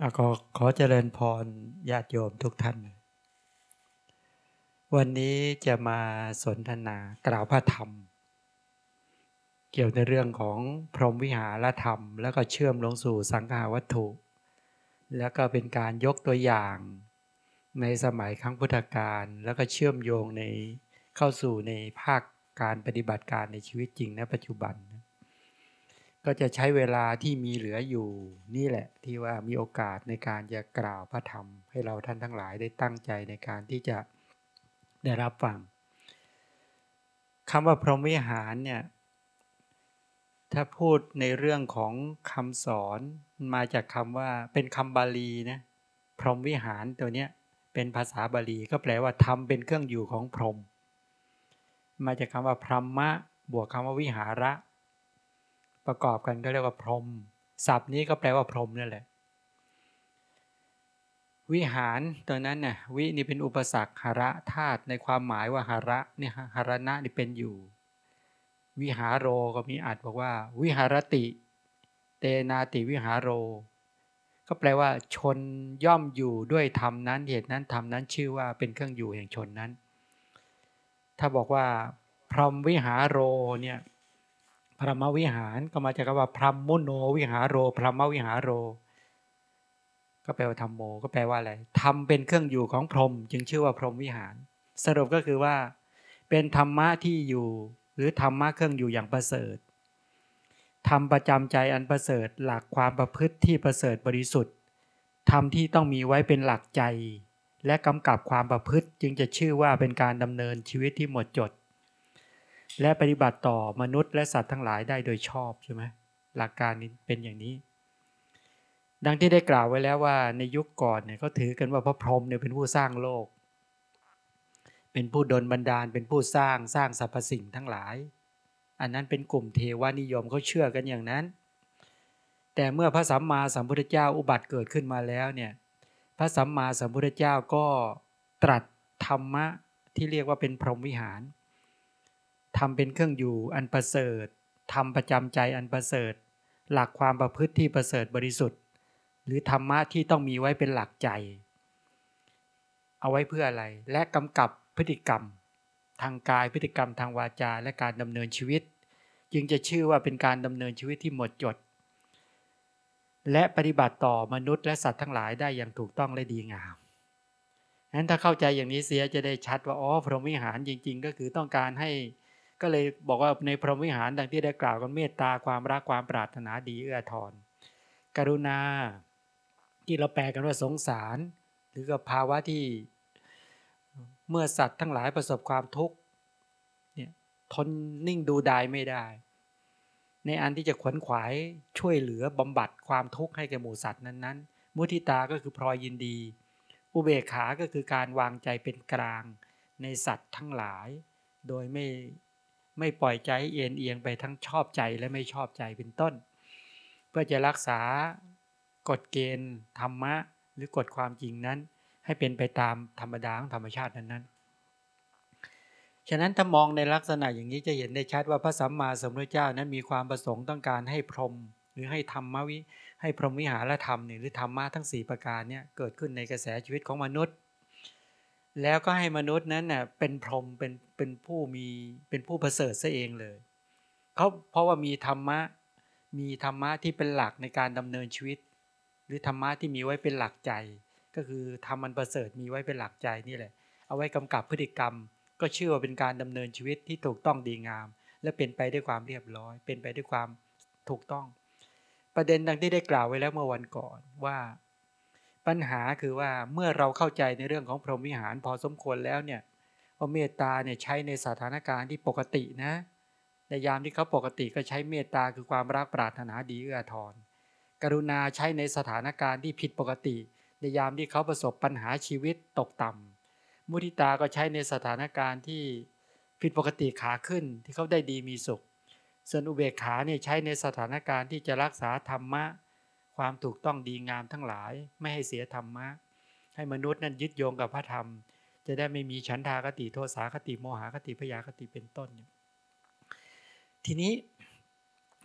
ขอขอเจริญพรญาติโยมทุกท่าน วันนี้จะมาสนทนากล่าวพระธรรม เกี่ยวในเรื่องของพรหมวิหารธรรม แล้วก็เชื่อมลงสู่สังขาวัตถุ แล้วก็เป็นการยกตัวอย่างในสมัยครั้งพุทธกาลแล้วก็เชื่อมโยงในเข้าสู่ในภาคการปฏิบัติการในชีวิตจริงในปัจจุบัน ก็จะใช้เวลาที่มีเหลืออยู่นี่แหละที่ว่ามีโอกาสในการจะกล่าวพระธรรม ให้เราท่านทั้งหลายได้ตั้งใจในการที่จะได้รับฟังคำว่าพรหมวิหารเนี่ยถ้าพูดในเรื่องของคำสอนมาจากคำว่าเป็นคำบาลีนะพรหมวิหารตัวเนี้ยเป็นภาษาบาลีก็แปลว่าทำเป็นเครื่องอยู่ของพรหมมาจากคำว่าพรหมะ บวกคำว่าวิหาระ ประกอบกันก็เรียกว่าพรหมศัพท์นี้ก็แปลว่าพรหมนั่นแหละ วิหารตัวนั้นน่ะวินี่เป็นอุปสรรคหระธาตุในความหมายว่าหระเนี่ยหรณะนี่เป็นอยู่ วิหารโรก็มีอัดบอกว่า วิหารติ เตนาติวิหารโร ก็แปลว่า ชนย่อมอยู่ด้วยธรรมนั้นเหตุนั้นธรรมนั้นชื่อว่าเป็นเครื่องอยู่แห่งชนนั้น ถ้าบอกว่าพรหมวิหารโรเนี่ย พรหมวิหารก็มาจากคำว่าพรหมมุโนวิหารโร พรหมวิหารโร ก็แปลว่าธรรมโม ก็แปลว่าอะไรทำเป็นเครื่องอยู่ของพรหมจึงชื่อว่าพรหมวิหาร สรุปก็คือว่า เป็นธรรมะที่อยู่ หรือธรรมะเครื่องอยู่อย่างประเสริฐทำประจำใจอันประเสริฐหลักความประพฤติที่ประเสริฐบริสุทธิ์ทำที่ต้องมีไว้เป็นหลักใจ และกำกับความประพฤติจึงจะชื่อว่าเป็นการดำเนินชีวิตที่หมดจด และปฏิบัติต่อมนุษย์และสัตว์ทั้งหลายได้โดยชอบใช่ไหมหลักการนี้เป็นอย่างนี้ ดังที่ได้กล่าวไว้แล้วว่าในยุคก่อนเนี่ยเขาถือกันว่าพระพรหมเนี่ยเป็นผู้สร้างโลก เป็นผู้ดลบันดาลเป็นผู้สร้างสร้างสรรพสิ่งทั้งหลาย อันนั้นเป็นกลุ่มเทวานิยมเขาเชื่อกันอย่างนั้น แต่เมื่อพระสัมมาสัมพุทธเจ้าอุบัติเกิดขึ้นมาแล้วเนี่ยพระสัมมาสัมพุทธเจ้าก็ตรัสธรรมะที่เรียกว่าเป็นพรหมวิหาร ทำเป็นเครื่องอยู่อันประเสริฐทำประจำใจอันประเสริฐ หลักความประพฤติที่ประเสริฐบริสุทธิ์ หรือธรรมะที่ต้องมีไว้เป็นหลักใจ เอาไว้เพื่ออะไร และกำกับพฤติกรรม ทางกายพฤติกรรมทางวาจาและการดำเนินชีวิต จึงจะชื่อว่าเป็นการดำเนินชีวิตที่หมดจด และปฏิบัติต่อมนุษย์และสัตว์ทั้งหลายได้อย่างถูกต้องและดีงามนั้นถ้าเข้าใจอย่างนี้เสียจะได้ชัดว่าอ๋อพรหมวิหารจริง ๆ ก็คือต้องการให้ ก็เลยบอกว่าในพรหมวิหารดังที่ได้กล่าวกันเมตตาความรักความปรารถนาดีเอื้อทอนกรุณาที่เราแปลกันว่าสงสาร หรือกับภาวะที่เมื่อสัตว์ทั้งหลายประสบความทุกข์เนี่ยทนนิ่งดูดายไม่ได้ ในอันที่จะขวนขวายช่วยเหลือบำบัดความทุกข์ให้แก่หมู่สัตว์นั้นๆ มุทิตาก็คือพลอยยินดี อุเบกขา ก็คือการวางใจเป็นกลางในสัตว์ทั้งหลาย โดยไม่ ไม่ปล่อยใจเอียนเอียงไปทั้งชอบใจและไม่ชอบใจเป็นต้น เพื่อจะรักษากฎเกณฑ์ธรรมะหรือกฎความจริงนั้น ให้เป็นไปตามธรรมดาของธรรมชาตินั้นๆฉะนั้นถ้ามองในลักษณะอย่างนี้จะเห็นได้ชัดว่าพระสัมมาสัมพุทธเจ้านั้นมีความประสงค์ต้องการให้พรหมหรือให้ธรรมวิให้พรหมวิหารธรรมเนี่ยหรือธรรมะทั้ง 4 ประการเนี่ยเกิดขึ้นในกระแสชีวิตของมนุษย์ แล้วก็ให้มนุษย์นั้นเน่ะเป็นพรหมเป็นเป็นผู้มีเป็นผู้ประเสริฐซะเองเลยเขาเพราะว่ามีธรรมะมีธรรมะที่เป็นหลักในการดำเนินชีวิต หรือธรรมะที่มีไว้เป็นหลักใจ ก็คือธรรมันประเสริฐมีไว้เป็นหลักใจนี่แหละ เอาไว้กำกับพฤติกรรม ก็เชื่อว่าเป็นการดำเนินชีวิตที่ถูกต้องดีงาม และเป็นไปด้วยความเรียบร้อย เป็นไปด้วยความถูกต้อง ประเด็นดังที่ได้กล่าวไว้แล้วเมื่อวันก่อนว่า ปัญหาคือว่าเมื่อเราเข้าใจในเรื่องของพรหมวิหารพอสมควรแล้วเนี่ยว่าเมตตาเนี่ยใช้ในสถานการณ์ที่ปกตินะในยามที่เขาปกติก็ใช้เมตตาคือความรักปรารถนาดีเอื้อทอนกรุณาใช้ในสถานการณ์ที่ผิดปกติ ในยามที่เขาประสบปัญหาชีวิตตกต่ำมุทิตาก็ใช้ในสถานการณ์ที่ผิดปกติขาขึ้นที่เขาได้ดีมีสุข ส่วนอุเบกขาเนี่ยใช้ในสถานการณ์ที่จะรักษาธรรมะ ความถูกต้องดีงามทั้งหลาย ไม่ให้เสียธรรมะ ให้มนุษย์นั้นยึดโยงกับพระธรรม จะได้ไม่มีฉันทากติโทสาคติโมหคติพยาคติเป็นต้น ทีนี้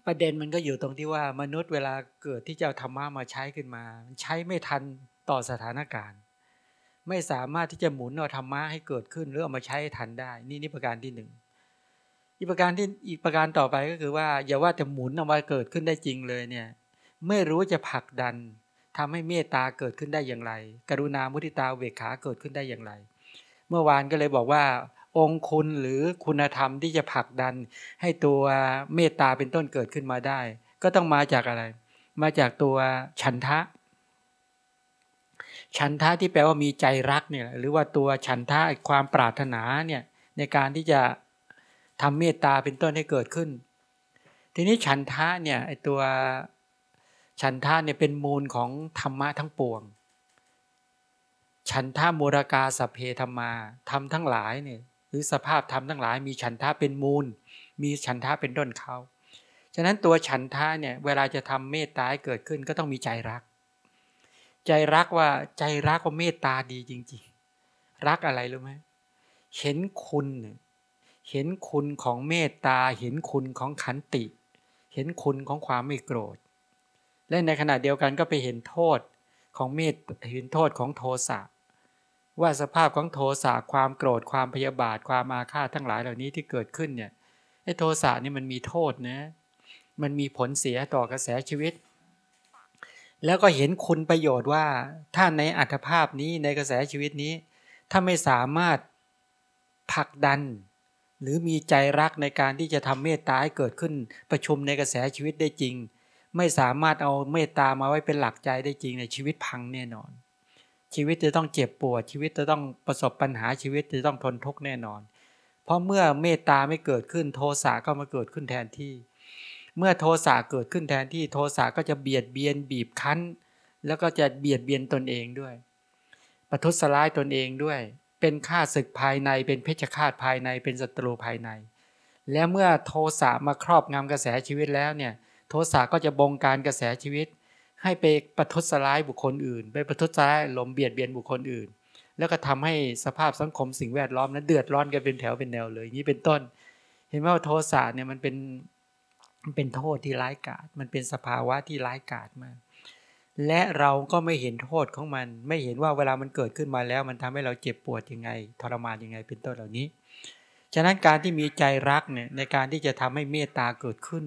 ประเด็นมันก็อยู่ตรงที่ว่ามนุษย์เวลาเกิดที่จะเอาธรรมะมาใช้ขึ้นมาใช้ไม่ทันต่อสถานการณ์ ไม่สามารถที่จะหมุนเอาธรรมะให้เกิดขึ้นหรือเอามาใช้ทันได้ นี่นี่ประการที่หนึ่งอีกประการที่อีกประการต่อไปก็คือว่าอย่าว่าแต่หมุนเอามาเกิดขึ้นได้จริงเลยเนี่ย ไม่รู้จะผลักดันทำให้เมตตาเกิดขึ้นได้อย่างไร กรุณามุทิตาเวขาเกิดขึ้นได้อย่างไร เมื่อวานก็เลยบอกว่า องคุณหรือคุณธรรมที่จะผลักดัน ให้ตัวเมตตาเป็นต้นเกิดขึ้นมาได้ ก็ต้องมาจากอะไร มาจากตัวฉันทะ ฉันทะที่แปลว่ามีใจรักเนี่ยหรือว่าตัวฉันทะความปรารถนาเนี่ยในการที่จะทำเมตตาเป็นต้นให้เกิดขึ้น ทีนี้ฉันทะเนี่ยไอตัว ฉันทะเนี่ยเป็นมูลของธรรมะทั้งปวง ฉันทะมูรากาสเพธรรมาทำทั้งหลายเนี่ยหรือสภาพธรรมทั้งหลาย มีฉันทะเป็นมูล มีฉันทะเป็นต้นเขาฉะนั้นตัวฉันทะเนี่ยเวลาจะทำเมตตาให้เกิดขึ้นก็ต้องมีใจรัก ใจรักว่าใจรักว่าเมตตาดีจริง ๆ รักอะไรรู้ไหมเห็นคุณเห็นคุณของเมตตา เห็นคุณของขันติ เห็นคุณของความไม่โกรธ และในขณะเดียวกันก็ไปเห็นโทษของเมตเห็นโทษของโทสะว่าสภาพของโทสะความโกรธความพยาบาทความอาฆาตทั้งหลายเหล่านี้ที่เกิดขึ้นเนี่ยไอ้โทสะนี่มันมีโทษนะมันมีผลเสียต่อกระแสชีวิต แล้วก็เห็นคุณประโยชน์ว่าถ้าในอัตภาพนี้ในกระแสชีวิตนี้ ถ้าไม่สามารถผลักดัน หรือมีใจรักในการที่จะทำเมตตาให้เกิดขึ้นประชุมในกระแสชีวิตได้จริง ไม่สามารถเอาเมตตามาไว้เป็นหลักใจได้จริงในชีวิตพังแน่นอน ชีวิตจะต้องเจ็บปวด ชีวิตจะต้องประสบปัญหาชีวิตจะต้องทนทุกข์แน่นอน เพราะเมื่อเมตตาไม่เกิดขึ้นโทสะก็มาเกิดขึ้นแทนที่ เมื่อโทสะเกิดขึ้นแทนที่โทสะก็จะเบียดเบียนบีบคั้น แล้วก็จะเบียดเบียนตนเองด้วยประทุษร้ายตนเองด้วย เป็นข้าศึกภายในเป็นเพชฌฆาตภายในเป็นศัตรูภายใน และเมื่อโทสะมาครอบงำกระแสชีวิตแล้วเนี่ย โทสะก็จะบงการกระแสชีวิต ให้ไปประทุษร้ายบุคคลอื่น ไปประทุษร้ายลมเบียดเบียนบุคคลอื่น แล้วก็ทำให้สภาพสังคมสิ่งแวดล้อมนั้นเดือดร้อนกันเป็นแถวเป็นแนวเลยนี้เป็นต้น เห็นไหมว่าโทสะเนี่ยมันเป็นมันเป็นโทษที่ร้ายกาจมันเป็นสภาวะที่ร้ายกาจมากและเราก็ไม่เห็นโทษของมัน ไม่เห็นว่าเวลามันเกิดขึ้นมาแล้ว มันทำให้เราเจ็บปวดยังไง ทรมานยังไงเป็นต้นเหล่านี้ ฉะนั้นการที่มีใจรักเนี่ยในการที่จะทำให้เมตตาเกิดขึ้น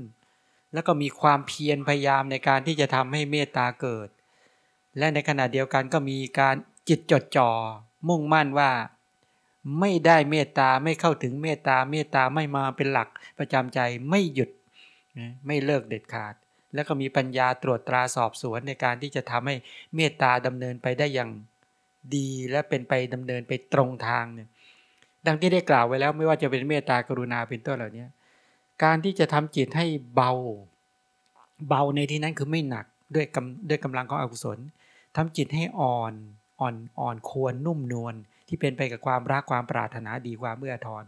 แล้วก็มีความเพียรพยายามในการที่จะทำให้เมตตาเกิด และในขณะเดียวกันก็มีการจิตจดจ่อมุ่งมั่นว่า ไม่ได้เมตตาไม่เข้าถึงเมตตาเมตตาไม่มาเป็นหลักประจำใจไม่หยุดไม่เลิกเด็ดขาด แล้วก็มีปัญญาตรวจตราสอบสวนในการที่จะทำให้เมตตาดำเนินไปได้อย่างดีและเป็นไปดำเนินไปตรงทางเนี่ยดังที่ได้กล่าวไว้แล้วไม่ว่าจะเป็นเมตตากรุณาเป็นต้นเหล่านี้ การที่จะทำจิตให้เบา เบาในที่นั้นคือไม่หนักด้วยกำด้วยกำลังของอกุศลทำจิตให้อ่อนอ่อนอ่อนควรนุ่มนวลที่เป็นไปกับความรักความปรารถนาดีความเมื่อทอน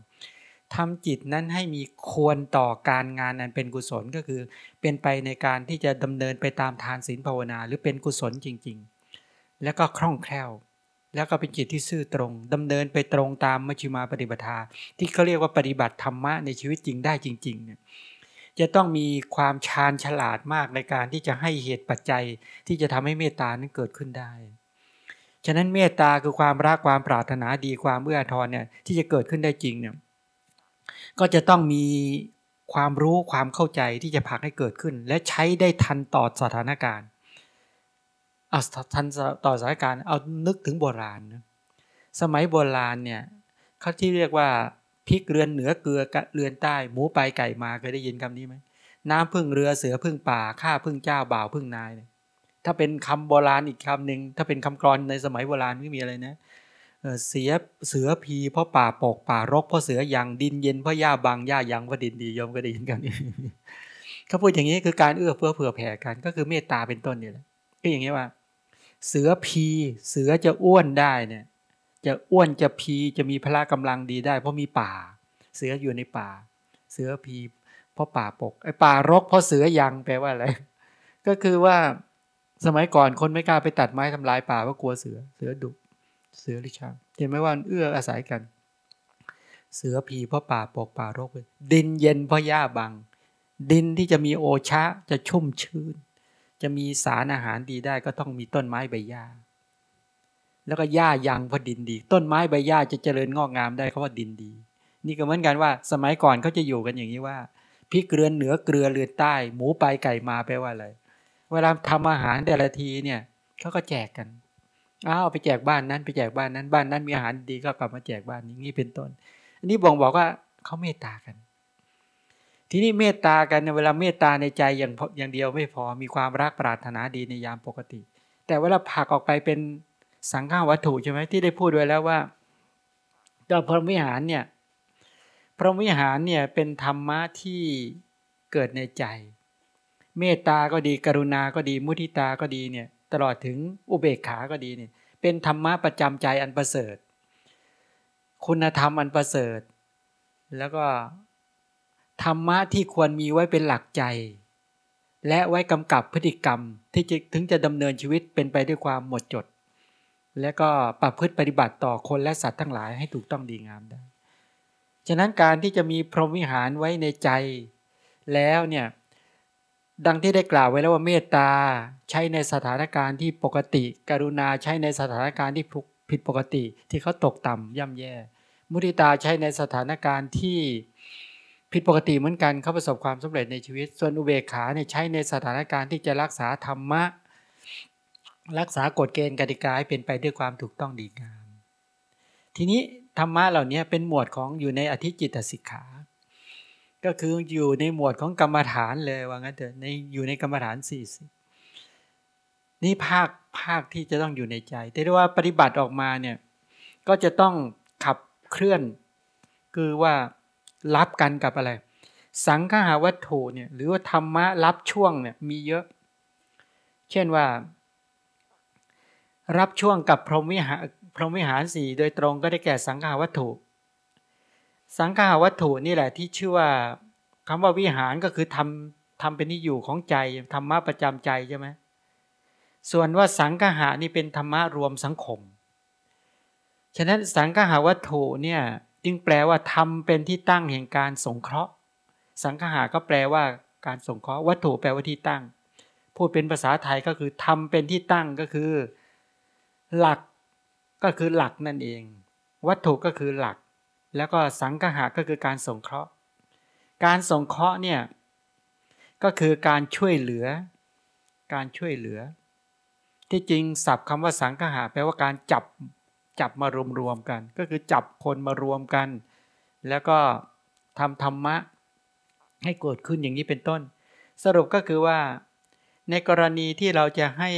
ทำจิตนั้นให้มีควรต่อการงานนั้นเป็นกุศลก็คือ เป็นไปในการที่จะดำเนินไปตามทานศีลภาวนา หรือเป็นกุศลจริง ๆ แล้วก็คล่องแคล่ว แล้วก็เป็นจิตที่ซื่อตรงดำเนินไปตรงตามมัชฌิมาปฏิปทาที่เขาเรียกว่าปฏิบัติธรรมะในชีวิตจริงได้จริงๆเนี่ยจะต้องมีความชาญฉลาดมากในการที่จะให้เหตุปัจจัยที่จะทำให้เมตตานั้นเกิดขึ้นได้ ฉะนั้นเมตตาคือความรักความปรารถนาดีความเอื้อทอนเนี่ยที่จะเกิดขึ้นได้จริงเนี่ยก็จะต้องมีความรู้ความเข้าใจที่จะผลักให้เกิดขึ้น และใช้ได้ทันต่อสถานการณ์ เอาทันต่อสถานการณ์เอานึกถึงโบราณนะสมัยโบราณเนี่ยเขาที่เรียกว่าพริกเรือนเหนือเกลือเรือนใต้ หมูไปไก่มาเคยได้ยินคำนี้ไหมน้ำพึ่งเรือเสือพึ่งป่าข้าพึ่งเจ้าบ่าวพึ่งนายถ้าเป็นคำโบราณอีกคำหนึ่งถ้าเป็นคำกรอนในสมัยโบราณไม่มีอะไรนะเสียเสือพีเพราะป่าปกป่ารกเพราะเสือยังดินเย็นเพราะหญ้าบางหญ้ายังเพราดินดียอมก็ได้ยินกันนี้เขาพูดอย่างนี้คือการเอื้อเฟื้อเผื่อแผ่กันก็คือเมตตาเป็นต้นนี่แหละก็อย่างนี้ว่า เสือพีเสือจะอ้วนได้เนี่ยจะอ้วนจะพีจะมีพละกำลังดีได้ เพราะมีป่า เสืออยู่ในป่า เสือพีเพราะป่าปกไอ้ป่ารกเพราะเสือยังแปลว่าอะไรก็คือว่าสมัยก่อนคนไม่กล้าไปตัดไม้ทำลายป่าเพราะกลัวเสือเสือดุเสือริชาเห็นไหมว่าเอื้ออาศัยกัน เสือพีเพราะป่าปกป่ารกดินเย็นเพราะหญ้าบัง ดินที่จะมีโอชะจะชุ่มชื้น จะมีสารอาหารดีได้ก็ต้องมีต้นไม้ใบหญ้า แล้วก็หญ้ายังพอดินดี ต้นไม้ใบหญ้าจะเจริญงอกงามได้เพราะว่าดินดี นี่ก็เหมือนกันว่า สมัยก่อนเขาจะอยู่กันอย่างนี้ว่าพริกเกลือเหนือเกลือเลือใต้ หมูไปไก่มาแปลว่าอะไรเวลาทำอาหารแต่ละทีเนี่ยเขาก็แจกกันอ้าวไปแจกบ้านนั้นไปแจกบ้านนั้นบ้านนั้นมีอาหารดีก็กลับมาแจกบ้านนี้นี่เป็นต้น อันนี้บ่งบอกว่าเขาเมตตากัน ทีนี้เมตตากันเวลาเมตตาในใจอย่างอย่างเดียวไม่พอมีความรักปรารถนาดีในยามปกติ แต่เวลาผักออกไปเป็นสังฆาวัตถุใช่ไหมที่ได้พูดไว้แล้วว่าก็พรหมิหารเนี่ยพรหมวิหารเนี่ยเป็นธรรมะที่เกิดในใจ เมตตาก็ดีกรุณาก็ดีมุทิตาก็ดีเนี่ยตลอดถึงอุเบกขาก็ดีเนี่ยเป็นธรรมะประจำใจอันประเสริฐ คุณธรรมอันประเสริฐ แล้วก็ ธรรมะที่ควรมีไว้เป็นหลักใจ และไว้กำกับพฤติกรรมที่จะถึงจะดำเนินชีวิตเป็นไปด้วยความหมดจด และก็ประพฤติปฏิบัติต่อคนและสัตว์ทั้งหลายให้ถูกต้องดีงามได้ ฉะนั้นการที่จะมีพรหมวิหารไว้ในใจ แล้วเนี่ยดังที่ได้กล่าวไว้แล้วว่าเมตตาใช้ในสถานการณ์ที่ปกติ กรุณาใช้ในสถานการณ์ที่ผิดปกติที่เขาตกต่ำย่ำแย่ มุทิตาใช้ในสถานการณ์ที่ ผิดปกติเหมือนกันเขาประสบความสำเร็จในชีวิต ส่วนอุเบกขาเนี่ยใช้ในสถานการณ์ที่จะรักษาธรรมะ รักษากฎเกณฑ์กติกาให้เป็นไปด้วยความถูกต้องดีงาม ทีนี้ธรรมะเหล่านี้เป็นหมวดของอยู่ในอธิจิตสิกขา ก็คืออยู่ในหมวดของกรรมฐานเลยว่างั้นเถอะในอยู่ในกรรมฐานสี่สินี่ภาคภาคที่จะต้องอยู่ในใจ แต่ว่าปฏิบัติออกมาเนี่ยก็จะต้องขับเคลื่อน คือว่า รับกันกับอะไร สังขาวัตถุเนี่ยหรือว่าธรรมะรับช่วงเนี่ยมีเยอะ เช่นว่า รับช่วงกับพรหมวิหารพรหมวิหารสี่โดยตรงก็ได้แก่สังขาวัตถุ สังขาวัตถุนี่แหละที่ชื่อว่าคำว่าวิหารก็คือทำทำเป็นที่อยู่ของใจธรรมะประจำใจใช่ไหมส่วนว่าสังขานี่เป็นธรรมะรวมสังคม ฉะนั้นสังขาวัตถุเนี่ย จึงแปลว่าทำเป็นที่ตั้งแห่งการสงเคราะห์ สังขาก็แปลว่าการสงเคราะห์ วัตถุแปลว่าที่ตั้ง พูดเป็นภาษาไทยก็คือทำเป็นที่ตั้งก็คือ หลักก็คือหลักนั่นเอง วัตถุก็คือหลัก แล้วก็สังหะก็คือการสงเคราะห์ การสงเคราะห์เนี่ยก็คือการช่วยเหลือ การช่วยเหลือ ที่จริงศัพท์คำว่าสังหะแปลว่าการจับ จับมารวมรวมกัน ก็คือจับคนมารวมกัน แล้วก็ทำธรรมะให้เกิดขึ้นอย่างนี้เป็นต้น สรุปก็คือว่า ในกรณีที่เราจะให้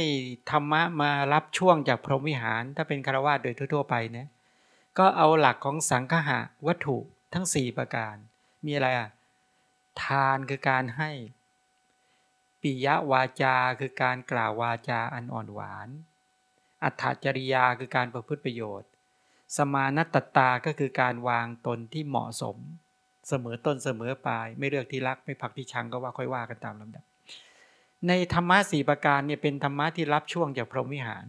ธรรมะมารับช่วงจากพรหมวิหาร ถ้าเป็นคารวะโดยทั่ว ๆ ไปนะก็เอาหลักของสังฆะวัตถุทั้ง 4 ประการ มีอะไรอะทานคือการให้ปิยวาจาคือการกล่าววาจาอันอ่อนหวาน อัตถจริยาคือการประพฤติประโยชน์ สมานตตาก็คือการวางตนที่เหมาะสม เสมอต้นเสมอปลาย ไม่เลือกที่รักไม่ผักที่ชังก็ว่าค่อยว่ากันตามลำดับ ในธรรมะสี่ประการเนี่ยเป็นธรรมะที่รับช่วงจากพรหมวิหาร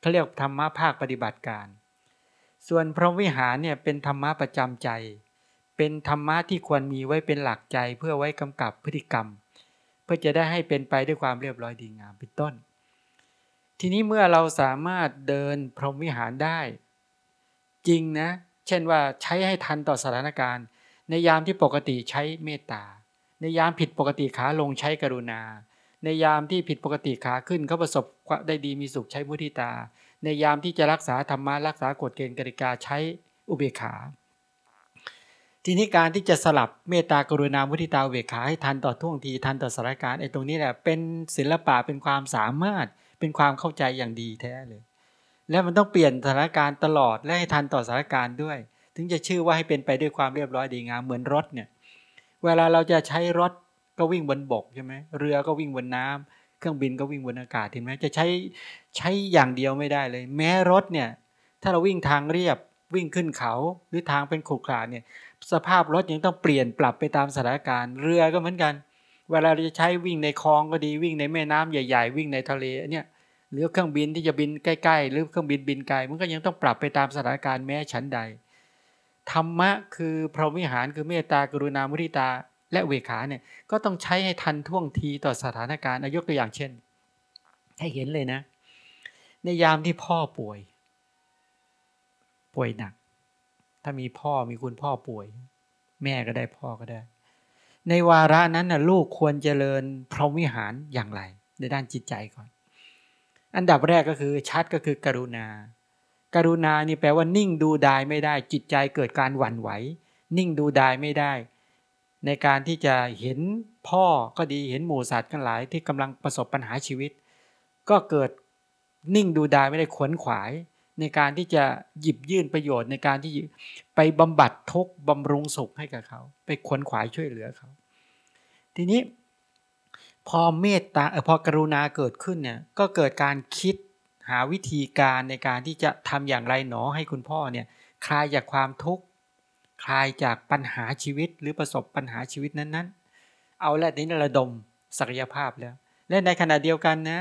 เขาเรียกธรรมะภาคปฏิบัติการ ส่วนพรหมวิหารเนี่ยเป็นธรรมะประจำใจ เป็นธรรมะที่ควรมีไว้เป็นหลักใจเพื่อไว้กำกับพฤติกรรม เพื่อจะได้ให้เป็นไปด้วยความเรียบร้อยดีงามเป็นต้น ทีนี้เมื่อเราสามารถเดินพรหมวิหารได้ จริงนะ เช่นว่าใช้ให้ทันต่อสถานการณ์ ในยามที่ปกติใช้เมตตา ในยามผิดปกติขาลงใช้กรุณา ในยามที่ผิดปกติขาขึ้นเขาประสบได้ดีมีสุขใช้มุทิตา ในยามที่จะรักษาธรรมะรักษากฎเกณฑ์กติกาใช้อุเบกขาทีนี้การที่จะสลับเมตตากรุณามุทิตาอุเบกขาให้ทันต่อท่วงทีทันต่อสถานการณ์ไอ้ตรงนี้แหละเป็นศิลปะเป็นความสามารถ เป็นความเข้าใจอย่างดีแท้เลย และมันต้องเปลี่ยนสถานการณ์ตลอดและให้ทันต่อสถานการณ์ด้วย ถึงจะชื่อว่าให้เป็นไปด้วยความเรียบร้อยดีงามเหมือนรถเนี่ย เวลาเราจะใช้รถก็วิ่งบนบกใช่ไหมเรือก็วิ่งบนน้ำเครื่องบินก็วิ่งบนอากาศเห็นไหมจะใช้ใช้อย่างเดียวไม่ได้เลย แม้รถเนี่ย ถ้าเราวิ่งทางเรียบวิ่งขึ้นเขาหรือทางเป็นขรุขระเนี่ย สภาพรถยังต้องเปลี่ยนปรับไปตามสถานการณ์เรือก็เหมือนกัน เวลาเราจะใช้วิ่งในคลองก็ดีวิ่งในแม่น้ำใหญ่ ๆ วิ่งในทะเลเนี่ย หรือเครื่องบินที่จะบินใกล้ ๆ หรือเครื่องบินบินไกลมันก็ยังต้องปรับไปตามสถานการณ์แม้ชั้นใด ธรรมะคือพรหมวิหารคือเมตตากรุณามุทิตาและเวขาเนี่ยก็ต้องใช้ให้ทันท่วงทีต่อสถานการณ์ยกตัวอย่างเช่น ให้เห็นเลยนะ ในยามที่พ่อป่วย ป่วยหนัก ถ้ามีพ่อมีคุณพ่อป่วย แม่ก็ได้พ่อก็ได้ ในวาระนั้นนะลูกควรเจริญพรหมวิหารอย่างไร ในด้านจิตใจก่อน อันดับแรกก็คือชัดก็คือกรุณาการุณานี่แปลว่านิ่งดูดายไม่ได้ จิตใจเกิดการหวั่นไหว นิ่งดูดายไม่ได้ ในการที่จะเห็นพ่อก็ดีเห็นหมู่สัตว์กันหลายที่กำลังประสบปัญหาชีวิต ก็เกิดนิ่งดูดายไม่ได้ขวนขวาย ในการที่จะหยิบยื่นประโยชน์ในการที่ไปบำบัดทุกบำรุงสุขให้กับเขา ไปขวนขวายช่วยเหลือเขา ทีนี้ พอเมตตาพอกรุณาเกิดขึ้นเนี่ยก็เกิดการคิดหาวิธีการในการที่จะทำอย่างไรหนอให้คุณพ่อเนี่ยคลายจากความทุกข์คลายจากปัญหาชีวิตหรือประสบปัญหาชีวิตนั้นๆ เอาและนี้ระดมศักยภาพแล้ว และในขณะเดียวกันนะ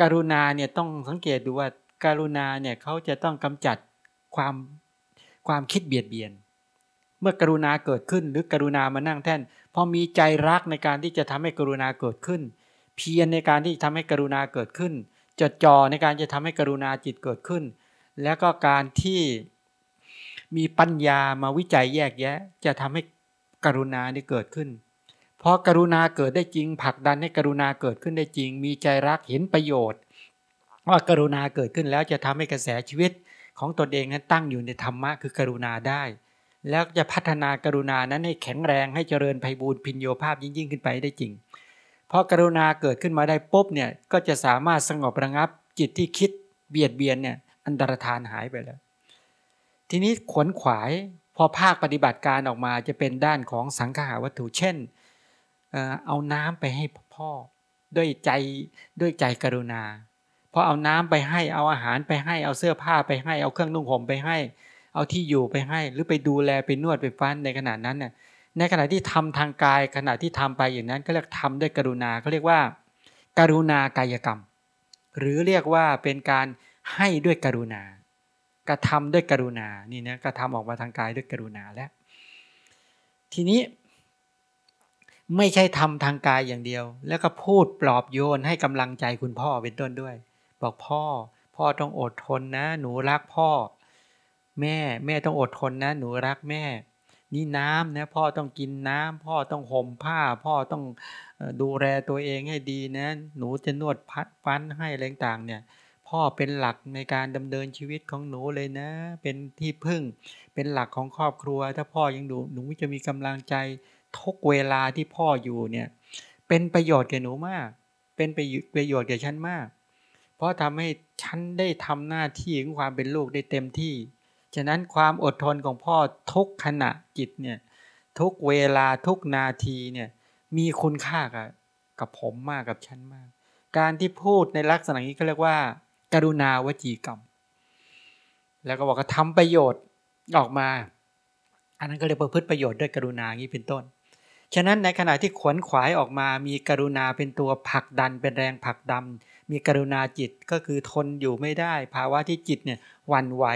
กรุณาเนี่ยต้องสังเกตดูว่าการุณาเนี่ยเขาจะต้องกำจัดความความคิดเบียดเบียน เมื่อกรุณาเกิดขึ้นหรือกรุณามานั่งแท่น พอมีใจรักในการที่จะทำให้กรุณาเกิดขึ้น เพียรในการที่ทำให้กรุณาเกิดขึ้น จดจ่อในการจะทำให้กรุณาจิตเกิดขึ้น แล้วก็การที่มีปัญญามาวิจัยแยกแยะ จะทำให้กรุณานี่เกิดขึ้น เพอกรุณาเกิดได้จริงผลักดันให้กรุณาเกิดขึ้นได้จริง มีใจรักเห็นประโยชน์ ว่ากรุณาเกิดขึ้นแล้วจะทำให้กระแสชีวิตของตนเองนั้นตั้งอยู่ในธรรมะคือกรุณาได้ แล้วจะพัฒนากรุณานั้นให้แข็งแรงให้เจริญไพบูรพินโยภาพยิ่งยิ่งขึ้นไปได้จริงพอกรุณาเกิดขึ้นมาได้ปุ๊บเนี่ยก็จะสามารถสงบระงับจิตที่คิดเบียดเบียนเนี่ยอันตรธานหายไปแล้ว ทีนี้ขวนขวายพอภาคปฏิบัติการออกมาจะเป็นด้านของสังขาวัตถุเช่น เอาน้ำไปให้พ่อด้วยใจด้วยใจกรุณาพอเอาน้ำไปให้เอาอาหารไปให้เอาเสื้อผ้าไปให้เอาเครื่องนุ่งห่มไปให้ เอาที่อยู่ไปให้ หรือไปดูแลไปนวดไปฟันในขณะนั้นเนี่ยในขณะที่ทำทางกายขณะที่ทำไปอย่างนั้นก็เรียกทำด้วยกรุณาเขาเรียกว่าการุณากายกรรม หรือเรียกว่าเป็นการให้ด้วยกรุณากระทำด้วยกรุณานี่นะกระทำออกมาทางกายด้วยกรุณาแล้วทีนี้ไม่ใช่ทำทางกายอย่างเดียว แล้วก็พูดปลอบโยนให้กำลังใจคุณพ่อเป็นต้นด้วย บอกพ่อ พ่อต้องอดทนนะ หนูรักพ่อ แม่แม่ต้องอดทนนะ หนูรักแม่ นี่น้ำนะพ่อต้องกินน้ำพ่อต้องห่มผ้า พ่อต้องดูแลตัวเองให้ดีนะ หนูจะนวดพัดฟันให้อะไรต่างเนี่ย พ่อเป็นหลักในการดำเนินชีวิตของหนูเลยนะ เป็นที่พึ่ง เป็นหลักของครอบครัว ถ้าพ่อยังดูหนูจะมีกำลังใจทุกเวลาที่พ่ออยู่เนี่ย เป็นประโยชน์แก่หนูมาก เป็นประโยชน์แก่ฉันมาก เพราะทำให้ฉันได้ทำหน้าที่ของความเป็นลูกได้เต็มที่ ฉะนั้นความอดทนของพ่อทุกขณะจิตเนี่ยทุกเวลาทุกนาทีเนี่ยมีคุณค่ากับกับผมมากกับฉันมาก การที่พูดในลักษณะนี้ก็เรียกว่า กรุณาวจีกรรม แล้วก็บอกว่าทำประโยชน์ออกมา อันนั้นก็เรียกประพฤติประโยชน์ด้วยกรุณาอย่างนี้เป็นต้น ฉะนั้นในขณะที่ขวนขวายออกมามีกรุณาเป็นตัวผลักดันเป็นแรงผลักดันมีกรุณาจิตก็คือทนอยู่ไม่ได้ ภาวะที่จิตเนี่ย วันไหว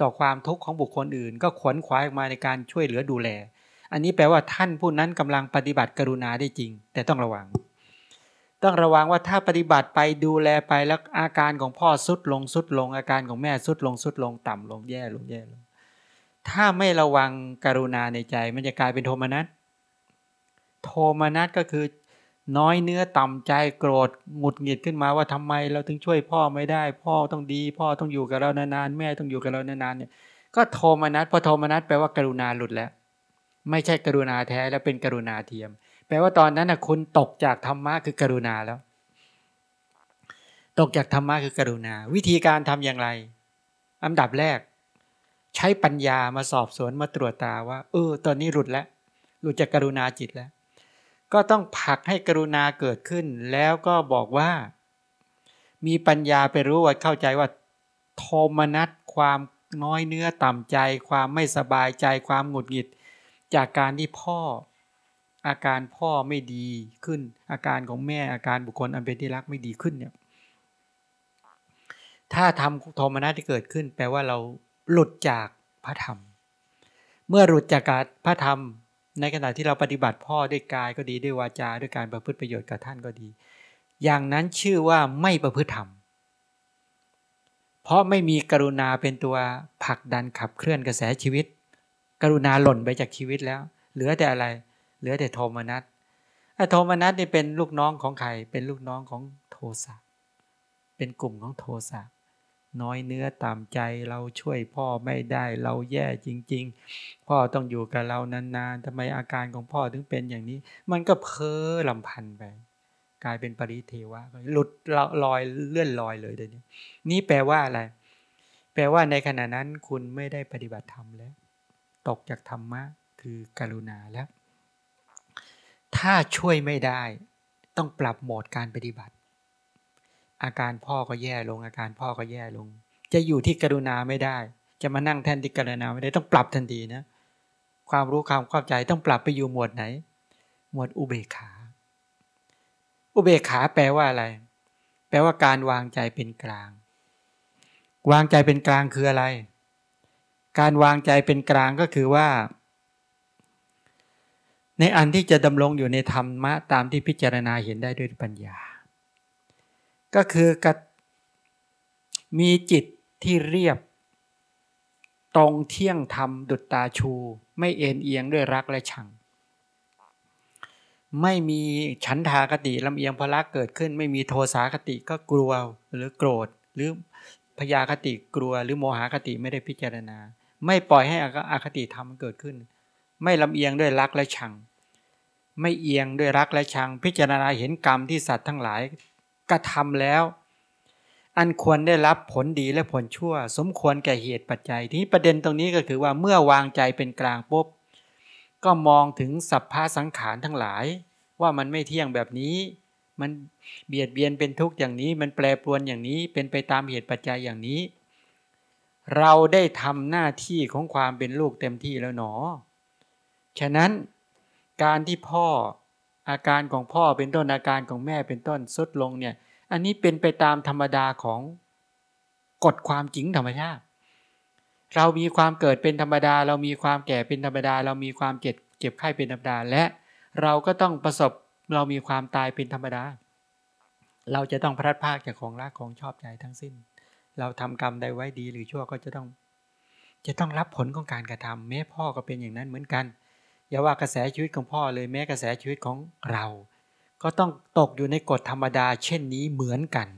ต่อความทุกข์ของบุคคลอื่น ก็ขวนขวายออกมาในการช่วยเหลือดูแล อันนี้แปลว่าท่านผู้นั้นกำลังปฏิบัติกรุณาได้จริง แต่ต้องระวัง ต้องระวังว่าถ้าปฏิบัติไปดูแลไปแล้วอาการของพ่อสุดลงสุดลง อาการของแม่สุดลงสุดลงต่ำลงแย่ลงแย่ลงถ้าไม่ระวังกรุณาในใจ มันจะกลายเป็นโทมนัสโทมนัสก็คือ น้อยเนื้อต่ำใจโกรธหงุดหงิดขึ้นมาว่าทำไมเราถึงช่วยพ่อไม่ได้ พ่อต้องดี พ่อต้องอยู่กับเรานานๆแม่ต้องอยู่กับเรานานๆเนี่ยก็โทมนัสพอโทมนัสแปลว่ากรุณาหลุดแล้ว ไม่ใช่กรุณาแท้แล้วเป็นกรุณาเทียม แปลว่าตอนนั้นนะคุณตกจากธรรมะคือกรุณาแล้ว ตกจากธรรมะคือกรุณา วิธีการทำอย่างไร อันดับแรก ใช้ปัญญามาสอบสวนมาตรวจตาว่าเออตอนนี้หลุดแล้วหลุดจากกรุณาจิตแล้ว ก็ต้องผลักให้กรุณาเกิดขึ้น แล้วก็บอกว่า มีปัญญาไปรู้ว่าเข้าใจว่า โทมนัสความน้อยเนื้อต่ำใจ ความไม่สบายใจความหงุดหงิด จากการที่พ่อ อาการพ่อไม่ดีขึ้น อาการของแม่อาการบุคคลอันเป็นที่รักไม่ดีขึ้นเนี่ยถ้าทำโทมนัสที่เกิดขึ้น แปลว่าเราหลุดจากพระธรรม เมื่อหลุดจากการพระธรรม ในขณะที่เราปฏิบัติพ่อด้วยกายก็ดีด้วยวาจาด้วยการประพฤติประโยชน์กับท่านก็ดี อย่างนั้นชื่อว่าไม่ประพฤติธรรม เพราะไม่มีกรุณาเป็นตัวผลักดันขับเคลื่อนกระแสชีวิต กรุณาหล่นไปจากชีวิตแล้ว เหลือแต่อะไร เหลือแต่โทมนัสโทมนัสนี่เป็นลูกน้องของใครเป็นลูกน้องของโทสะเป็นกลุ่มของโทสะ น้อยเนื้อตามใจเราช่วยพ่อไม่ได้เราแย่จริง ๆ พ่อต้องอยู่กับเรานานๆทำไมอาการของพ่อถึงเป็นอย่างนี้ มันก็เพ้อลำพันไปกลายเป็นปริเทวะหลุดลอยเลื่อนลอยเลยเดี๋ยวนี้นี่แปลว่าอะไร แปลว่าในขณะนั้นคุณไม่ได้ปฏิบัติธรรมแล้ว ตกจากธรรมะคือกรุณาแล้ว ถ้าช่วยไม่ได้ ต้องปรับโหมดการปฏิบัติ อาการพ่อก็แย่ลง อาการพ่อก็แย่ลง จะอยู่ที่กรุณาไม่ได้ จะมานั่งแทนที่กรุณาไม่ได้ต้องปรับทันทีนะ ความรู้ความเข้าใจต้องปรับไปอยู่หมวดไหน หมวดอุเบกขา อุเบกขาแปลว่าอะไร แปลว่าการวางใจเป็นกลาง วางใจเป็นกลางคืออะไร การวางใจเป็นกลางก็คือว่าในอันที่จะดำรงอยู่ในธรรมะตามที่พิจารณาเห็นได้ด้วยปัญญา ก็คือกมีจิตที่เรียบ ตรงเที่ยงธรรมดุจตาชู ไม่เอ็นเอียงด้วยรักและชัง ไม่มีฉันทากติลำเอียงพละเกิดขึ้น ไม่มีโทสาคติก็กลัวหรือโกรธ หรือพยาคติกลัว หรือโมหคติไม่ได้พิจารณา ไม่ปล่อยให้อาคติธรรมเกิดขึ้น ไม่ลำเอียงด้วยรักและชัง ไม่เอียงด้วยรักและชัง พิจารณาเห็นกรรมที่สัตว์ทั้งหลาย กระทำแล้ว อันควรได้รับผลดีและผลชั่ว สมควรแก่เหตุปัจจัย ที่ประเด็นตรงนี้ก็คือว่าเมื่อวางใจเป็นกลางปุ๊บก็มองถึงสัพพะสังขารทั้งหลาย ว่ามันไม่เที่ยงแบบนี้ มันเบียดเบียนเป็นทุกข์อย่างนี้ มันแปรปรวนอย่างนี้เป็นไปตามเหตุปัจจัยอย่างนี้ เราได้ทำหน้าที่ของความเป็นลูกเต็มที่แล้วหนอ ฉะนั้นการที่พ่อ อาการของพ่อเป็นต้นอาการของแม่เป็นต้นสุดลงเนี่ย อันนี้เป็นไปตามธรรมดาของกฎความจริงธรรมชาติ เรามีความเกิดเป็นธรรมดา เรามีความแก่เป็นธรรมดา เรามีความเจ็บเจ็บไข้เป็นธรรมดา และเราก็ต้องประสบเรามีความตายเป็นธรรมดา เราจะต้องพลัดพากจากของรักของชอบใจทั้งสิ้น เราทำกรรมใดไว้ดีหรือชั่วก็จะต้อง จะต้องรับผลของการกระทำแม้พ่อก็เป็นอย่างนั้นเหมือนกัน อย่าว่ากระแสชีวิตของพ่อเลยแม้กระแสชีวิตของเรา ก็ต้องตกอยู่ในกฎธรรมดา เช่นนี้เหมือนกัน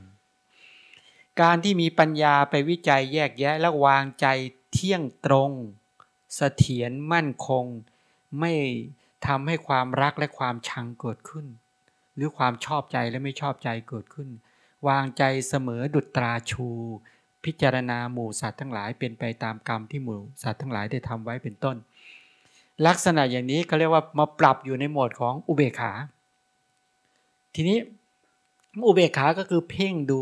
การที่มีปัญญาไปวิจัยแยกแยะและวางใจเที่ยงตรงเสถียรมั่นคง ไม่ทำให้ความรักและความชังเกิดขึ้น หรือความชอบใจและไม่ชอบใจเกิดขึ้น วางใจเสมอดุจตราชู พิจารณาหมู่สัตว์ทั้งหลายเป็นไปตามกรรมที่หมู่สัตว์ทั้งหลายได้ทำไว้เป็นต้น ลักษณะอย่างนี้เขาเรียกว่ามาปรับอยู่ในโหมดของอุเบกขา ทีนี้อุเบกขาก็คือเพ่งดู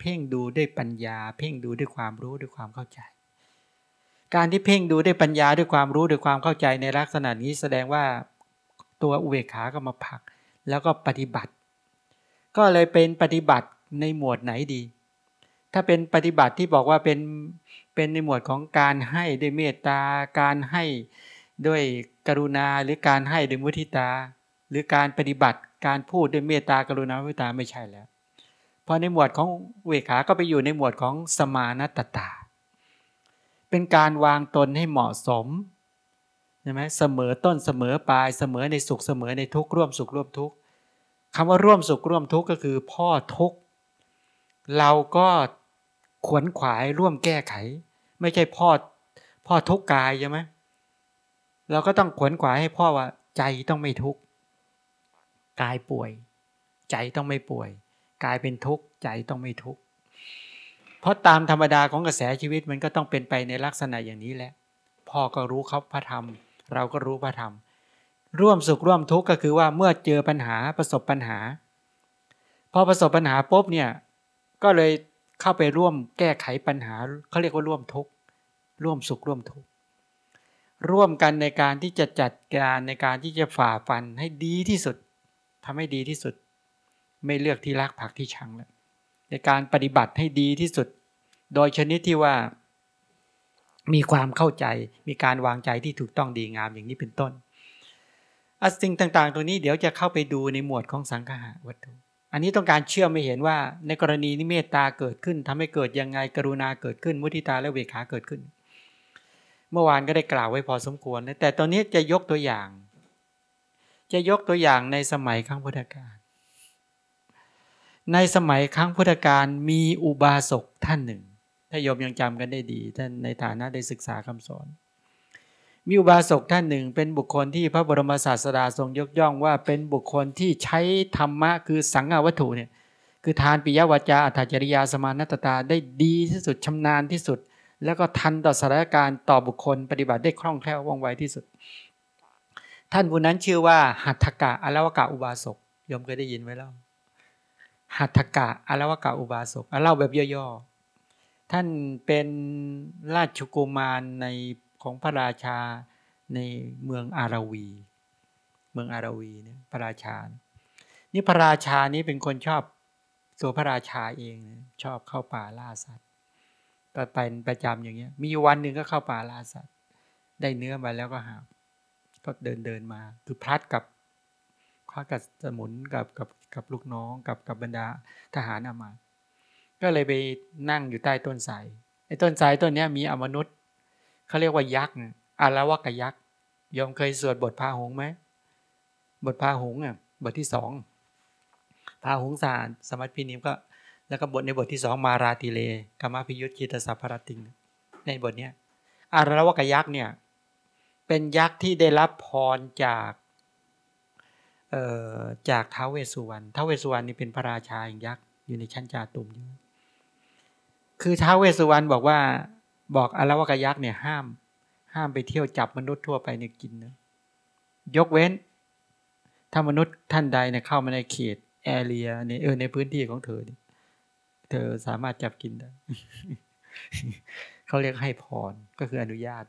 เพ่งดูด้วยปัญญา เพ่งดูด้วยความรู้ด้วยความเข้าใจ การที่เพ่งดูด้วยปัญญาด้วยความรู้ด้วยความเข้าใจในลักษณะนี้แสดงว่าตัวอุเบกขาก็มาผัก แล้วก็ปฏิบัติ ก็เลยเป็นปฏิบัติในหมวดไหนดี ถ้าเป็นปฏิบัติที่บอกว่าเป็นเป็นในหมวดของการให้ด้วยเมตตาการให้ ด้วยกรุณาหรือการให้ด้วยมุทิตา หรือการปฏิบัติการพูดด้วยเมตตากรุณามุทิตาไม่ใช่แล้วพราะในหมวดของเวขาก็ไปอยู่ในหมวดของสมานตตา เป็นการวางตนให้เหมาะสมใช่ไหมเสมอต้นเสมอปลายเสมอในสุขเสมอในทุกข์ร่วมสุขร่วมทุกข์คำว่าร่วมสุขร่วมทุกข์ก็คือพ่อทุกข์เราก็ขวนขวายร่วมแก้ไข ไม่ใช่พ่อพ่อทุกข์กายใช่ไหม เราก็ต้องขวนขวายให้พ่อว่า ใจต้องไม่ทุกข์กายป่วย ใจต้องไม่ป่วย กายเป็นทุกข์ใจต้องไม่ทุกข์เพราะตามธรรมดาของกระแสชีวิตมันก็ต้องเป็นไปในลักษณะอย่างนี้แหละ พ่อก็รู้เขาพระธรรม เราก็รู้พระธรรม ร่วมสุขร่วมทุกข์ก็คือว่าเมื่อเจอปัญหาประสบปัญหา พอประสบปัญหาปุ๊บเนี่ยก็เลยเข้าไปร่วมแก้ไขปัญหาเขาเรียกว่าร่วมทุกข์ร่วมสุขร่วมทุกข์ ร่วมกันในการที่จะจัดการในการที่จะฝ่าฟันให้ดีที่สุดทำให้ดีที่สุด ไม่เลือกที่รักผักที่ชังแล้วในการปฏิบัติให้ดีที่สุด โดยชนิดที่ว่า มีความเข้าใจ มีการวางใจที่ถูกต้องดีงามอย่างนี้เป็นต้นอสิ่งต่าง ๆตรงนี้เดี๋ยวจะเข้าไปดูในหมวดของสังหาวัตถุ อันนี้ต้องการเชื่อมไม่เห็นว่า ในกรณีนี้เมตตาเกิดขึ้นทำให้เกิดยังไงกรุณาเกิดขึ้นมุทิตาและเวขาเกิดขึ้น เมื่อวานก็ได้กล่าวไว้พอสมควรนะแต่ตอนนี้จะยกตัวอย่าง จะยกตัวอย่างในสมัยครั้งพุทธกาลในสมัยครั้งพุทธกาลมีอุบาสกท่านหนึ่ง ถ้าโยมยังจำกันได้ดีท่านในฐานะได้ศึกษาคำสอน มีอุบาสกท่านหนึ่ง เป็นบุคคลที่พระบรมศาสดาทรงยกย่องว่าเป็นบุคคลที่ใช้ธรรมะคือสังฆวัตถุเนี่ยคือทานปิยวาจาอัตจริยาสมานัตตาได้ดีที่สุดชำนาญที่สุด แล้วก็ทันต่อสถานการณ์ต่อบุคคลปฏิบัติได้คล่องแคล่วว่องไวที่สุด ท่านผู้นั้นชื่อว่า หัตถกะอลวกะอุบาสกยมเคยได้ยินไหมเล่าหัตถกะอลวกะอุบาสกเล่าแบบย่อๆท่านเป็นราชกุมารในของพระราชาในเมืองอาราวี เมืองอาราวีเนี่ยพระราชา นี่พระราชานี้เป็นคนชอบตัวพระราชาเองชอบเข้าป่าล่าสัตว์ เป็นประจำอย่างเงี้ย มีวันหนึ่งก็เข้าป่าลาสัตว์ได้เนื้อมาแล้วก็หาก็เดินเดินมา คือพลัดกับข้ากับสมุนกับกับกับลูกน้องกับกับบรรดาทหารอามา ก็เลยไปนั่งอยู่ใต้ต้นไทรไอ้ต้นไทรต้นนี้มีอมนุษย์เขาเรียกว่ายักษ์อารวะกยักษ์ยอมเคยสวดบทพาหงไหมบทพาหงอะบทที่สองพาหงสารสมัติพินิมก็ แล้วก็บทในบทที่สองมาราติเลกามาพิยุทธคิตสัพพรติง ในบทเนี้ยอารวกยักษ์เนี่ยเป็นยักษ์ที่ได้รับพรจากเอ่อจากท้าวเวสุวรรณท้าวเวสุวรรณนี่เป็นพระราชาอย่างยักษ์อยู่ในชั้นจาตุมคือท้าวเวสุวรรณบอกว่าบอกอารวกยักษ์เนี่ยห้าม ห้ามไปเที่ยวจับมนุษย์ทั่วไปเนี่ยกินนะยกเว้น ถ้ามนุษย์ท่านใดเนี่ยเข้ามาในเขตแอเรียในเออในพื้นที่ของเธอเธอสามารถจับกินได้ เขาเรียกให้พรก็คืออนุญาต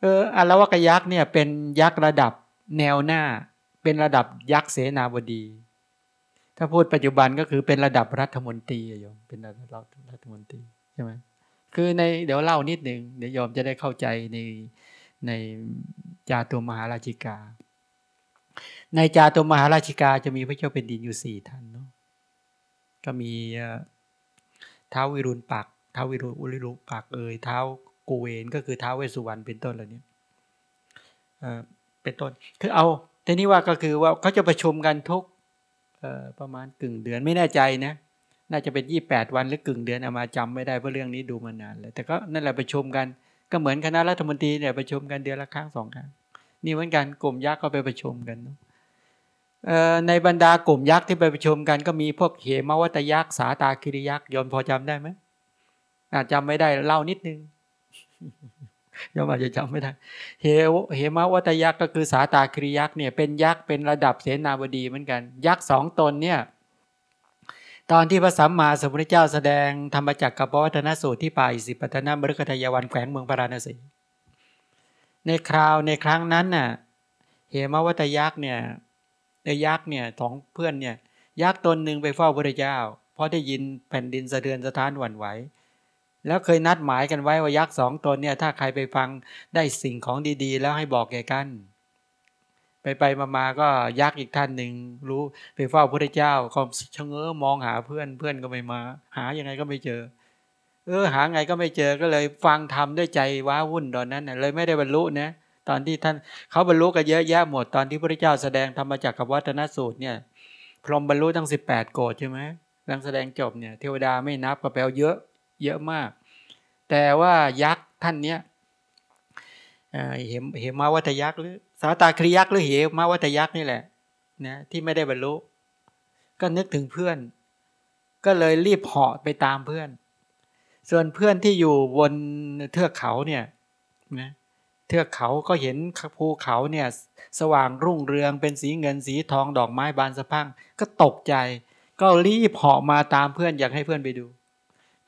เอออารวกยักษ์เนี่ย เป็นยักษ์ระดับแนวหน้า เป็นระดับยักษ์เสนาบดี ถ้าพูดปัจจุบันก็คือเป็นระดับรัฐมนตรีโยมเป็นระดับรัฐมนตรีใช่ไหมคือในเดี๋ยวเล่านิดหนึ่งเดี๋ยวยอมจะได้เข้าใจในในจาตุมหาราชิกา ในจาตุมหาราชิกาจะมีพระเจ้าเป็นดินอยู่สี่ท่านน ก็มีท้าววิรุณปักท้าววิรุณอุลิรุปักเอ่ยท้าวกูเวนก็คือท้าวเวสุวรรณเป็นต้นเหล่านี้เป็นต้นคือเอาทีนี้ว่าก็คือว่าเขาจะประชุมกันทุกประมาณกึ่งเดือนไม่แน่ใจนะน่าจะเป็นยี่แปดวันหรือกึ่งเดือนเอามาจำไม่ได้เพราะเรื่องนี้ดูมานานเลยแต่ก็นั่นแหละประชุมกันก็เหมือนคณะรัฐมนตรีเนี่ยประชุมกันเดือนละครั้งสองครั้งนี่เหมือนกันกลุ่มยักษ์ก็ไปประชุมกัน ในบรรดากลุ่มยักษ์ที่ไปประชุมกันก็มีพวกเหมวัตยักษ์สาตาคิริยักษ์ยนพอจำได้ไหมอาจจำไม่ได้เล่านิดนึงยอมอาจจะจำไม่ได้เหเหมวัตยักษ์ก็คือสาตาคิริยักษ์เนี่ยเป็นยักษ์เป็นระดับเสนาบดีเหมือนกัน ยักษ์สองตนเนี่ยตอนที่พระสัมมาสัมพุทธเจ้าแสดงธรรมจักรกับวัฒนสูตรที่ป่าอิสิปตนามฤคทายวันแขวงเมืองพาราณสีในคราวในครั้งนั้นน่ะเหมวัตยักษ์เนี่ย ในยักษ์เนี่ยสองเพื่อนเนี่ยยักษ์ตนหนึ่งไปเฝ้าพระเจ้า เพราะได้ยินแผ่นดินสะเทือนสะท้านหวั่นไหวแล้วเคยนัดหมายกันไว้ว่ายักษ์สองตนเนี่ยถ้าใครไปฟังได้สิ่งของดีๆ แล้วให้บอกแก่กัน ไปไปมาๆก็ยักษ์อีกท่านหนึ่งรู้ไปเฝ้าพระเจ้าก็ชะเง้อมองหาเพื่อนเพื่อนก็ไม่มา หายังไงก็ไม่เจอ เออหาไงก็ไม่เจอก็เลยฟังทำด้วยใจว้าวุ่นตอนนั้นเลยไม่ได้บรรลุนะ ตอนที่ท่านเขาบรรลุกันเยอะแยะหมดตอนที่พระเจ้าแสดงธรรมจักรวัฒนสูตรเนี่ยพรหมบรรลุทั้งสิบแปดโกดใช่ไหมหลังแสดงจบเนี่ยเทวดาไม่นับก็แปลเยอะเยอะมาก แต่ว่ายักษ์ท่านเนี้ยเห็นเห็นมาวัตยักษ์หรือสาตาคริยักษ์หรือเหวมาวัตยักษ์นี่แหละนะที่ไม่ได้บรรลุ ก็นึกถึงเพื่อน ก็เลยรีบเหาะไปตามเพื่อน ส่วนเพื่อนที่อยู่บนเทือกเขาเนี่ยนะเเทือกเขาก็เห็นภูเขาเนี่ยสว่างรุ่งเรืองเป็นสีเงินสีทองดอกไม้บานสะพังก็ตกใจ ก็รีบเหาะมาตามเพื่อนอยากให้เพื่อนไปดู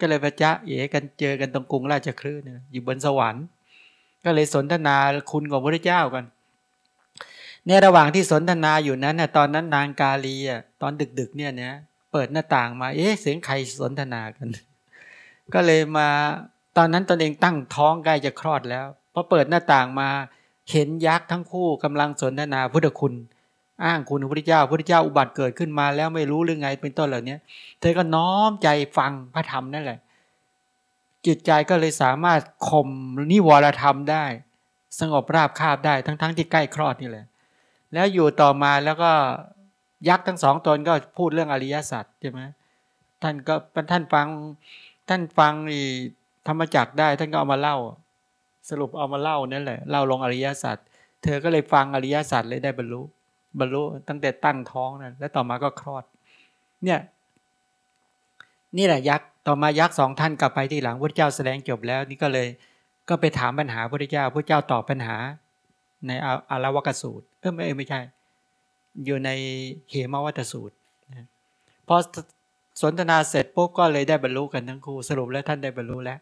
ก็เลยพระจ้าเอ๋กันเจอกันตรงกรุงราชคลื่นอยู่บนสวรรค์ ก็เลยสนทนาคุณของพระเจ้ากันในระหว่างที่สนทนาอยู่นั้นน่ะตอนนั้นนางกาลีอะตอนดึกๆเนี่ยเนี่ยเปิดหน้าต่างมา เอ๊ะเสียงใครสนทนากัน ก็เลยมาตอนนั้นตนเองตั้งท้องใกล้จะคลอดแล้ว อเปิดหน้าต่างมาเห็นยักษ์ทั้งคู่กำลังสนทนาพุทธคุณ อ้างคุณพระพุทธเจ้าพระพุทธเจ้าอุบัติเกิดขึ้นมาแล้วไม่รู้เรื่องไงเป็นต้นเหล่านี้เธอก็น้อมใจฟังพระธรรมนั่นแหละ จิตใจก็เลยสามารถข่มนิวรธรรมได้ สงบราบคาบได้ทั้งๆทที่ใกล้คลอดนี่แหละ แล้วอยู่ต่อมาแล้วก็ยักษ์ทั้งสองตนก็พูดเรื่องอริยสัจใช่ไหมท่านก็ท่านฟังท่านฟังธรรมจักได้ท่านก็เอามาเล่า สรุปเอามาเล่านั่นแหละเล่าลงอริยสัจเธอก็เลยฟังอริยสัจเลยได้บรรลุ บรรลุตั้งแต่ตั้งท้องนั่นแล้วต่อมาก็คลอด เนี่ยนี่แหละยักษ์ต่อมายักษ์สองท่านกลับไปที่หลังพระเจ้าแสดงจบแล้ว นี่ก็เลยก็ไปถามปัญหาพระเจ้าพระเจ้าตอบปัญหา ในอารวกสูตรเออไม่ไม่ใช่ อยู่ในเหมวัตสูตรพอสนทนาเสร็จปุ๊บก็เลยได้บรรลุกันทั้งคู่สรุปแล้วท่านได้บรรลุแล้ว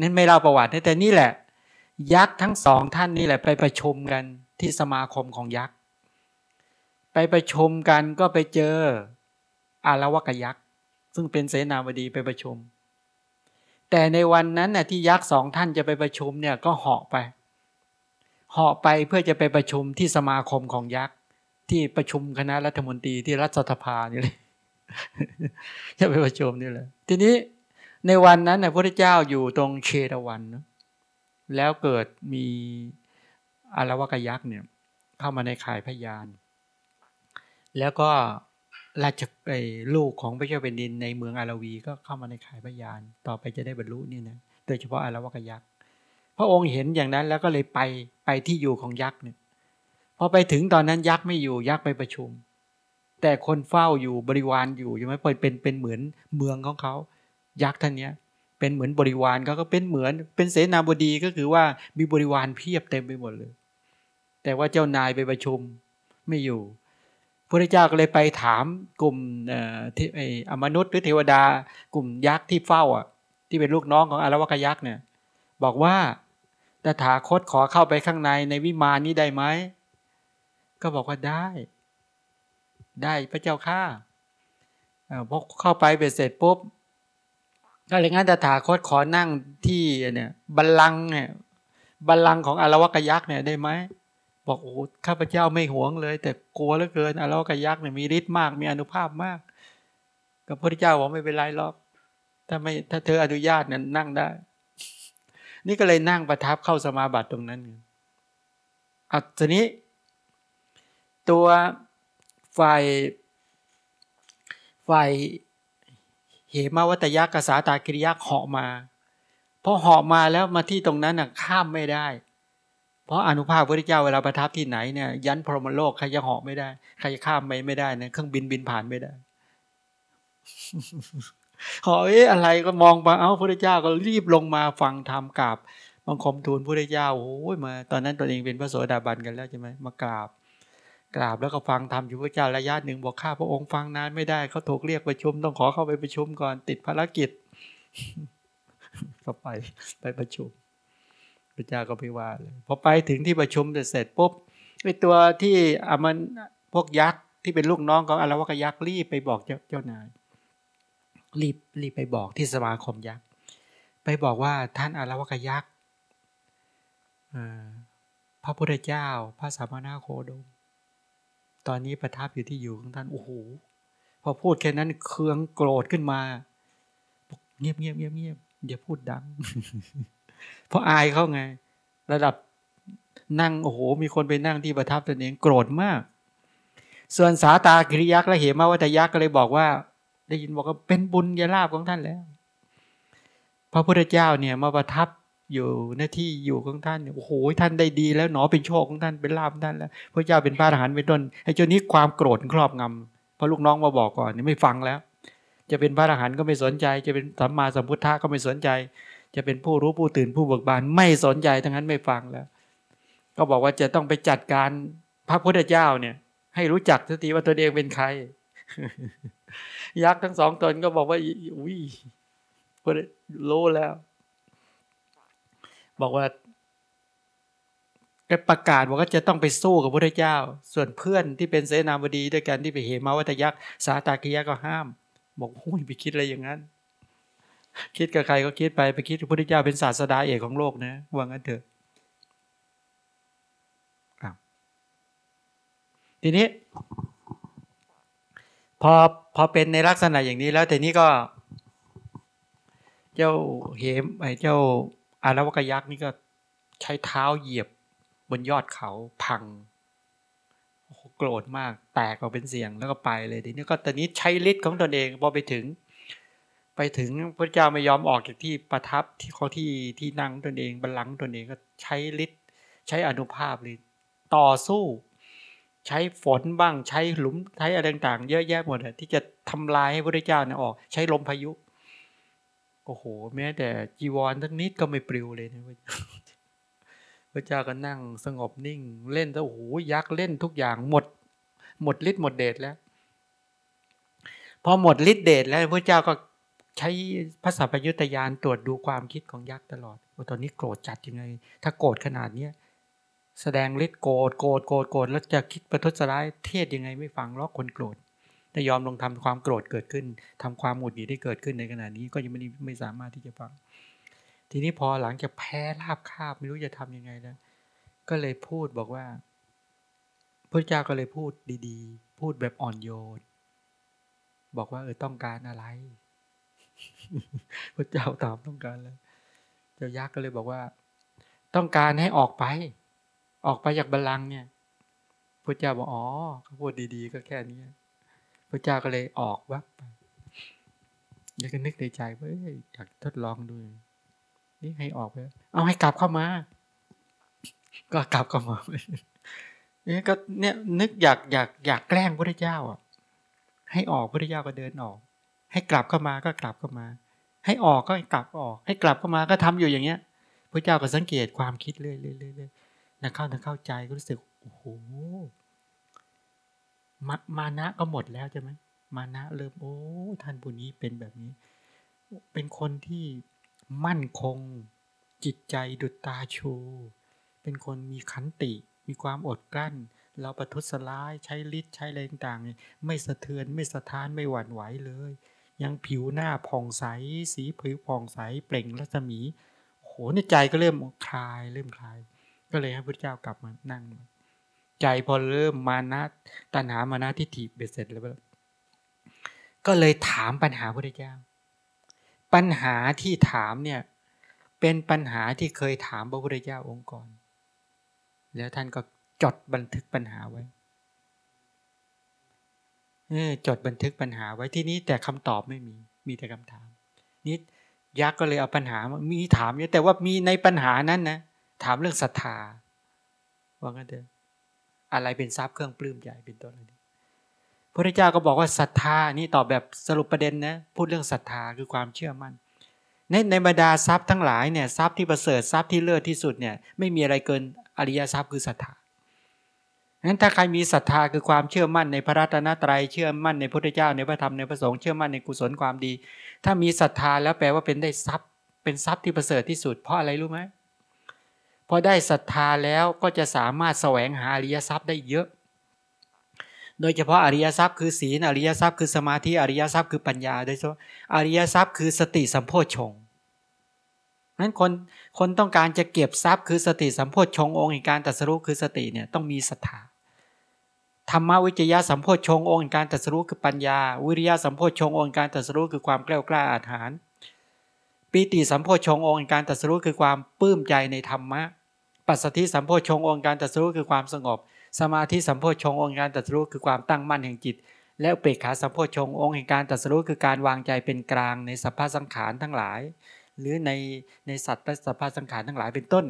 นั่นไม่เล่าประวัติแต่นี่แหละ ยักษ์ทั้งสองท่านนี่แหละไปประชุมกันที่สมาคมของยักษ์ไปประชุมกันก็ไปเจออารวกยักษ์ซึ่งเป็นเสนาบดีไปประชุม แต่ในวันนั้นน่ะที่ยักษ์สองท่านจะไปประชุมเนี่ยก็เหาะไปเหาะไปเพื่อจะไปประชุมที่สมาคมของยักษ์ที่ประชุมคณะรัฐมนตรีที่รัฐสภานี่เลยจะไปประชุมนี่แหละทีนี้ ในวันนั้นนะพระเจ้าอยู่ตรงเชตวันนะแล้วเกิดมีอารวกยักษ์เนี่ย เข้ามาในข่ายพยาน แล้วก็ราชไอ้ลูกของพระเจ้าเป็นดินในเมืองอารวีก็เข้ามาในข่ายพยาน ต่อไปจะได้บรรลุนี่นะโดยเฉพาะอารวกยักษ์พระองค์เห็นอย่างนั้นแล้วก็เลยไปไปที่อยู่ของยักษ์เนี่ยพอไปถึงตอนนั้นยักษ์ไม่อยู่ยักษ์ไปประชุม แต่คนเฝ้าอยู่บริวารอยู่ใช่ไหมเป็นเป็นเหมือนเมืองของเขา ยักษ์ท่านเนี้ยเป็นเหมือนบริวารเขาก็เป็นเหมือนเป็นเสนาบดีก็คือว่ามีบริวารเพียบเต็มไปหมดเลย แต่ว่าเจ้านายไปประชุมไม่อยู่พระเจ้าก็เลยไปถามกลุ่มที่ไอ้อมนุษย์หรือเทวดากลุ่มยักษ์ที่เฝ้าอะ ที่เป็นลูกน้องของอารวกยักษ์เนี่ย บอกว่าตถาคตขอเข้าไปข้างในในวิมานนี้ได้ไหมก็บอกว่าได้ ได้พระเจ้าข้าพอเข้าไปเบ็ดเสร็จปุ๊บ ก็เลยงั้นตถาคตขอนั่งที่เนี่ยบัลลังเนี่ยบัลลังของอารวกยักษ์เนี่ยได้ไหมบอกโอ้ข้าพเจ้าไม่หวงเลย แต่กลัวเหลือเกินอารวกยักษ์เนี่ยมีฤทธิ์มากมีอนุภาพมาก กับพระเจ้าบอกไม่เป็นไรหรอกถ้าไม่ถ้าเธออนุญาตเนี่ยนั่งได้ นี่ก็เลยนั่งประทับเข้าสมาบัติตรงนั้นอัตนี้ ตัวฝ่ายฝ่าย เหมาวัตยักษ์กษาตากิริยักษ์เหาะมาพอเหาะมาแล้วมาที่ตรงนั้นน่ะข้ามไม่ได้ เพราะอนุภาพพระเจ้าเวลาประทับที่ไหนเนี่ยยันพรหมโลกใครจะเหาะไม่ได้ ใครจะข้ามไปไม่ได้นะเครื่องบินบินผ่านไม่ได้เหาะเอ๊ะอะไรก็มองไปเอ้าพระเจ้าก็รีบลงมาฟังธรรมกราบบังคมทูลพระเจ้าโอ้ยมา ตอนนั้นตัวเองเป็นพระโสดาบันกันแล้วใช่ไหมมากราบ กราบแล้วก็ฟังธรรมอยู่พระเจ้าระยะหนึ่งบอกข้าพระองค์ฟังนานไม่ได้เขาถูกเรียกประชุม ต้องขอเข้าไปประชุมก่อนติดภารกิจ ก็ไปไปประชุม พระเจ้าก็ไปว่าเลยพอไปถึงที่ประชุมเสร็จปุ๊บไอตัวที่อามันพวกยักษ์ที่เป็นลูกน้องของอารวกยักษ์รีบไปบอกเจ้าเจ้านายรีบรีบไปบอกที่สมาคมยักษ์ไปบอกว่าท่านอารวกยักษ์พระพุทธเจ้า พระสามณโคดม ตอนนี้ประทับอยู่ที่อยู่ของท่านโอ้โหพอพูดแค่นั้นเครืองโกรธขึ้นมาบอกเงียบเงียบเงียบเงียบอย่าพูดดัง เพราะอายเขาไง ระดับนั่งโอ้โห มีคนไปนั่งที่ประทับตัวเองโกรธมาก ส่วนสาตากิริยักษ์และเหมาวัตยักษ์ก็เลยบอกว่า ได้ยินบอกว่าเป็นบุญยาลาบของท่านแล้ว พระพุทธเจ้าเนี่ยมาประทับ อยู่หน้าที่อยู่ของท่านโอ้โหท่านได้ดี แล้วหนอเป็นโชคของท่านเป็นลาภท่านแล้วพระเจ้าเป็นพระอรหันต์เป็นต้นไอ้เจ้านี้ความโกรธครอบงำพอลูกน้องมาบอกก่อนนี่ไม่ฟังแล้ว จะเป็นพระอรหันต์ก็ไม่สนใจ จะเป็นสัมมาสัมพุทธะก็ไม่สนใจ จะเป็นผู้รู้ผู้ตื่นผู้เบิกบานไม่สนใจทั้งนั้นไม่ฟังแล้ว ก็บอกว่าจะต้องไปจัดการพระพุทธเจ้าเนี่ย ให้รู้จักสติว่าตัวเองเป็นใคร ยักษ์ทั้งสองตนก็บอกว่าอุ้ยรู้แล้ว บอกว่าประกาศว่าก็จะต้องไปสู้กับพระเจ้า ส่วนเพื่อนที่เป็นเสนาบดีด้วยกันที่ไปเหมาวัตยักษ์สาตากิยะก็ห้าม บอกโอ้ยไปคิดอะไรอย่างนั้น คิดกับใครก็คิดไปไปคิดพระพุทเจ้าเป็นศาสดาเอกของโลกนะว่างั้นเถอะทีนี้ พอพอเป็นในลักษณะอย่างนี้แล้วแต่นี้ก็ เจ้าเหมไอเจ้า อารวกยักษ์นี่ก็ใช้เท้าเหยียบบนยอดเขาพังโกรธมากแตกออกเป็นเสียงแล้วก็ไปเลยทีนี้ก็ตอนนี้ใช้ฤทธิ์ของตนเองพอไปถึง ไปถึงพระเจ้าไม่ยอมออกจากที่ประทับที่เขาที่ที่นั่งตนเองบัลลังก์ตนเองก็ใช้ฤทธิ์ใช้อนุภาพเลยต่อสู้ ใช้ฝนบ้างใช้หลุมใช้อะไรต่างๆ เยอะแยะหมดที่จะทำลายให้พระเจ้าเนี่ยออก ใช้ลมพายุ โอ้โห แม้แต่จีวรทั้งนิดก็ไม่ปลิวเลยนะพระเจ้าก็นั่งสงบนิ่ง เล่นแล้วโอ้โหยักษ์เล่นทุกอย่างหมด หมดฤทธิ์หมดเดชแล้ว พอหมดฤทธิ์เดชแล้วพระเจ้าก็ใช้ภาษาพยุตยานตรวจดูความคิดของยักษ์ตลอดว่าตอนนี้โกรธจัดยังไง ถ้าโกรธขนาดเนี้ยแสดงฤทธิ์โกรธโกรธโกรธโกรธแล้วจะคิดประทุษร้ายเทศยังไงไม่ฟังล็อกคนโกรธ ถ้ายอมลงทำความโกรธเกิดขึ้นทำความหงุดหงิดได้เกิดขึ้นในขณะนี้ก็ยังไม่ไม่สามารถที่จะฟัง ทีนี้พอหลังจากแพ้ราบคาบไม่รู้จะทํำยังไงแล้วก็เลยพูดบอกว่าพระเจ้าก็เลยพูดดีๆ พูดแบบอ่อนโยน บอกว่าเออต้องการอะไรพระเจ้าตอบต้องการเลยเจ้ายักษ์ก็เลยบอกว่า ต้องการให้ออกไป ออกไปจากบัลลังก์เนี่ยพระเจ้าบอกอ๋อเขาพูดดีๆ ก็แค่นี้ พระเจ้าก็เลยออกวับไปแล้วก็นึกในใจว่าอยากทดลองดู นี่ให้ออกไป เอาให้กลับเข้ามา ก็กลับก็มาเนี่ยก็เนี่ยนึกอยากอยากอยากแกล้งพระเจ้าอะ ให้ออกพระเจ้าก็เดินออก ให้กลับเข้ามาก็กลับเข้ามา ให้ออกก็กลับออก ให้กลับเข้ามาก็ทำอยู่อย่างเงี้ยพระเจ้าก็สังเกตความคิดเรื่อยๆนักเข้านักเข้าใจก็รู้สึกโอ้โห มามานะก็หมดแล้วใช่ไหมมานะเริ่มโอ้ท่านบุญนี้เป็นแบบนี้ เป็นคนที่มั่นคงจิตใจดุจตาชู เป็นคนมีขันติ มีความอดกลั้น เราประทุษร้ายใช้ฤทธิ์ใช้อะไรต่างๆไม่สะเทือนไม่สะท้านไม่หวั่นไหวเลย ยังผิวหน้าผ่องใส สีผิวผ่องใสเปล่งรัศมีโหในใจก็เริ่มคลายเริ่มคลาย ก็เลยให้พระเจ้ากลับมานั่ง ใจพอเริ่มมานะตัณหามานะทิฏฐิเบ็ดเสร็จแล้ว ก็เลยถามปัญหาพระเจ้า ปัญหาที่ถามเนี่ยเป็นปัญหาที่เคยถามพระพุทธเจ้าองค์ก่อน แล้วท่านก็จดบันทึกปัญหาไว้จดบันทึกปัญหาไว้ที่นี้แต่คำตอบไม่มี มีแต่คำถามนี่ยักษ์ก็เลยเอาปัญหามีถามเยอะแต่ว่ามีในปัญหานั้นนะถามเรื่องศรัทธาว่างั้นเถอะ อะไรเป็นทรัพย์เครื่องปลื้มใหญ่เป็นต้นอะไรพระเจ้าก็บอกว่าศรัทธานี่ตอบแบบสรุปประเด็นนะพูดเรื่องศรัทธาคือความเชื่อมั่นในในบรรดาทรัพย์ทั้งหลายเนี่ยทรัพย์ที่ประเสริฐทรัพย์ที่เลิศที่สุดเนี่ยไม่มีอะไรเกินอริยทรัพย์คือศรัทธานั้นถ้าใครมีศรัทธาคือความเชื่อมั่นในพระรัตนตรัยเชื่อมั่นในพระพุทธเจ้าในพระธรรมในพระสงฆ์เชื่อมั่นในกุศลความดี ถ้ามีศรัทธาแล้วแปลว่าเป็นได้ทรัพย์ เป็นทรัพย์ที่ประเสริฐที่สุดเพราะอะไรรู้ไหม พอได้ศรัทธาแล้วก็จะสามารถแสวงหาอริยทรัพย์ได้เยอะ โดยเฉพาะอริยทรัพย์คือศีลอริยทรัพย์คือสมาธิอริยทรัพย์คือปัญญาโดยเฉพาะอริยทรัพย์คือสติสัมโพชฌงค์นั้นคนคนต้องการจะเก็บทรัพย์คือสติสัมโพชฌงองค์การตัสรุปคือสติเนี่ยต้องมีศรัทธาธรรมวิจยะสัมโพชฌงองค์การตัสรุปคือปัญญา วิริยะสัมโพชฌงองค์การตัสรุปคือความกล้ากล้าอาถรรพ์ปีติสัมโพชฌงองค์การตัสรุปคือความปลื้มใจในธรรมะ ปัสสติสัมโพชงองค์การตัดสรุปคือความสงบ สมาธิสัมโพชงองค์การตัดสรุปคือความตั้งมั่นแห่งจิต และเปรขาสัมโพชงองค์แห่งการตัดสรุปคือการวางใจเป็นกลางในสัพพสังขารทั้งหลาย หรือในในสัตว์และสภาพสังขารทั้งหลายเป็นต้น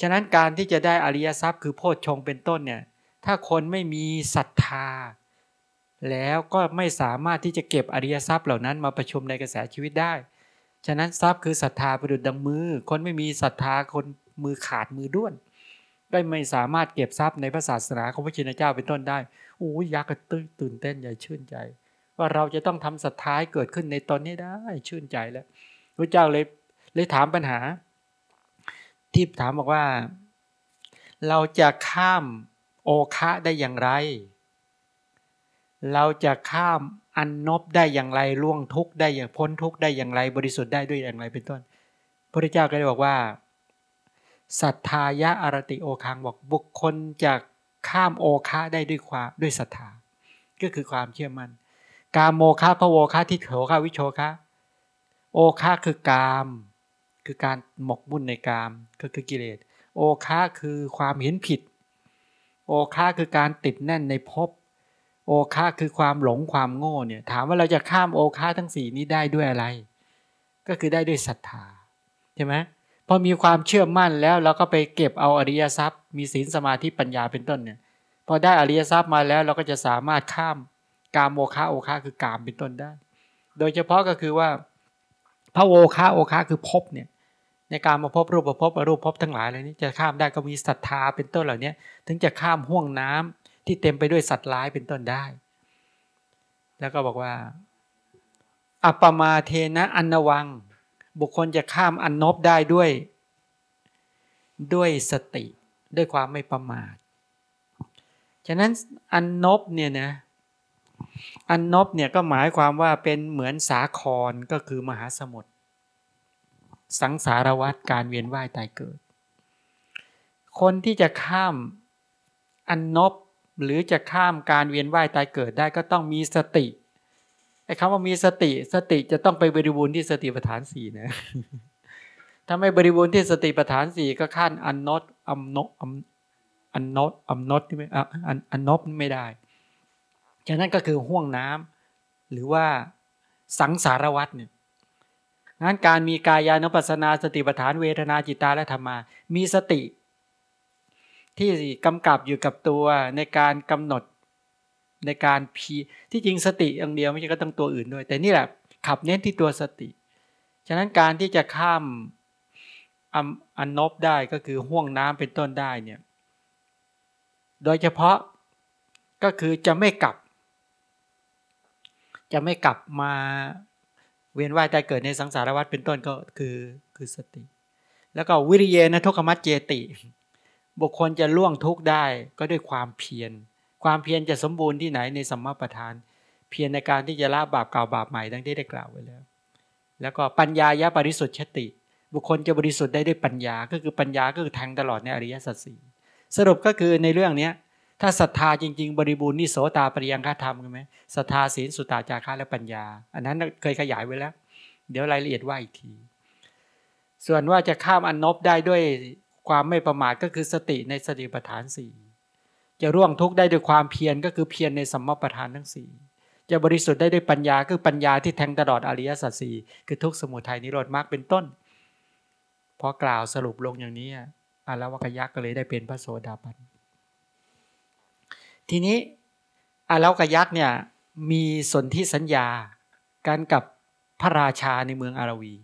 ฉะนั้นการที่จะได้อริยทรัพย์คือโพชฌงเป็นต้นเนี่ยถ้าคนไม่มีศรัทธา แล้วก็ไม่สามารถที่จะเก็บอริยทรัพย์เหล่านั้นมาประชุมในกระแสชีวิตได้ ฉะนั้นทรัพย์คือศรัทธาประดุดดังมือ คนไม่มีศรัทธาคน มือขาดมือด้วน ก็ไม่สามารถเก็บทรัพย์ในพระศาสนาของพระชินเจ้าเป็นต้นได้โอ้ยยักษ์ตื่นตื่นเต้นใหญ่ชื่นใจ ว่าเราจะต้องทำศรัทธายเกิดขึ้นในตอนนี้ได้ชื่นใจแล้วพระเจ้าเลยเลยถามปัญหา ที่ถามบอกว่า เราจะข้ามโอคะได้อย่างไร เราจะข้ามอันนบได้อย่างไรล่วงทุกได้อย่างพ้นทุกได้อย่างไร บริสุทธิ์ได้ด้วยอย่างไรเป็นต้นพระเจ้าก็เลยบอกว่า ศรัทธายะอรติโอคังบอกบุคคลจะข้ามโอคะได้ด้วยความด้วยศรัทธา ก็คือความเชื่อมัน่นกามโมคะพระโวคะที่โถคะวิโชคะโอคะคือกาม คือการหมกมุ่นในกามก็คือกิเลส โอคะคือความเห็นผิด โอคะคือการติดแน่นในภพโอคะคือความหลงความโง่เนี่ยถามว่าเราจะข้ามโอคะทั้งสี่นี้ได้ด้วยอะไร ก็คือได้ด้วยศรัทธาใช่ไหม พอมีความเชื่อมั่นแล้วเราก็ไปเก็บเอาอริยทรัพย์ มีศีลสมาธิปัญญาเป็นต้นเนี่ยพอได้อริยทรัพย์มาแล้วเราก็จะสามารถข้ามกามโมคะโอคะคือกามเป็นต้นได้ โดยเฉพาะก็คือว่าพระโอคะโอคะคือภพเนี่ยในการมาพบรูปภพอรูปภพทั้งหลายเลยนี้จะข้ามได้ก็มีศรัทธาเป็นต้นเหล่านี้ถึงจะข้ามห่วงน้ำที่เต็มไปด้วยสัตว์ร้ายเป็นต้นได้ แล้วก็บอกว่าอัปปมาเทนะอันวัง บุคคลจะข้ามอันนบได้ด้วย ด้วยสติด้วยความไม่ประมาท ฉะนั้นอันนบเนี่ยนะอันนบเนี่ยก็หมายความว่าเป็นเหมือนสาครก็คือมหาสมุทรสังสารวัฏการเวียนว่ายตายเกิด คนที่จะข้ามอันนบหรือจะข้ามการเวียนว่ายตายเกิดได้ก็ต้องมีสติ ไอ้คำว่ามีสติสติจะต้องไปบริบูรณ์ที่สติปัฏฐานสี่นะถ้าไม่บริบูรณ์ที่สติปัฏฐานสี่ก็ขั้นอันนบอัมนอัมอันนบอัมนบที่ไม่อันอันนบไม่ได้ ฉะนั้นก็คือห่วงน้ำหรือว่าสังสารวัตรเนี่ยงั้นการมีกายานุปัสนาสติปัฏฐานเวทนาจิตตาและธรรมา มีสติ ที่กำกับอยู่กับตัวในการกำหนด ในการพีที่จริงสติอย่างเดียวไม่ใช่ก็ต้องตัวอื่นด้วย แต่นี่แหละขับเน้นที่ตัวสติ ฉะนั้นการที่จะข้ามอันนบได้ก็คือห่วงน้ำเป็นต้นได้เนี่ยโดยเฉพาะก็คือจะไม่กลับ จะไม่กลับมาเวียนว่ายตายเกิดในสังสารวัฏเป็นต้นก็คือคือสติ แล้วก็วิริเยนะทุกขมัจเจติ บุคคลจะล่วงทุกข์ได้ก็ด้วยความเพียร ความเพียรจะสมบูรณ์ที่ไหนในสัมมาประธาน เพียรในการที่จะละบาปเก่าบาปใหม่ดังที่ได้กล่าวไว้แล้ว แล้วก็ปัญญายะบริสุทธิ์ชติ บุคคลจะบริสุทธิ์ได้ด้วยปัญญา ก็คือปัญญาก็คือแทงตลอดในอริยสัจสี่สรุปก็คือในเรื่องเนี้ยถ้าศรัทธาจริง ๆ บริบูรณ์นี่โสตาปริยังฆาธรรมกันไหมศรัทธาศีลสุตตาจาระและปัญญา อันนั้นเคยขยายไว้แล้ว เดี๋ยวรายละเอียดว่าอีกที ส่วนว่าจะข้ามอนนบได้ด้วยความไม่ประมาทก็คือสติในสติปัฏฐานสี่ จะร่วงทุกข์ได้ด้วยความเพียรก็คือเพียรในสัมมาปัฏฐานทั้งสี่จะบริสุทธิ์ได้ด้วยปัญญาคือปัญญาที่แทงตลอดอริยสัจสี่คือทุกสมุทัยนิโรธมรรคเป็นต้นพอกล่าวสรุปลงอย่างนี้อาลวกยักษ์ก็เลยได้เป็นพระโสดาบัน ทีนี้อาลวกยักษ์เนี่ยมีสนธิสัญญาการกับพระราชาในเมืองอารวี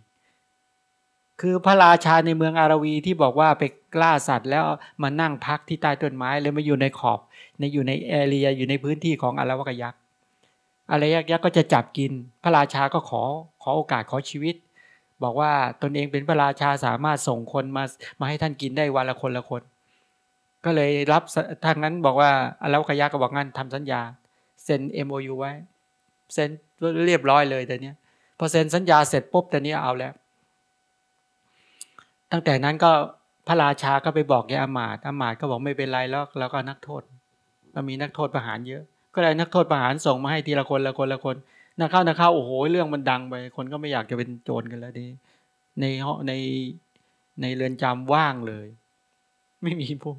คือพระราชาในเมืองอารวีที่บอกว่าไปกล้าสัตว์แล้วมานั่งพักที่ใต้ต้นไม้เลยมาอยู่ในขอบในอยู่ในแอเรียอยู่ในพื้นที่ของอาลวกยักษ์อารยักษ์ยักษ์ก็จะจับกิน พระราชาก็ขอขอโอกาสขอชีวิต บอกว่าตนเองเป็นพระราชาสามารถส่งคนมามาให้ท่านกินได้วันละคนละคน ก็เลยรับทางนั้นบอกว่าอลาวกยะก็บอกงั้นทำสัญญาเซ็น MOU ไว้เซ็นเรียบร้อยเลยแต่เนี้ยพอเซ็นสัญญาเสร็จปุ๊บแต่นี้เอาแล้ว ตั้งแต่นั้นก็พระราชาก็ไปบอกแกอามาตอามาตก็บอกไม่เป็นไรแล้วแล้วก็นักโทษก็มีนักโทษประหารเยอะ ก็เลยนักโทษประหารส่งมาให้ทีละคนละคนละคนนักเข้านักเข้าโอ้โหเรื่องมันดังไป คนก็ไม่อยากจะเป็นโจรกันแล้วดีในในในเรือนจำว่างเลย ไม่มีผู้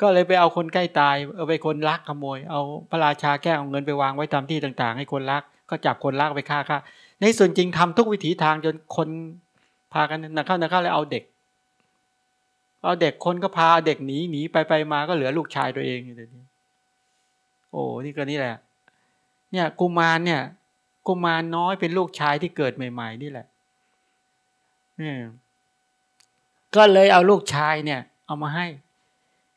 ก็เลยไปเอาคนใกล้ตาย เอาไปคนรักขโมย เอาพระราชาแก้เอาเงินไปวางไว้ตามที่ต่าง ๆ ให้คนรัก ก็จับคนรักไปฆ่าฆ่าในส่วนจริงทำทุกวิถีทางจนคนพากันนักเข้านักเข้าเลยเอาเด็ก เอาเด็กคนก็พาเด็กหนีหนีไปไปมาก็เหลือลูกชายตัวเองอยู่นี้โอ้นี่ก็นี่แหละ เนี่ยกุมารเนี่ยกุมารน้อยเป็นลูกชายที่เกิดใหม่ ๆ นี่แหละเนี่ยก็เลยเอาลูกชายเนี่ย เอามาให้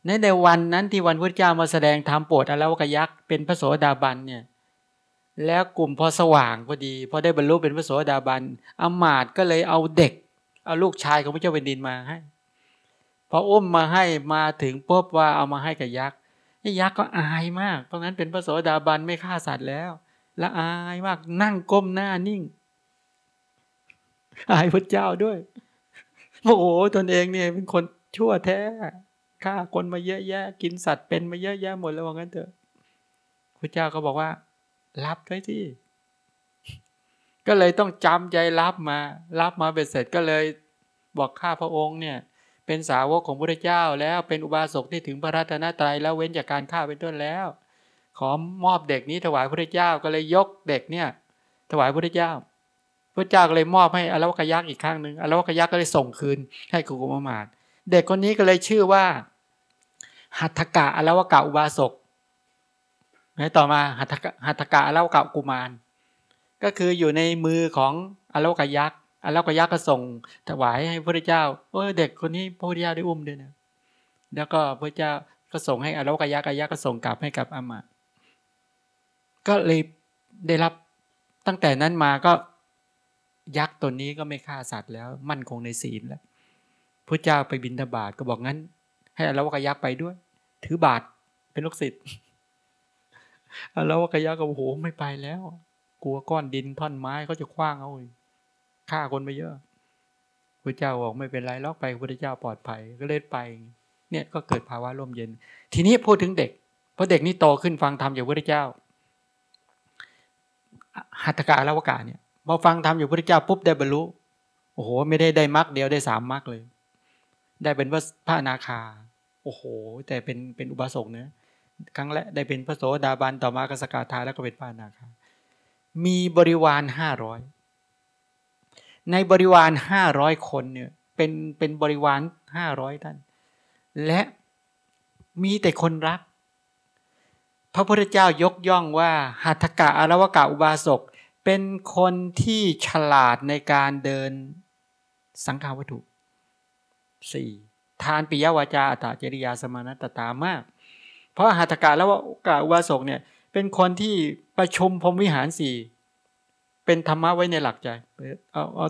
ในในวันนั้นที่วันพระเจ้ามาแสดงธรรมโปรดอลวกยักษ์เป็นพระโสดาบันเนี่ย แล้วกลุ่มพอสว่างพอดีพอได้บรรลุเป็นพระโสดาบันอมาตก็เลยเอาเด็ก เอาลูกชายของพระเจ้าเป็นดินมาให้ พออุ้มมาให้มาถึงปุ๊บว่าเอามาให้กับยักษ์ยักษ์ก็อายมาก เพราะงั้นเป็นพระโสดาบันไม่ฆ่าสัตว์แล้วและอายมากนั่งก้มหน้านิ่ง อายพระเจ้าด้วยโอ้โหตนเองเนี่ยเป็นคนชั่วแท้ฆ่าคนมาเยอะแยะ กินสัตว์เป็นมาเยอะแยะหมดแล้วว่างั้นเถอะพระเจ้าก็บอกว่า รับไว้ที่ ก็เลยต้องจำใจรับมา รับมาเป็นเสร็จก็เลยบอกข้าพระองค์เนี่ย เป็นสาวกของพระเจ้าแล้วเป็นอุบาสกที่ถึงพระรัตนตรัยแล้วเว้นจากการฆ่าเป็นต้นแล้ว ขอมอบเด็กนี้ถวายพระเจ้าก็เลยยกเด็กเนี่ย ถวายพระเจ้า พระเจ้าก็เลยมอบให้อลวกยักษ์อีกครั้งหนึ่งอลวกยักษ์ก็เลยส่งคืนให้กุกุมมาศเด็กคนนี้ก็เลยชื่อว่า หัตถกะอลวกะอุบาสกให้ต่อมาหัตถกะหัตถกะอลวกะกุมาร ก็คืออยู่ในมือของอลวกยักษ์ อลวกยักษ์ก็ส่งถวายให้พระเจ้าเออเด็กคนนี้พระเจ้าได้อุ้มด้วยนะแล้วก็พระเจ้าก็ส่งให้อลวกยักษ์อยักษ์ก็ส่งกลับให้กับอามาก็เลยได้รับตั้งแต่นั้นมาก็ยักษ์ตนนี้ก็ไม่ฆ่าสัตว์แล้ว มั่นคงในศีลแล้วพระเจ้าไปบินทบาทก็บอกงั้น ให้อลวกยักษ์ไปด้วย ถือบาทเป็นลูกศิษย์อลวกยักษ์ก็โอ้โหไม่ไปแล้ว กลัวก้อนดินท่อนไม้เขาจะคว้างเอา ฆ่าคนไปเยอะพระเจ้าบอกไม่เป็นไรล็อกไปพระเจ้าปลอดภัยก็เลยไป เนี่ยก็เกิดภาวะร่มเย็น ทีนี้พูดถึงเด็กเพราะเด็กนี่โตขึ้นฟังธรรมจากพระเจ้าหัตถกาลวกาเนี่ยพอฟังธรรมอยู่พระเจ้าปุ๊บได้บรรลุโอ้โห ไม่ได้ได้มรรคเดียวได้สามมรรคเลย ได้เป็นพระพระนาคา โอ้โห แต่เป็นเป็นอุบาสกเนะครั้งแรกได้เป็นพระโสดาบันต่อมากสกาธาแล้วก็เป็นพระนาคา มีบริวารห้าร้อย ในบริวารห้าร้อยคนเนี่ยเป็นเป็นบริวารห้าร้อยท่าน และมีแต่คนรัก พระพุทธเจ้ายกย่องว่าหัตถกะอารวกะอุบาสกเป็นคนที่ฉลาดในการเดินสังขาวัตถุสี่ทานปิยวาจาอัตจริยาสมานัตตามาก เพราะหัตถกะแล้วกะอุบาสกเนี่ยเป็นคนที่ประชุมพรมวิหารสี่ เป็นธรรมะไว้ในหลักใจ เอาเอา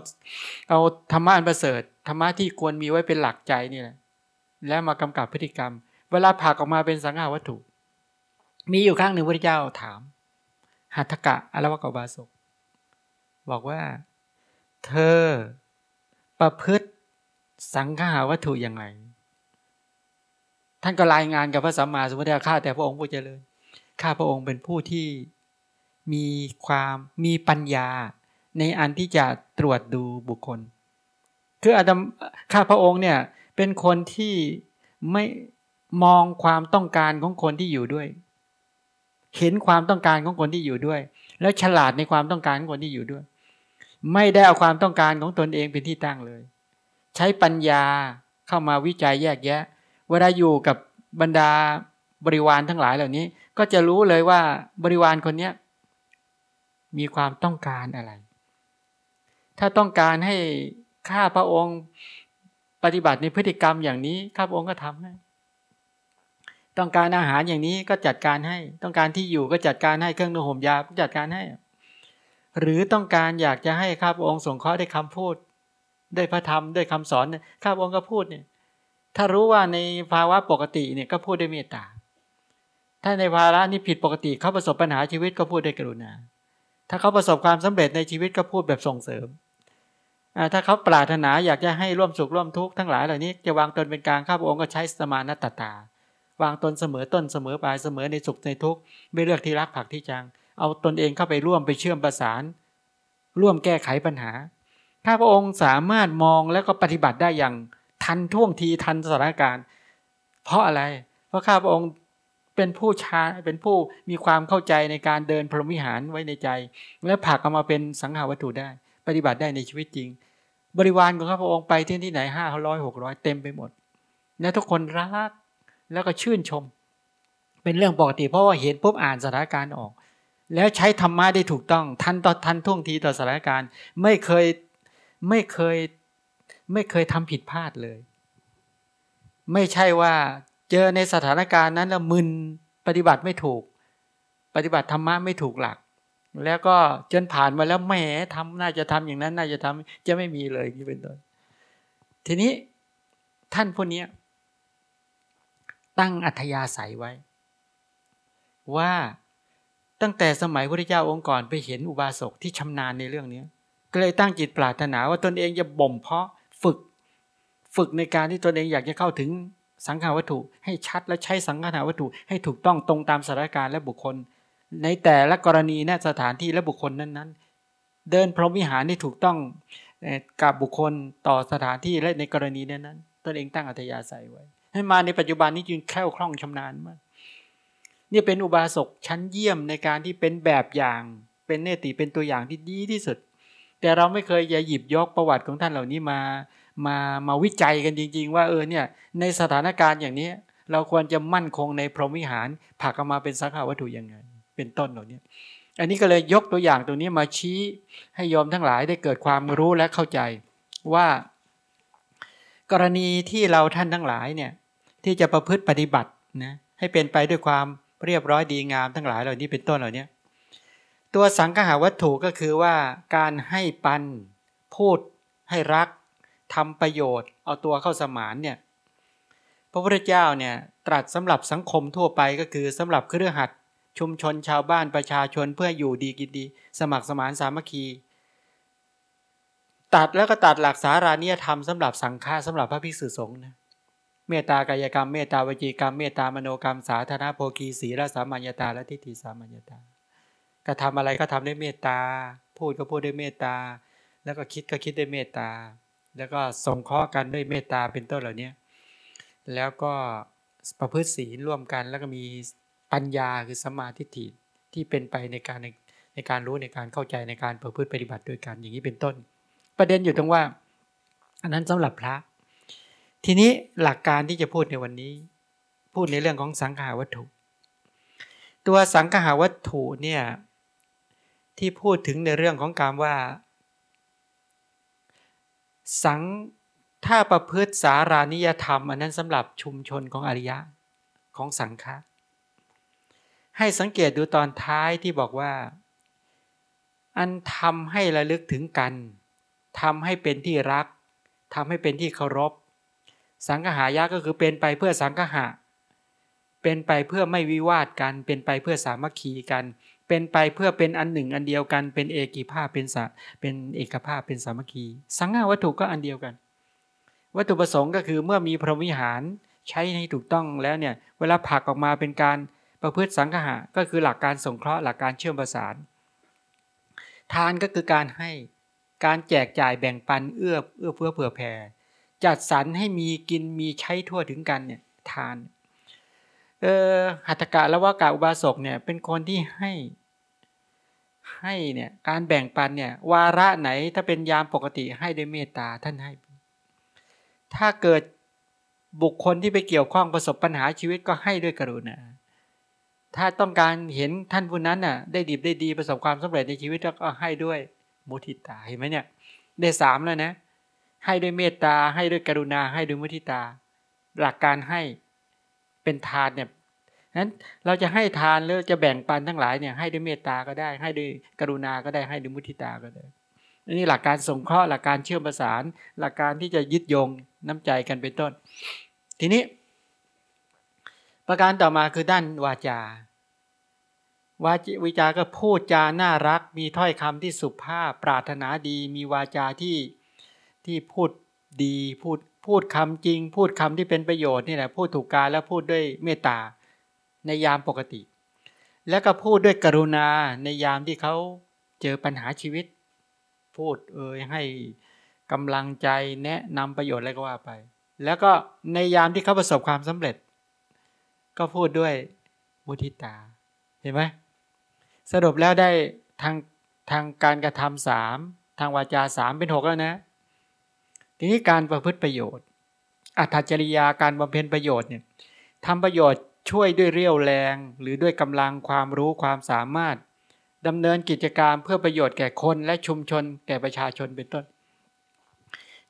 เอาธรรมะอันประเสริฐธรรมะที่ควรมีไว้เป็นหลักใจนี่แหละแล้วมากำกับพฤติกรรม เวลาผักออกมาเป็นสังขาวัตถุ มีอยู่ครั้งหนึ่งพระเจ้าถาม หัตถกะอรวกบาสกบอกว่า เธอประพฤติสังขาวัตถุยังไง ท่านก็รายงานกับพระสัมมาสัมพุทธเจ้าข้าแต่พระองค์ผู้เจริญข้าพระองค์เป็นผู้ที่ มีความมีปัญญา ในอันที่จะตรวจดูบุคคล คืออาตมข้าพระองค์เนี่ยเป็นคนที่ไม่มองความต้องการของคนที่อยู่ด้วย เห็นความต้องการของคนที่อยู่ด้วย แล้วฉลาดในความต้องการของคนที่อยู่ด้วย ไม่ได้เอาความต้องการของตนเองเป็นที่ตั้งเลย ใช้ปัญญาเข้ามาวิจัยแยกแยะ เวลาอยู่กับบรรดาบริวารทั้งหลายเหล่านี้ ก็จะรู้เลยว่าบริวารคนเนี้ย มีความต้องการอะไร ถ้าต้องการให้ข้าพระองค์ปฏิบัติในพฤติกรรมอย่างนี้ข้าพระองค์ก็ทำให้ ต้องการอาหารอย่างนี้ก็จัดการให้ ต้องการที่อยู่ก็จัดการให้เครื่องนุ่งห่มยาก็จัดการให้ หรือต้องการอยากจะให้ข้าพระองค์สงเคราะห์ได้คำพูดได้พระธรรมด้วยคำสอนข้าพระองค์ก็พูดเนี่ย ถ้ารู้ว่าในภาวะปกติเนี่ยก็พูดด้วยเมตตาถ้าในภาระนี้ผิดปกติเขาประสบปัญหาชีวิตก็พูดด้วยกรุณา ถ้าเขาประสบความสำเร็จในชีวิตก็พูดแบบส่งเสริมถ้าเขาปรารถนาอยากจะให้ร่วมสุขร่วมทุกข์ทั้งหลายเหล่านี้จะวางตนเป็นกลางข้าพระองค์ก็ใช้สมานัตตาาวางตนเสมอต้นเสมอปลายเสมอในสุขในทุกข์ไม่เลือกที่รักผักที่จัง เอาตนเองเข้าไปร่วมไปเชื่อมประสาน ร่วมแก้ไขปัญหา ถ้าพระองค์สามารถมองแล้วก็ปฏิบัติได้อย่างทันท่วงทีทันสถานการณ์ เพราะอะไร เพราะข้าพระองค์ เป็นผู้ชาเป็นผู้มีความเข้าใจในการเดินพรหมวิหารไว้ในใจ และผักออกมาเป็นสังหาวัตถุได้ ปฏิบัติได้ในชีวิตจริง บริวารของข้าพระองค์ไปที่ที่ไหนห้าร้อยหกร้อยเต็มไปหมดและทุกคนรักแล้วก็ชื่นชม เป็นเรื่องปกติเพราะว่าเห็นปุ๊บอ่านสถานการณ์ออก แล้วใช้ธรรมะได้ถูกต้อง ทันต่อทันท่วงทีต่อสถานการณ์ ไม่เคยไม่เคยไม่เคยทำผิดพลาดเลย ไม่ใช่ว่า เจอในสถานการณ์นั้นแล้วมึนปฏิบัติไม่ถูก ปฏิบัติธรรมะไม่ถูกหลัก แล้วก็จนผ่านมาแล้วแหมทำน่าจะทำอย่างนั้น น่าจะทำจะไม่มีเลยนี่เป็นต้นทีนี้ท่านพวกนี้ตั้งอัธยาศัยไว้ ว่าตั้งแต่สมัยพระเจ้าองค์ก่อนไปเห็นอุบาสกที่ชำนาญในเรื่องนี้ก็เลยตั้งจิตปรารถนาว่าตนเองจะบ่มเพาะฝึก ฝึกในการที่ตนเองอยากจะเข้าถึง สังขาวัตถุให้ชัดและใช้สังขาวัตถุให้ถูกต้องตรงตามสถานการณ์และบุคคล ในแต่ละกรณีนสถานที่และบุคคลนั้นๆ เดินพรหมวิหารที่ถูกต้องกับบุคคลต่อสถานที่และในกรณีนั้นๆตนเองตั้งอัธยาศัยไว้ ให้มาในปัจจุบันนี้จึงแคล่วคล่องชำนาญมากนี่เป็นอุบาสกชั้นเยี่ยมในการที่เป็นแบบอย่างเป็นเนติเป็นตัวอย่างที่ดีที่สุด แต่เราไม่เคยจะหยิบยกประวัติของท่านเหล่านี้มา มามาวิจัยกันจริง ๆ ว่าเออเนี่ยในสถานการณ์อย่างนี้ เราควรจะมั่นคงในพรหมวิหารผักออกมาเป็นสังขาวัตถุยังไง เป็นต้นเหล่านี้อันนี้ก็เลยยกตัวอย่างตรงนี้มาชี้ให้ยอมทั้งหลายได้เกิดความรู้และเข้าใจว่า กรณีที่เราท่านทั้งหลายเนี่ยที่จะประพฤติปฏิบัตินะให้เป็นไปด้วยความเรียบร้อยดีงามทั้งหลายเหล่านี้เป็นต้นเหล่านี้ตัวสังหาวัตถุก็คือว่าการให้ปัน พูดให้รัก ทำประโยชน์ เอาตัวเข้าสมานเนี่ยพระพุทธเจ้าเนี่ยตรัสสำหรับสังคมทั่วไปก็คือสำหรับเครือขัดชุมชนชาวบ้านประชาชนเพื่ออยู่ดีกินดี สมัครสมานสามัคคี ตัดแล้วก็ตัดหลักสารานิยธรรมสำหรับสังฆาสำหรับพระภิกษุสงฆ์นะเมตตากายกรรมเมตตาวจีกรรมเมตตามโนกรรมสาธารณโภคีศีลสามัญญาตาและทิฏฐิสามัญญาตากระทำอะไรก็ทำด้วยเมตตา พูดก็พูดด้วยเมตตา แล้วก็คิดก็คิดด้วยเมตตา แล้วก็สงเคราะห์กันด้วยเมตตาเป็นต้นเหล่านี้แล้วก็ประพฤติศีลร่วมกัน แล้วก็มีปัญญาคือสมาธิิที่เป็นไปในการในในการรู้ในการเข้าใจในการประพฤติปฏิบัติด้วยกันอย่างนี้เป็นต้น ประเด็นอยู่ตรงว่า อันนั้นสำหรับพระ ทีนี้หลักการที่จะพูดในวันนี้ พูดในเรื่องของสังขาวัตถุ ตัวสังขาวัตถุเนี่ยที่พูดถึงในเรื่องของการว่า สังถ้าประพฤติสารานิยธรรม อันนั้นสำหรับชุมชนของอริยะของสังฆะให้สังเกตดูตอนท้ายที่บอกว่า อันทำให้ระลึกถึงกันทำให้เป็นที่รักทำให้เป็นที่เคารพ สังหายะก็คือเป็นไปเพื่อสังหะ เป็นไปเพื่อไม่วิวาทกัน เป็นไปเพื่อสามัคคีกัน เป็นไปเพื่อเป็นอันหนึ่งอันเดียวกัน เป็นเอกีภาพเป็นสะเป็นเอกภาพเป็นสามัคคี สังหาวัตถุก็อันเดียวกัน วัตถุประสงค์ก็คือเมื่อมีพรหมวิหารใช้ให้ถูกต้องแล้วเนี่ยเวลาผักออกมาเป็นการประพฤติสังหะก็คือหลักการสงเคราะห์หลักการเชื่อมประสาน ทานก็คือการให้การแจกจ่ายแบ่งปันเอื้อเอื้อเพื่อเผื่อแผ่จัดสรรให้มีกินมีใช้ทั่วถึงกันเนี่ยทาน เออหัตถกะและว่ากาอุบาสกเนี่ยเป็นคนที่ให้ให้เนี่ยการแบ่งปันเนี่ยวาระไหนถ้าเป็นยามปกติให้ด้วยเมตตาท่านให้ ถ้าเกิดบุคคลที่ไปเกี่ยวข้องประสบปัญหาชีวิตก็ให้ด้วยกรุณาถ้าต้องการเห็นท่านผู้นั้นน่ะได้ดีได้ดีประสบความสำเร็จในชีวิตก็ให้ด้วยมุทิตาเห็นไหมเนี่ยได้สามแล้วนะให้ด้วยเมตตาให้ด้วยกรุณาให้ด้วยมุทิตา หลักการให้ เป็นทานเนี่ยนั้นเราจะให้ทานหรือจะแบ่งปันทั้งหลายเนี่ยให้ด้วยเมตตาก็ได้ ให้ด้วยกรุณาก็ได้ให้ด้วยมุทิตาก็ได้นี่หลักการสงเคราะห์หลักการเชื่อมประสาน หลักการที่จะยึดโยงน้ำใจกันเป็นต้น ทีนี้ ประการต่อมาคือด้านวาจาวาจวิจาก็พูดจาน่ารัก มีถ้อยคำที่สุภาพปรารถนาดี มีวาจาที่ที่พูดดีพูด พูดคำจริง พูดคำที่เป็นประโยชน์นี่แหละพูดถูกการแล้วพูดด้วยเมตตาในยามปกติ แล้วก็พูดด้วยกรุณาในยามที่เขาเจอปัญหาชีวิต พูดเอ่ยให้กำลังใจแนะนำประโยชน์อะไรก็ว่าไป แล้วก็ในยามที่เขาประสบความสำเร็จ ก็พูดด้วยมุทิตาเห็นไหมสรุปแล้วได้ทางทางการกระทำสามทางวาจาสามเป็นหกแล้วนะ ทีนี้การประพฤติประโยชน์ อัตจริยาการบำเพ็ญประโยชน์เนี่ยทำประโยชน์ช่วยด้วยเรี่ยวแรง หรือด้วยกำลังความรู้ความสามารถดำเนินกิจการเพื่อประโยชน์แก่คนและชุมชนแก่ประชาชนเป็นต้น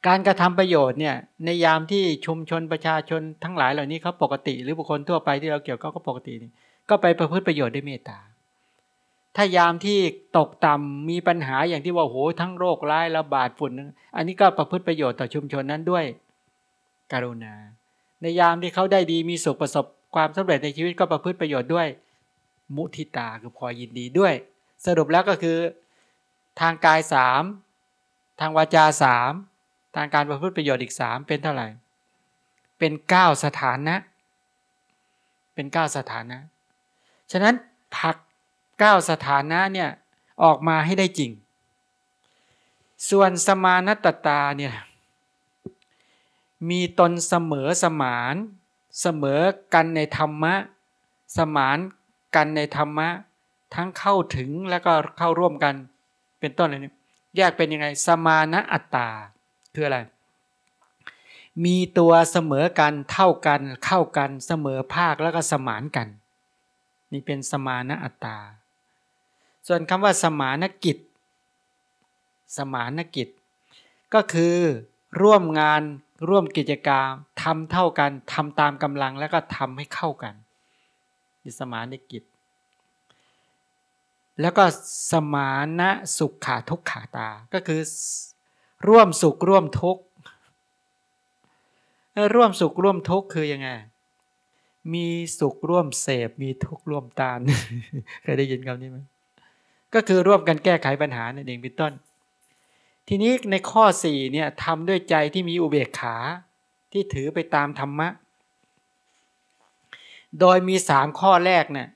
การกระทำประโยชน์เนี่ยในยามที่ชุมชนประชาชนทั้งหลายเหล่านี้เขาปกติ หรือบุคคลทั่วไปที่เราเกี่ยวก็ปกตินี่ก็ไปประพฤติประโยชน์ด้วยเมตตา ถ้ายามที่ตกต่ำมีปัญหาอย่างที่ว่าโหทั้งโรคร้ายระบาดฝุ่น อันนี้ก็ประพฤติประโยชน์ต่อชุมชนนั้นด้วย กรุณา ในยามที่เขาได้ดีมีสุขประสบความสำเร็จในชีวิตก็ประพฤติประโยชน์ด้วย มุทิตาคือพอยินดีด้วย สรุปแล้วก็คือทางกายสามทางวาจาสามทางการประพฤติประโยชน์อีกสามเป็นเท่าไหร่ เป็นเก้าสถานะ เป็นเก้าสถานะ ฉะนั้นผัก ก้าสถานะเนี่ยออกมาให้ได้จริง ส่วนสมานตตาเนี่ยมีตนเสมอสมาน เสมอกันในธรรมะ สมานกันในธรรมะ ทั้งเข้าถึงแล้วก็เข้าร่วมกันเป็นต้นอะไรนี่แยกเป็นยังไง สมานะอัตตาคืออะไร มีตัวเสมอกันเท่ากันเข้ากันเสมอภาคแล้วก็สมานกัน นี่เป็นสมานะอัตตา ส่วนคำว่าสมานกิจ สมานกิจ ก็คือร่วมงานร่วมกิจกรรมทำเท่ากันทำตามกำลังแล้วก็ทำให้เข้ากันดิสมานกิจ แล้วก็สมานะสุขขาทุกขาตา ก็คือร่วมสุขร่วมทุกข์ร่วมสุขร่วมทุกข์คือยังไง มีสุขร่วมเสพมีทุกข์ร่วมตานเคยได้ยินคำนี้ไหม ก็คือร่วมกันแก้ไขปัญหานั่นเองเป็นต้น ทีนี้ในข้อสี่เนี่ยทำด้วยใจที่มีอุเบกขาที่ถือไปตามธรรมะ โดยมีสามข้อแรกเนี่ย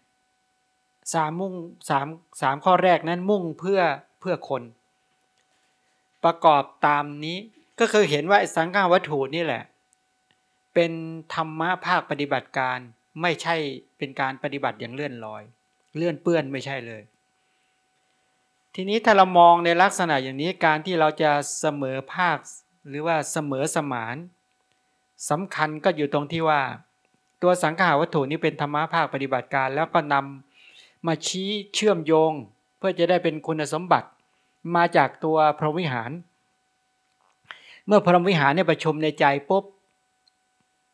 สามมุ่งสามสามข้อแรกนั้นมุ่งเพื่อเพื่อคน ประกอบตามนี้ก็คือเห็นว่าสังฆาวัตถุนี่แหละ เป็นธรรมะภาคปฏิบัติการไม่ใช่เป็นการปฏิบัติอย่างเลื่อนลอย เลื่อนเปื้อนไม่ใช่เลย ทีนี้ถ้าเรามองในลักษณะอย่างนี้การที่เราจะเสมอภาคหรือว่าเสมอสมานสำคัญก็อยู่ตรงที่ว่า ตัวสังขาวัตถุนี้เป็นธรรมะภาคปฏิบัติการ แล้วก็นำมาชี้เชื่อมโยง เพื่อจะได้เป็นคุณสมบัติมาจากตัวพรหมวิหาร เมื่อพรหมวิหารเนี่ยประชุมในใจปุ๊บ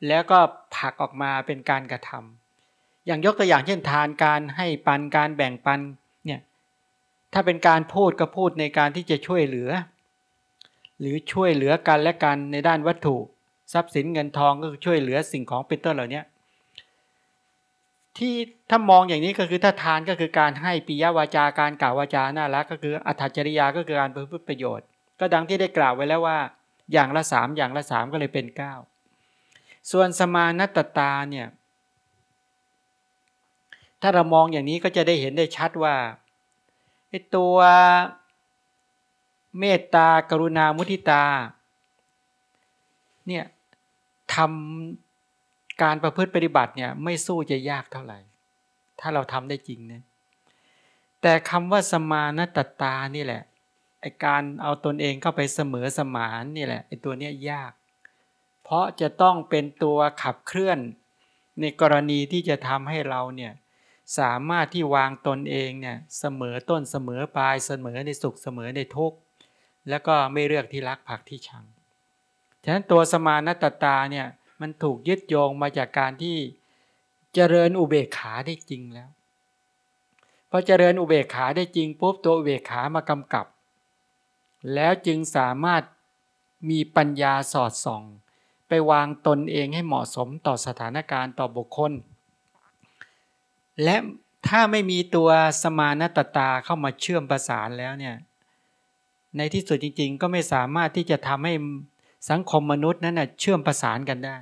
แล้วก็ผักออกมาเป็นการกระทำอย่างยกตัวอย่างเช่นทานการให้ปันการแบ่งปัน ถ้าเป็นการพูดก็พูดในการที่จะช่วยเหลือ หรือช่วยเหลือกันและกันในด้านวัตถุ ทรัพย์สินเงินทองก็ช่วยเหลือสิ่งของเป็นต้นเหล่านี้ที่ถ้ามองอย่างนี้ก็คือถ้าทานก็คือการให้ปิยวาจาการกล่าววาจาน่ารักก็คืออัตจริยาก็คือการเพื่อประโยชน์ ก็ดังที่ได้กล่าวไว้แล้วว่า อย่างละสามอย่างละสามก็เลยเป็นเก้าส่วนสมานัตตาเนี่ยถ้าเรามองอย่างนี้ก็จะได้เห็นได้ชัดว่า ไอตัวเมตตากรุณามุทิตา เนี่ยทำการประพฤติปฏิบัติเนี่ยไม่สู้จะยากเท่าไหร่ ถ้าเราทำได้จริงนะแต่คำว่าสมานตตานี่แหละไอการเอาตนเองเข้าไปเสมอสมานนี่แหละไอตัวเนี้ยยาก เพราะจะต้องเป็นตัวขับเคลื่อนในกรณีที่จะทำให้เราเนี่ย สามารถที่วางตนเองเนี่ยเสมอต้นเสมอปลายเสมอในสุขเสมอในทุกข์แล้วก็ไม่เลือกที่รักผักที่ชัง ฉะนั้นตัวสมานตตาเนี่ยมันถูกยึดโยงมาจากการที่เจริญอุเบกขาได้จริงแล้วพอเจริญอุเบกขาได้จริงปุ๊บตัวอุเบกขามากำกับ แล้วจึงสามารถมีปัญญาสอดส่อง ไปวางตนเองให้เหมาะสมต่อสถานการณ์ต่อบุคคล และถ้าไม่มีตัวสมานตตาเข้ามาเชื่อมประสานแล้วเนี่ยในที่สุดจริง ๆ ก็ไม่สามารถที่จะทำให้สังคมมนุษย์นั้นเชื่อมประสานกันได้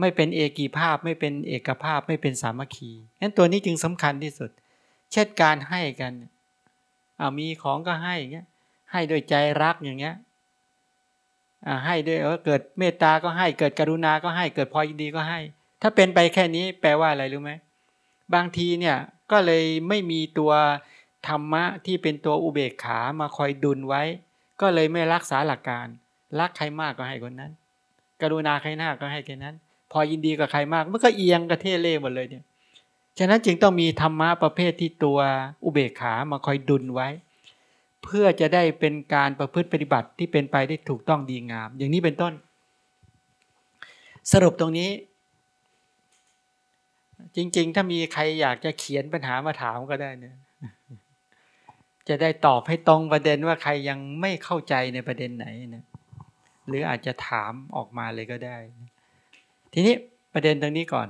ไม่เป็นเอกีภาพไม่เป็นเอกภาพไม่เป็นสามัคคีนั้นตัวนี้จึงสำคัญที่สุด เช่นการให้กันเอามีของก็ให้อย่างเงี้ยให้ด้วยใจรักอย่างเงี้ยให้ด้วยเกิดเมตตาก็ให้เกิดกรุณาก็ให้เกิดพอยินดีก็ให้ ถ้าเป็นไปแค่นี้แปลว่าอะไรรู้ไหมบางทีเนี่ยก็เลยไม่มีตัวธรรมะที่เป็นตัวอุเบกขามาคอยดุลไว้ ก็เลยไม่รักษาหลักการ รักใครมากก็ให้คนนั้น กรุณาใครหน้าก็ให้แค่นั้น พอยินดีกับใครมากมันก็เอียงกระเทเล่หมดเลยเนี่ยฉะนั้นจึงต้องมีธรรมะประเภทที่ตัวอุเบกขามาคอยดุลไว้ เพื่อจะได้เป็นการประพฤติปฏิบัติที่เป็นไปได้ถูกต้องดีงาม อย่างนี้เป็นต้น สรุปตรงนี้ จริง ๆ ถ้ามีใครอยากจะเขียนปัญหามาถามก็ได้เนี่ย จะได้ตอบให้ตรงประเด็นว่าใครยังไม่เข้าใจในประเด็นไหนนะหรืออาจจะถามออกมาเลยก็ได้ ทีนี้ประเด็นตรงนี้ก่อน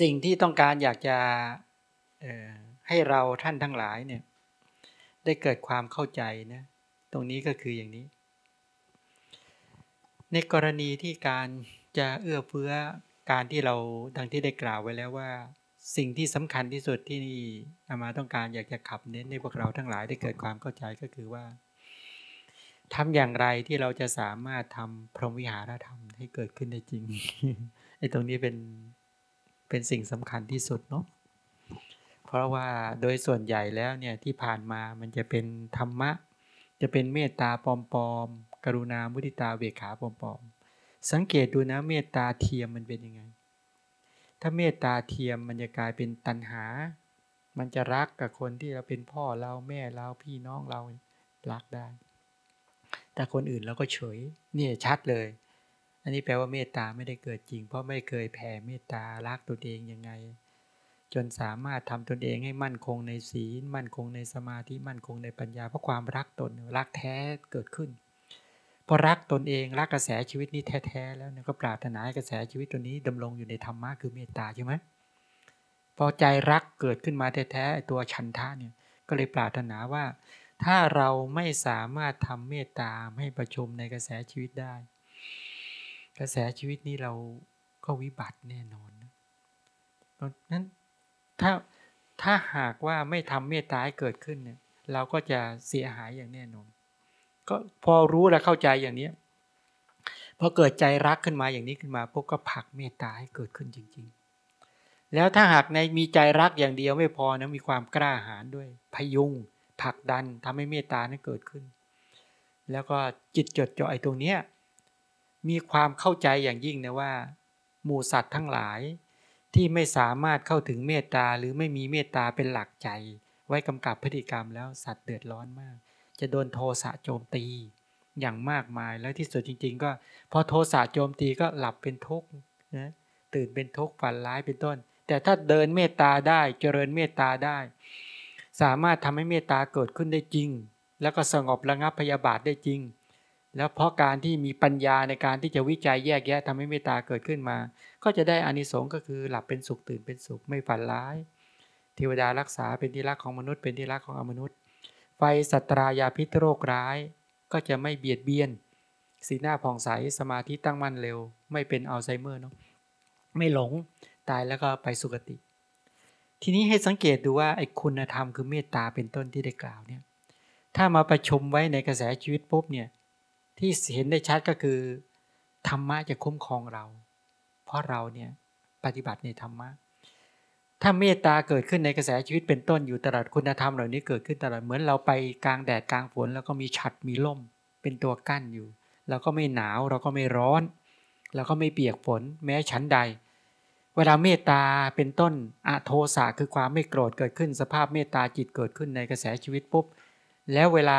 สิ่งที่ต้องการอยากจะให้เราท่านทั้งหลายเนี่ย ได้เกิดความเข้าใจนะตรงนี้ก็คืออย่างนี้ ในกรณีที่การ จะเอื้อเฟื้อการที่เราดังที่ได้กล่าวไว้แล้วว่า สิ่งที่สำคัญที่สุดที่นี่อามาต้องการอยากจะขับเน้นในพวกเราทั้งหลายได้เกิดความเข้าใจก็คือว่าทำอย่างไรที่เราจะสามารถทำพรหมวิหารธรรมให้เกิดขึ้นได้จริงไอ้ตรงนี้เป็นเป็นสิ่งสำคัญที่สุดเนาะเพราะว่าโดยส่วนใหญ่แล้วเนี่ยที่ผ่านมามันจะเป็นธรรมะ จะเป็นเมตตาปลอมๆกรุณามุทิตาเวขาปลอมๆ สังเกตดูนะเมตตาเทียมมันเป็นยังไง ถ้าเมตตาเทียมมันจะกลายเป็นตัณหา มันจะรักกับคนที่เราเป็นพ่อเราแม่เราพี่น้องเรารักได้ แต่คนอื่นเราก็เฉยนี่ชัดเลย อันนี้แปลว่าเมตตาไม่ได้เกิดจริง เพราะไม่เคยแผ่เมตตารักตัวเองยังไง จนสามารถทำตนเองให้มั่นคงในศีล มั่นคงในสมาธิมั่นคงในปัญญาเพราะความรักตนรักแท้เกิดขึ้น พอรักตนเองรักกระแสชีวิตนี้แท้ๆแล้วเนี่ยก็ปรารถนาให้กระแสชีวิตตัวนี้ดำรงอยู่ในธรรมะคือเมตตาใช่ไหมพอใจรักเกิดขึ้นมาแท้ๆตัวชันทะเนี่ยก็เลยปรารถนาว่า ถ้าเราไม่สามารถทำเมตตาให้ประชุมในกระแสชีวิตได้ กระแสชีวิตนี้เราก็วิบัติแน่นอนนั้นถ้าถ้าหากว่าไม่ทำเมตตาให้เกิดขึ้นเนี่ยเราก็จะเสียหายอย่างแน่นอน ก็พอรู้และเข้าใจอย่างนี้พอเกิดใจรักขึ้นมาอย่างนี้ขึ้นมาพวกก็ผลักเมตตาให้เกิดขึ้นจริง ๆ แล้วถ้าหากในมีใจรักอย่างเดียวไม่พอนะมีความกล้าหาญด้วย พยุงผลักดันทำให้เมตตานั้นเกิดขึ้น แล้วก็จิตจดจ่อไอ้ตรงเนี้ยมีความเข้าใจอย่างยิ่งนะว่า หมู่สัตว์ทั้งหลายที่ไม่สามารถเข้าถึงเมตตาหรือไม่มีเมตตาเป็นหลักใจ ไว้กำกับพฤติกรรมแล้วสัตว์เดือดร้อนมาก จะโดนโทสะโจมตี อย่างมากมายแล้วที่สุดจริง ๆ ก็พอโทสะโจมตีก็หลับเป็นทุกข์นะตื่นเป็นทุกข์ฝันร้ายเป็นต้น แต่ถ้าเดินเมตตาได้เจริญเมตตาได้ สามารถทำให้เมตตาเกิดขึ้นได้จริง แล้วก็สงบระงับพยาบาทได้จริง แล้วเพราะการที่มีปัญญาในการที่จะวิจัยแยกแยะทำให้เมตตาเกิดขึ้นมา ก็จะได้อานิสงส์ก็คือหลับเป็นสุขตื่นเป็นสุขไม่ฝันร้ายเทวดารักษาเป็นที่รักของมนุษย์เป็นที่รักของอมนุษย์ ไฟสัตรายาพิษโรคร้าย ก็จะไม่เบียดเบียน สีหน้าผ่องใสสมาธิตั้งมั่นเร็ว ไม่เป็นอัลไซเมอร์เนาะไม่หลงตายแล้วก็ไปสุคติ ทีนี้ให้สังเกตดูว่าไอ้คุณธรรมคือเมตตาเป็นต้นที่ได้กล่าวเนี่ยถ้ามาประชุมไว้ในกระแสชีวิตปุ๊บเนี่ยที่เห็นได้ชัดก็คือ ธรรมะจะคุ้มครองเรา เพราะเราเนี่ยปฏิบัติในธรรมะ ถ้าเมตตาเกิดขึ้นในกระแสชีวิตเป็นต้นอยู่ตลอดคุณธรรมเหล่านี้เกิดขึ้นตลอดเหมือนเราไปกลางแดดกลางฝนแล้วก็มีฉัดมีล่ม เป็นตัวกั้นอยู่เราก็ไม่หนาวเราก็ไม่ร้อนเราก็ไม่เปียกฝนแม้ชั้นใด เวลาเมตตาเป็นต้นอะโทสะคือความไม่โกรธเกิดขึ้นสภาพเมตตาจิตเกิดขึ้นในกระแสชีวิตปุ๊บแล้วเวลา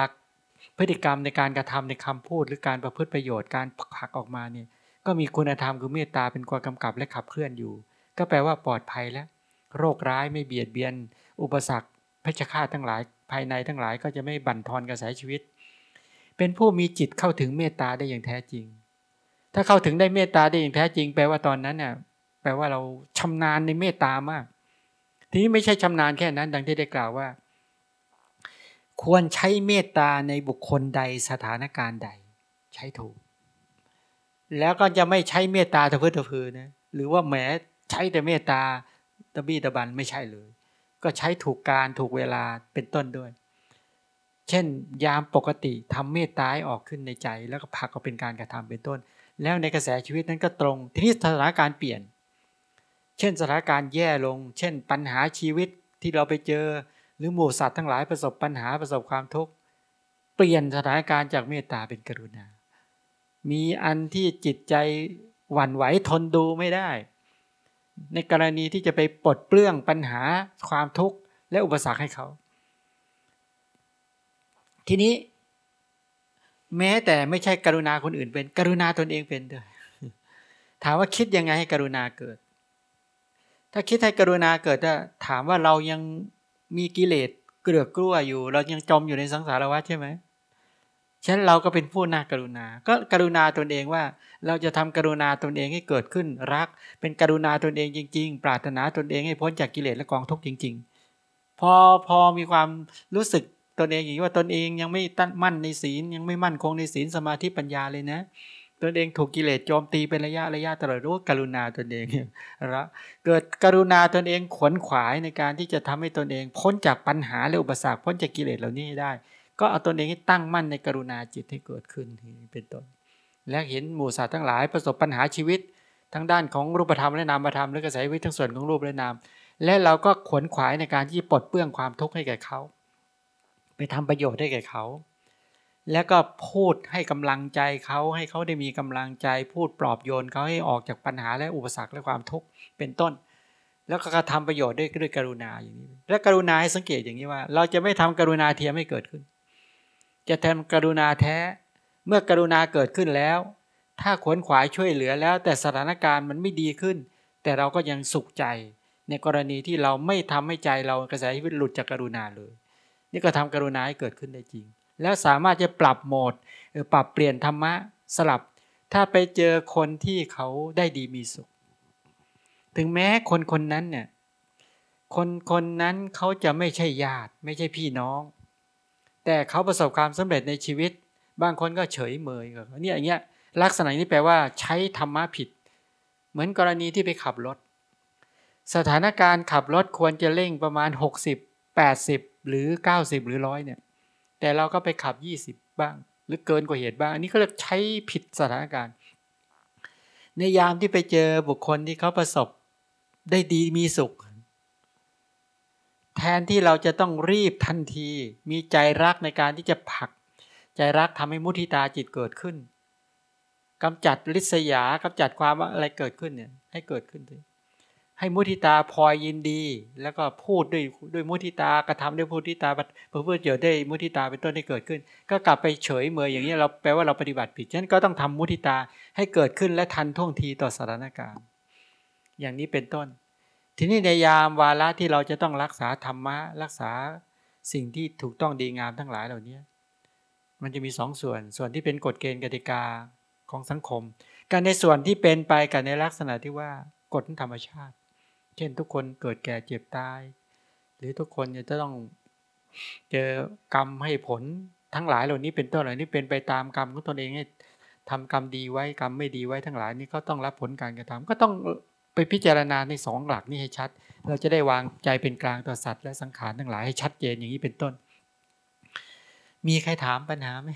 พฤติกรรมในการกระทำในคำพูดหรือการประพฤติประโยชน์การผลักออกมาเนี่ยก็มีคุณธรรมคือเมตตาเป็นตัวกำกับและขับเคลื่อนอยู่ ก็แปลว่าปลอดภัยแล้ว โรคร้ายไม่เบียดเบียน อุปสรรคเพชฌฆาตทั้งหลาย ภายในทั้งหลายก็จะไม่บั่นทอนกระแสชีวิต เป็นผู้มีจิตเข้าถึงเมตตาได้อย่างแท้จริง ถ้าเข้าถึงได้เมตตาได้อย่างแท้จริง แปลว่าตอนนั้นเนี่ยแปลว่าเราชำนาญในเมตตามาก ทีนี้ไม่ใช่ชำนาญแค่นั้น ดังที่ได้กล่าวว่า ควรใช้เมตตาในบุคคลใดสถานการณ์ใด ใช้ถูก แล้วก็จะไม่ใช้เมตตาตะพื้นตะพือนะหรือว่าแหมใช้แต่เมตตา ตะบี้ตะบันไม่ใช่เลย ก็ใช้ถูกการถูกเวลาเป็นต้นด้วย เช่น ยามปกติทำเมตตาออกขึ้นในใจ แล้วก็พักก็เป็นการกระทำเป็นต้น แล้วในกระแสชีวิตนั้นก็ตรง ทีนี้สถานการณ์เปลี่ยน เช่นสถานการณ์แย่ลง เช่น ปัญหาชีวิตที่เราไปเจอ หรือหมู่สัตว์ทั้งหลายประสบปัญหาประสบความทุกข์เปลี่ยนสถานการณ์จากเมตตาเป็นกรุณา มีอันที่จิตใจหวั่นไหวทนดูไม่ได้ ในกรณีที่จะไปปลดเปลื้องปัญหาความทุกข์และอุปสรรคให้เขา ทีนี้ แม้แต่ไม่ใช่กรุณาคนอื่นเป็น กรุณาตนเองเป็นด้วยถามว่าคิดยังไงให้กรุณาเกิด ถ้าคิดให้กรุณาเกิดถ้าถามว่าเรายังมีกิเลสเกลือกกลัวอยู่ เรายังจมอยู่ในสังสารวัฏใช่ไหม ฉะนั้นเราก็เป็นผู้น่ากรุณา ก็กรุณาตนเองว่า เราจะทำกรุณาตนเองให้เกิดขึ้นรัก เป็นกรุณาตนเองจริง ๆ ปรารถนาตนเองให้พ้นจากกิเลสและกองทุกข์จริง ๆ พอพอมีความรู้สึกตนเองอย่างว่าตนเองยังไม่ตั้งมั่นในศีลยังไม่มั่นคงในศีลสมาธิปัญญาเลยนะตนเองถูกกิเลสโจมตีเป็นระยะระยะตลอดรู้กรุณาตนเองละเกิดกรุณาตนเองขวนขวายในการที่จะทำให้ตนเอง พ้นจากปัญหาและอุปสรรคพ้นจากกิเลสเหล่านี้ได้ ก็เอาตนเองให้ตั้งมั่นในกรุณาจิตให้เกิดขึ้นเป็นต้น และเห็นหมู่สัตว์ทั้งหลายประสบปัญหาชีวิต ทั้งด้านของรูปธรรมและนามธรรมและกระแสวิทั้งส่วนของรูปและนาม และเราก็ขวนขวายในการที่ปลดเปลื้องความทุกข์ให้แก่เขา ไปทำประโยชน์ให้แก่เขา แล้วก็พูดให้กำลังใจเขาให้เขาได้มีกำลังใจพูดปลอบโยนเขาให้ออกจากปัญหาและอุปสรรคและความทุกข์เป็นต้นแล้วก็ทำประโยชน์ด้วยด้วยกรุณาอย่างนี้ และกรุณาให้สังเกตอย่างนี้ว่า เราจะไม่ทำกรุณาเทียมให้เกิดขึ้น จะทำกรุณาแท้ เมื่อกรุณาเกิดขึ้นแล้ว ถ้าขวนขวายช่วยเหลือแล้ว แต่สถานการณ์มันไม่ดีขึ้น แต่เราก็ยังสุขใจ ในกรณีที่เราไม่ทำให้ใจเรากระแสชีวิตหลุดจากกรุณาเลย นี่ก็ทำกรุณาให้เกิดขึ้นได้จริง แล้วสามารถจะปรับโหมดปรับเปลี่ยนธรรมะสลับ ถ้าไปเจอคนที่เขาได้ดีมีสุข ถึงแม้คนคนนั้นเนี่ยคนคนนั้นเขาจะไม่ใช่ญาติ ไม่ใช่พี่น้อง แต่เขาประสบความสำเร็จในชีวิต บางคนก็เฉยเมยกับเนี่ยอย่างเงี้ยลักษณะนี้แปลว่าใช้ธรรมะผิด เหมือนกรณีที่ไปขับรถ สถานการณ์ขับรถควรจะเร่งประมาณ 60 80 หรือ 90 หรือร้อยเนี่ยแต่เราก็ไปขับ 20 บ้าง หรือเกินกว่าเหตุบ้าง อันนี้ก็เรียกใช้ผิดสถานการณ์ ในยามที่ไปเจอบุคคลที่เขาประสบได้ดีมีสุข แทนที่เราจะต้องรีบทันที มีใจรักในการที่จะผลัก ใจรักทำให้มุทิตาจิตเกิดขึ้นกำจัดลิษยากำจัดความอะไรเกิดขึ้นเนี่ยให้เกิดขึ้นเลยให้มุทิตาพลอยยินดี แล้วก็พูดด้วยด้วยมุทิตากระทำด้วยมุทิตาเพื่อเพื่อเจอได้มุทิตาเป็นต้นที่เกิดขึ้น ก็กลับไปเฉยเมยอย่างนี้เราแปลว่าเราปฏิบัติผิดฉะนั้นก็ต้องทำมุทิตาให้เกิดขึ้นและทันท่วงทีต่อสถานการณ์ อย่างนี้เป็นต้น ทีนี้ในยามวาระที่เราจะต้องรักษาธรรมะ รักษาสิ่งที่ถูกต้องดีงามทั้งหลายเหล่านี้มันจะมีสองส่วน ส่วนที่เป็นกฎเกณฑ์กติกาของสังคม การในส่วนที่เป็นไปกับในลักษณะที่ว่ากฎธรรมชาติ เช่นทุกคนเกิดแก่เจ็บตาย หรือทุกคนจะต้องเจอกรรมให้ผลทั้งหลายเหล่านี้เป็นต้นเหล่านี้เป็นไปตามกรรมของตนเองให้ทำกรรมดีไว้กรรมไม่ดีไว้ทั้งหลายนี้ก็ต้องรับผลการกระทำก็ต้อง ไปพิจารณาในสองหลักนี้ให้ชัด เราจะได้วางใจเป็นกลางต่อสัตว์และสังขารทั้งหลายให้ชัดเจนอย่างนี้เป็นต้น มีใครถามปัญหาไหม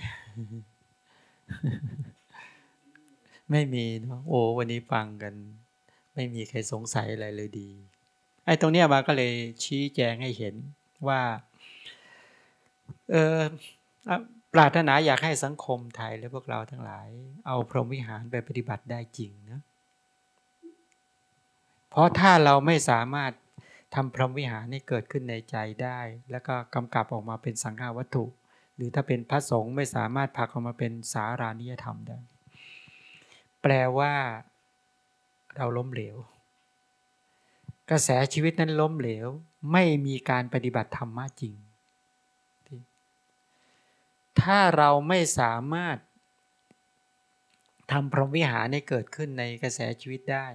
ไม่มีนะโอ้วันนี้ฟังกัน ไม่มีใครสงสัยอะไรเลยดีไอ้ตรงเนี้ยมาก็เลยชี้แจงให้เห็นว่าเออปรารถนาอยากให้สังคมไทยและพวกเราทั้งหลาย เอาพรหมวิหารไปปฏิบัติได้จริงนะ เพราะถ้าเราไม่สามารถทำพรหมวิหารให้เกิดขึ้นในใจได้ แล้วก็กำกับออกมาเป็นสังฆาวัตถุ หรือถ้าเป็นพระสงฆ์ไม่สามารถผักออกมาเป็นสารานิยธรรมได้ แปลว่าเราล้มเหลว กระแสชีวิตนั้นล้มเหลว ไม่มีการปฏิบัติธรรมะจริง ถ้าเราไม่สามารถทำพรหมวิหารให้เกิดขึ้นในกระแสชีวิตได้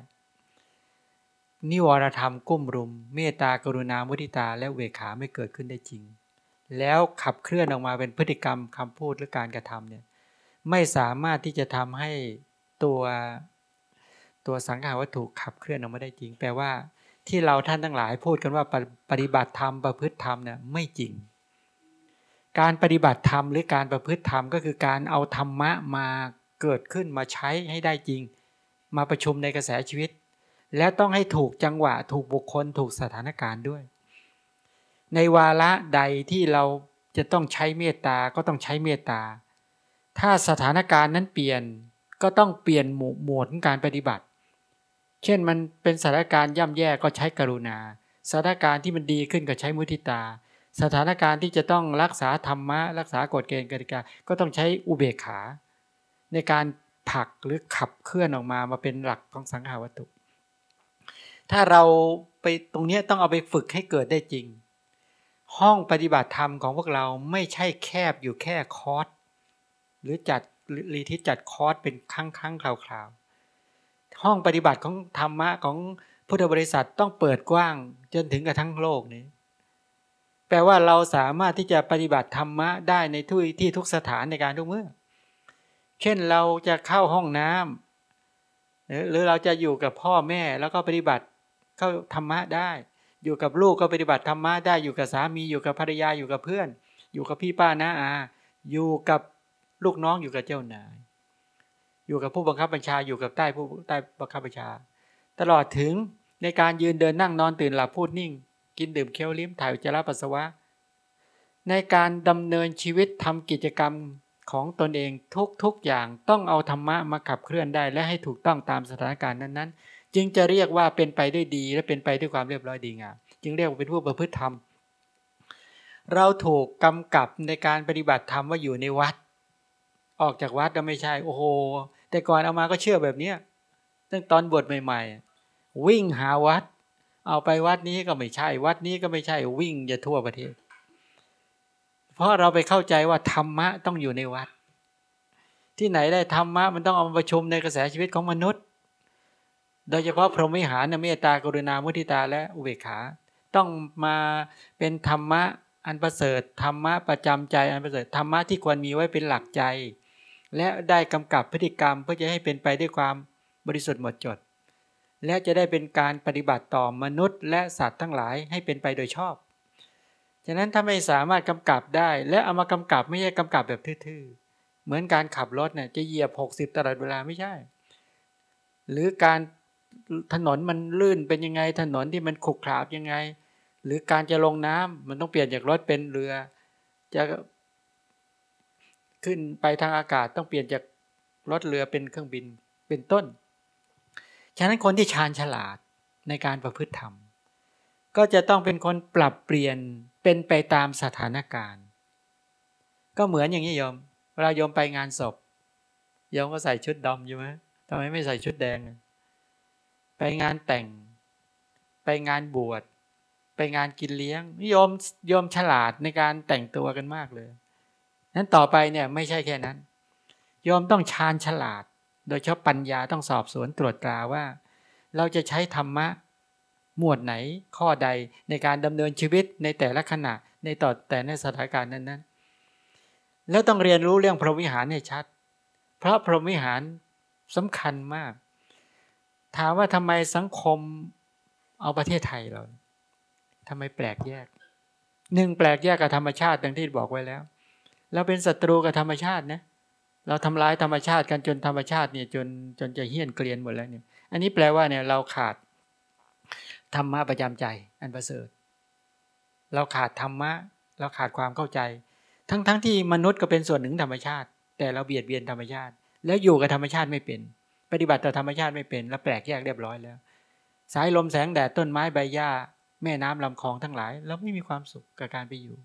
นิวรธรรมกุ้มรุม เมตตากรุณามุทิตาและเวขาไม่เกิดขึ้นได้จริง แล้วขับเคลื่อนออกมาเป็นพฤติกรรมคำพูดหรือการกระทำเนี่ยไม่สามารถที่จะทำให้ตัวตัวสังขารวัตถุขับเคลื่อนออกมาได้จริง แปลว่าที่เราท่านทั้งหลายพูดกันว่าปฏิบัติธรรมประพฤติธรรมเนี่ยไม่จริง การปฏิบัติธรรมหรือการประพฤติธรรมก็คือการเอาธรรมะมาเกิดขึ้นมาใช้ให้ได้จริง มาประชุมในกระแสชีวิต และต้องให้ถูกจังหวะ ถูกบุคคลถูกสถานการณ์ด้วย ในวาระใดที่เราจะต้องใช้เมตตาก็ต้องใช้เมตตา ถ้าสถานการณ์นั้นเปลี่ยนก็ต้องเปลี่ยนหมวดการปฏิบัติ เช่นมันเป็นสถานการณ์ย่ำแย่ก็ใช้กรุณา สถานการณ์ที่มันดีขึ้นก็ใช้มุทิตา สถานการณ์ที่จะต้องรักษาธรรมะ รักษากฎเกณฑ์กติกา ก็ต้องใช้อุเบกขา ในการผลักหรือขับเคลื่อนออกมามาเป็นหลักของสังขาวัตถุ ถ้าเราไปตรงนี้ต้องเอาไปฝึกให้เกิดได้จริง ห้องปฏิบัติธรรมของพวกเราไม่ใช่แคบอยู่แค่คอร์สหรือจัดรีทิจัดคอร์สเป็นครั้งครั้งคราวๆห้องปฏิบัติของธรรมะของพุทธบริษัทต้องเปิดกว้างจนถึงกระทั่งโลกนี้ แปลว่าเราสามารถที่จะปฏิบัติธรรมะได้ในทุกที่ทุกสถานในการทุกเมื่อ เช่นเราจะเข้าห้องน้ำหรือเราจะอยู่กับพ่อแม่แล้วก็ปฏิบัติ เข้าธรรมะได้ อยู่กับลูกก็ปฏิบัติธรรมะได้อยู่กับสามีอยู่กับภรรยาอยู่กับเพื่อน อยู่กับพี่ป้าน้าอาอยู่กับลูกน้องอยู่กับเจ้านาย อยู่กับผู้บังคับบัญชาอยู่กับใต้ผู้ใต้บังคับบัญชา ตลอดถึงในการยืนเดินนั่งนอนตื่นหลับพูดนิ่ง กินดื่มเคี้ยวลิ้มถ่ายอุจจาระปัสสาวะ ในการดำเนินชีวิตทำกิจกรรมของตนเองทุกๆอย่างต้องเอาธรรมะมาขับเคลื่อนได้และให้ถูกต้องตามสถานการณ์นั้นๆ จึงจะเรียกว่าเป็นไปด้วยดี และเป็นไปด้วยความเรียบร้อยดีงามจึงเรียกว่าเป็นผู้ประพฤติธรรม เราถูกกำกับในการปฏิบัติธรรมว่าอยู่ในวัด ออกจากวัดก็ไม่ใช่ โอ้โห แต่ก่อนเอามาก็เชื่อแบบเนี้ยตั้งตอนบวชใหม่ๆ วิ่งหาวัด เอาไปวัดนี้ก็ไม่ใช่ วัดนี้ก็ไม่ใช่วิ่งจะทั่วประเทศ เพราะเราไปเข้าใจว่าธรรมะต้องอยู่ในวัด ที่ไหนได้ธรรมะมันต้องเอามาประชุมในกระแสชีวิตของมนุษย์ โดยเฉพาะพรหมิหารเมตตากรุณามุทิตาและอุเบกขา ต้องมาเป็นธรรมะอันประเสริฐธรรมะประจำใจอันประเสริฐธรรมะที่ควรมีไว้เป็นหลักใจ และได้กำกับพฤติกรรมเพื่อจะให้เป็นไปด้วยความบริสุทธิ์หมดจด และจะได้เป็นการปฏิบัติต่อมนุษย์และสัตว์ทั้งหลายให้เป็นไปโดยชอบฉะนั้นถ้าไม่สามารถกำกับได้ และเอามากำกับไม่ใช่กำกับแบบทื่อๆเหมือนการขับรถเนี่ยจะเหยียบหกสิบตลอดเวลาไม่ใช่ หรือการ ถนนมันลื่นเป็นยังไง ถนนที่มันขรุขระยังไง หรือการจะลงน้ำมันต้องเปลี่ยนจากรถเป็นเรือ จะขึ้นไปทางอากาศต้องเปลี่ยนจากรถเรือเป็นเครื่องบินเป็นต้น ฉะนั้นคนที่ชาญฉลาดในการประพฤติธรรม ก็จะต้องเป็นคนปรับเปลี่ยนเป็นไปตามสถานการณ์ ก็เหมือนอย่างนี้โยมเวลาโยมไปงานศพโยมก็ใส่ชุดดำอยู่ไหมทำไมไม่ใส่ชุดแดง ไปงานแต่ง ไปงานบวช ไปงานกินเลี้ยงโยมโยมฉลาดในการแต่งตัวกันมากเลย นั้นต่อไปเนี่ยไม่ใช่แค่นั้นโยมต้องชาญฉลาด โดยเฉพาะปัญญาต้องสอบสวนตรวจตราว่า เราจะใช้ธรรมะหมวดไหนข้อใดในการดำเนินชีวิตในแต่ละขณะในต่อแต่ในสถานการณ์นั้นๆ แล้วต้องเรียนรู้เรื่องพรหมวิหารให้ชัด เพราะพรหมวิหารสำคัญมาก ถามว่าทำไมสังคมเอาประเทศไทยเราทำไมแปลกแยกหนึ่งแปลกแยกกับธรรมชาติดังที่บอกไว้แล้วเราเป็นศัตรูกับธรรมชาตินะเราทำร้ายธรรมชาติกันจนธรรมชาติเนี่ยจนจนจะเฮี้ยนเกลียนหมดแล้วเนี่ย อันนี้แปลว่าเนี่ยเราขาดธรรมะประจำใจ อันประเสริฐ เราขาดธรรมะ เราขาดความเข้าใจ ทั้งๆทที่มนุษย์ก็เป็นส่วนหนึ่งธรรมชาติ แต่เราเบียดเบียนธรรมชาติ แล้วอยู่กับธรรมชาติไม่เป็น ปฏิบัติต่อธรรมชาติไม่เป็น แล้วแปลกแยกเรียบร้อยแล้ว สายลมแสงแดดต้นไม้ใบหญ้า แม่น้ำลำคลองทั้งหลาย เราไม่มีความสุขกับการไปอยู่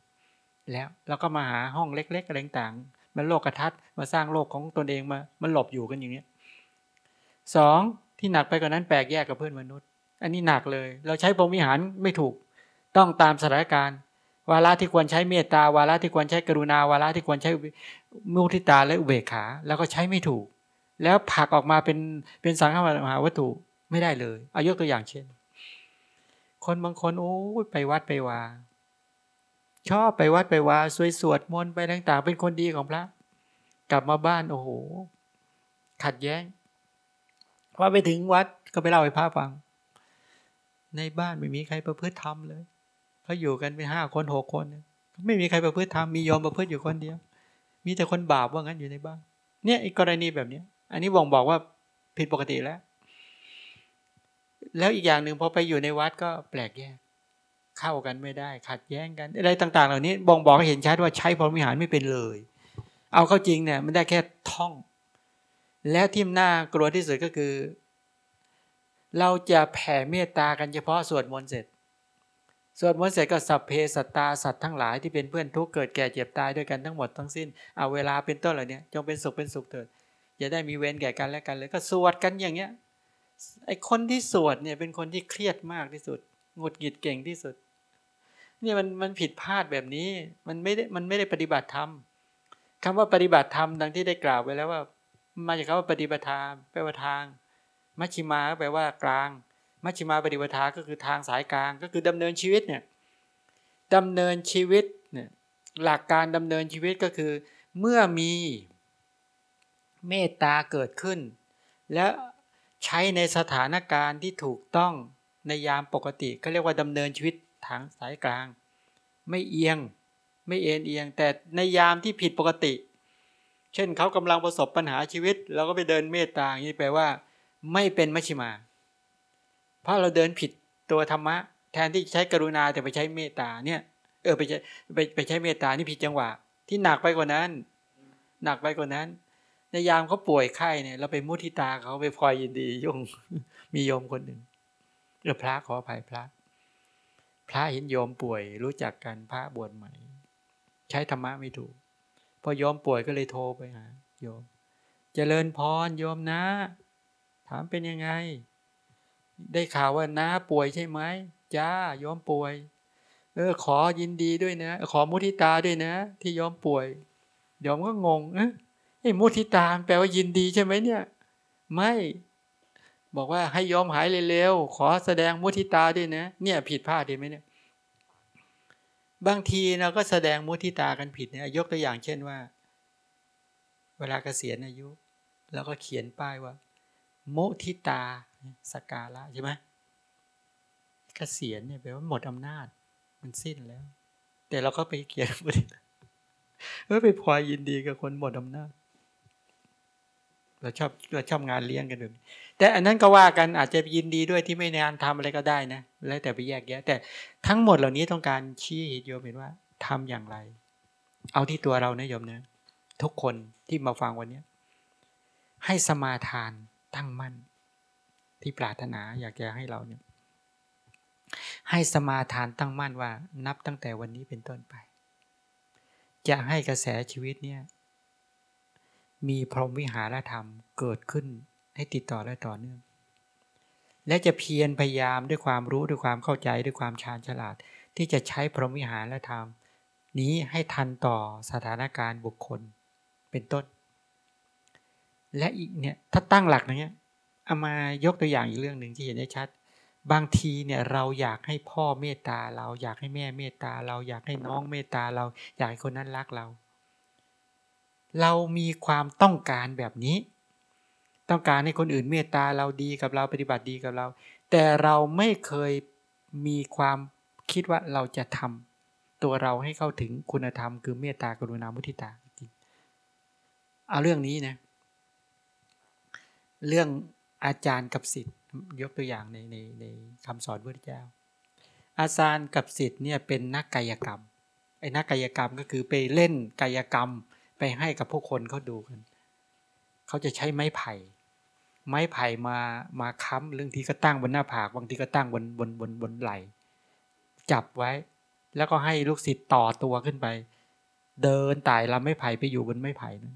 แล้วเราก็มาหาห้องเล็กๆอะไรต่างมันโลกกระทัดมาสร้างโลกของตนเองมา มันหลบอยู่กันอย่างนี้สองที่หนักไปกว่านั้นแปลกแยกกับเพื่อนมนุษย์ อันนี้หนักเลย เราใช้พรหมวิหารไม่ถูก ต้องตามสถานการณ์ วาระที่ควรใช้เมตตาวาระที่ควรใช้กรุณาวาระที่ควรใช้มุทิตาและอุเบกขา แล้วก็ใช้ไม่ถูก แล้วผักออกมาเป็นเป็นสังฆมหาวัตถุไม่ได้เลย อายกตัวอย่างเช่น คนบางคนโอ้ไปวัดไปวาชอบไปวัดไปวาสวยสวดมนต์ไปต่าง ๆ เป็นคนดีของพระ กลับมาบ้านโอ้โห ขัดแย้งว่าไปถึงวัดก็ไปเล่าให้พระฟัง ในบ้านไม่มีใครประพฤติธรรมเลยเขาอยู่กันเป็นห้าคนหกคนไม่มีใครประพฤติธรรมมียอมประพฤติอยู่คนเดียว มีแต่คนบาปว่างั้นอยู่ในบ้านเนี่ยอีกกรณีแบบเนี้ย อันนี้บ่งบอกว่าผิดปกติแล้ว แล้วอีกอย่างหนึ่งพอไปอยู่ในวัดก็แปลกแยก เข้ากันไม่ได้ ขัดแย้งกัน อะไรต่าง ๆ เหล่านี้บ่งบอกเห็นชัดว่าใช้พรหมวิหารไม่เป็นเลย เอาเข้าจริงเนี่ยมันได้แค่ท่อง แล้วที่น่ากลัวที่สุดก็คือ เราจะแผ่เมตตากันเฉพาะสวดมนต์เสร็จสวดมนต์เสร็จก็สัพเพสัตตาสัตว์ทั้งหลายที่เป็นเพื่อนทุกเกิดแก่เจ็บตายด้วยกันทั้งหมดทั้งสิ้นเอาเวลาเป็นต้นเหล่านี้จงเป็นสุขเป็นสุขเถิด อย่าได้มีเวรแก่กันและกันเลยก็สวดกันอย่างเงี้ยไอคนที่สวดเนี่ยเป็นคนที่เครียดมากที่สุดงดหงิดเก่งที่สุดนี่มันมันผิดพลาดแบบนี้มันไม่ได้มันไม่ได้ปฏิบัติธรรมคำว่าปฏิบัติธรรมดังที่ได้กล่าวไว้แล้วว่า มาจากคำว่าปฏิบัติธรรมแปลว่าทางมัชชิมาก็แปลว่ากลางมัชชิมาปฏิปทาก็คือทางสายกลางก็คือดำเนินชีวิตเนี่ยดำเนินชีวิตเนี่ยหลักการดำเนินชีวิตก็คือ เมื่อมี เมตตาเกิดขึ้น และใช้ในสถานการณ์ที่ถูกต้องในยามปกติก็เรียกว่าดำเนินชีวิตทางสายกลาง ไม่เอียง ไม่เอ็นเอียง แต่ในยามที่ผิดปกติ เช่นเขากำลังประสบปัญหาชีวิตเราก็ไปเดินเมตตาอย่างนี้แปลว่า ไม่เป็นมัชชิมา เพราะเราเดินผิดตัวธรรมะ แทนที่ใช้กรุณาแต่ไปใช้เมตตาเนี่ยเออไปใช้ไปไปใช้เมตตานี่ผิดจังหวะ ที่หนักไปกว่านั้น หนักไปกว่านั้น ในยามเขาป่วยไข้เนี่ย เราไปมุทิตาเขาไปพลอยยินดียุ่งมีโยมคนหนึ่งเออพระขออภัยพระ พระเห็นโยมป่วย รู้จักกันพระบวชใหม่ ใช้ธรรมะไม่ถูก พอโยมป่วยก็เลยโทรไปหาโยมจเจริญพรโยมนะ ถามเป็นยังไง ได้ข่าวว่าน้าป่วยใช่ไหมจ้าโยมป่วย เออ ขอยินดีด้วยนะ ขอมุทิตาด้วยนะ ที่ยอมป่วยโยมก็งงเอ้ ไอ้มุทิตาแปลว่ายินดีใช่ไหมเนี่ย ไม่บอกว่าให้ยอมหายเร็วๆ ขอแสดงมุทิตาด้วยนะ เนี่ยผิดพลาดดีไหมเนี่ย บางทีเราก็แสดงมุทิตากันผิดเนี่ย ยกตัวอย่างเช่นว่า เวลาเกษียณอายุ แล้วก็เขียนป้ายว่า มุทิตาสกาละใช่ไหมเกษียณเนี่ยแปลว่าหมดอำนาจ มันสิ้นแล้ว แต่เราก็ไปเขียนมุทิตาเออไปพลอยยินดีกับคนหมดอำนาจ เราชอบเราชอบงานเลี้ยงกันแบบแต่อันนั้นก็ว่ากันอาจจะยินดีด้วยที่ไม่นานทำอะไรก็ได้นะ แล้วแต่ไปแยกแยะ แต่ทั้งหมดเหล่านี้ต้องการชี้เหตุโยมเห็นว่าทำอย่างไร เอาที่ตัวเรานะโยมนะทุกคนที่มาฟังวันนี้ให้สมาทานตั้งมั่น ที่ปรารถนาอยากจะให้เราเนี่ยให้สมาทานตั้งมั่นว่านับตั้งแต่วันนี้เป็นต้นไป จะให้กระแสชีวิตเนี่ย มีพรหมวิหารธรรมเกิดขึ้นให้ติดต่อและต่อเนื่อง และจะเพียรพยายามด้วยความรู้ด้วยความเข้าใจด้วยความชาญฉลาด ที่จะใช้พรหมวิหารธรรม นี้ให้ทันต่อสถานการณ์บุคคลเป็นต้น และอีกเนี่ยถ้าตั้งหลักอย่างเงี้ยเอามายกตัวอย่างอีกเรื่องหนึ่งที่เห็นได้ชัด บางทีเนี่ยเราอยากให้พ่อเมตตาเราอยากให้แม่เมตตาเราอยากให้น้องเมตตาเราอยากให้คนนั้นรักเรา เรามีความต้องการแบบนี้ ต้องการให้คนอื่นเมตตาเราดีกับเราปฏิบัติดีกับเรา แต่เราไม่เคยมีความคิดว่าเราจะทำตัวเราให้เข้าถึงคุณธรรม คือเมตตากรุณามุทิตาจริงเอาเรื่องนี้นะเรื่องอาจารย์กับสิทธิ์ยกตัวอย่างในในในคำสอนพระเจ้า อาจารย์กับสิทธิ์เนี่ยเป็นนักกายกรรมไอ้นักกายกรรมก็คือไปเล่นกายกรรม ไปให้กับพวกคนเขาดูกัน เขาจะใช้ไม้ไผ่ ไม้ไผ่มามาค้ำเรื่องที่ก็ตั้งบนหน้าผากบางทีก็ตั้งบนบนบนบนไหลจับไว้ แล้วก็ให้ลูกศิษย์ต่อตัวขึ้นไป เดินไต่ลำไม้ไผ่ไปอยู่บนไม้ไผ่นั้น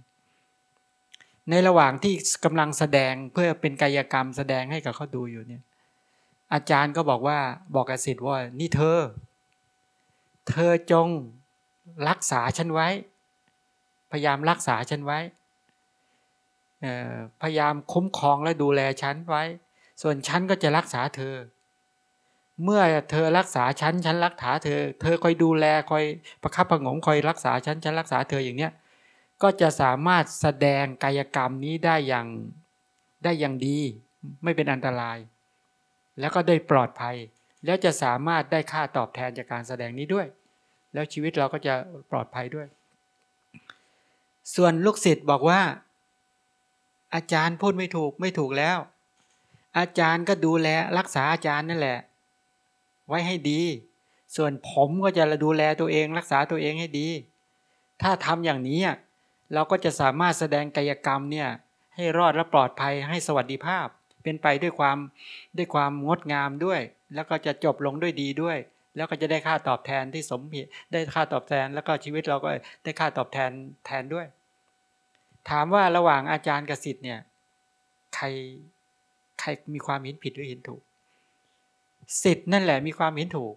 ในระหว่างที่กำลังแสดงเพื่อเป็นกายกรรมแสดงให้กับเขาดูอยู่เนี่ย อาจารย์ก็บอกว่าบอกกับศิษย์ว่านี่เธอ เธอจงรักษาฉันไว้ พยายามรักษาฉันไว้พยายามคุ้มครองและดูแลฉันไว้ ส่วนฉันก็จะรักษาเธอ เมื่อเธอรักษาฉันฉันรักษาเธอ เธอคอยดูแลคอยประคับประงมคอยรักษาฉันฉันรักษาเธออย่างเนี้ยก็จะสามารถแสดงกายกรรมนี้ได้อย่างได้อย่างดี ไม่เป็นอันตราย แล้วก็ได้ปลอดภัย แล้วจะสามารถได้ค่าตอบแทนจากการแสดงนี้ด้วย แล้วชีวิตเราก็จะปลอดภัยด้วย ส่วนลูกศิษย์บอกว่า อาจารย์พูดไม่ถูกไม่ถูกแล้ว อาจารย์ก็ดูแลรักษาอาจารย์นั่นแหละ ไว้ให้ดี ส่วนผมก็จะดูแลตัวเองรักษาตัวเองให้ดี ถ้าทำอย่างนี้เราก็จะสามารถแสดงกายกรรมเนี่ยให้รอดและปลอดภัยให้สวัสดิภาพ เป็นไปด้วยความด้วยความงดงามด้วย แล้วก็จะจบลงด้วยดีด้วย แล้วก็จะได้ค่าตอบแทนที่สมเหตุได้ค่าตอบแทน แล้วก็ชีวิตเราก็ได้ค่าตอบแทนแทนด้วย ถามว่าระหว่างอาจารย์กับสิทธิ์เนี่ยใครใครมีความเห็นผิดหรือเห็นถูกสิทธิ์นั่นแหละมีความเห็นถูก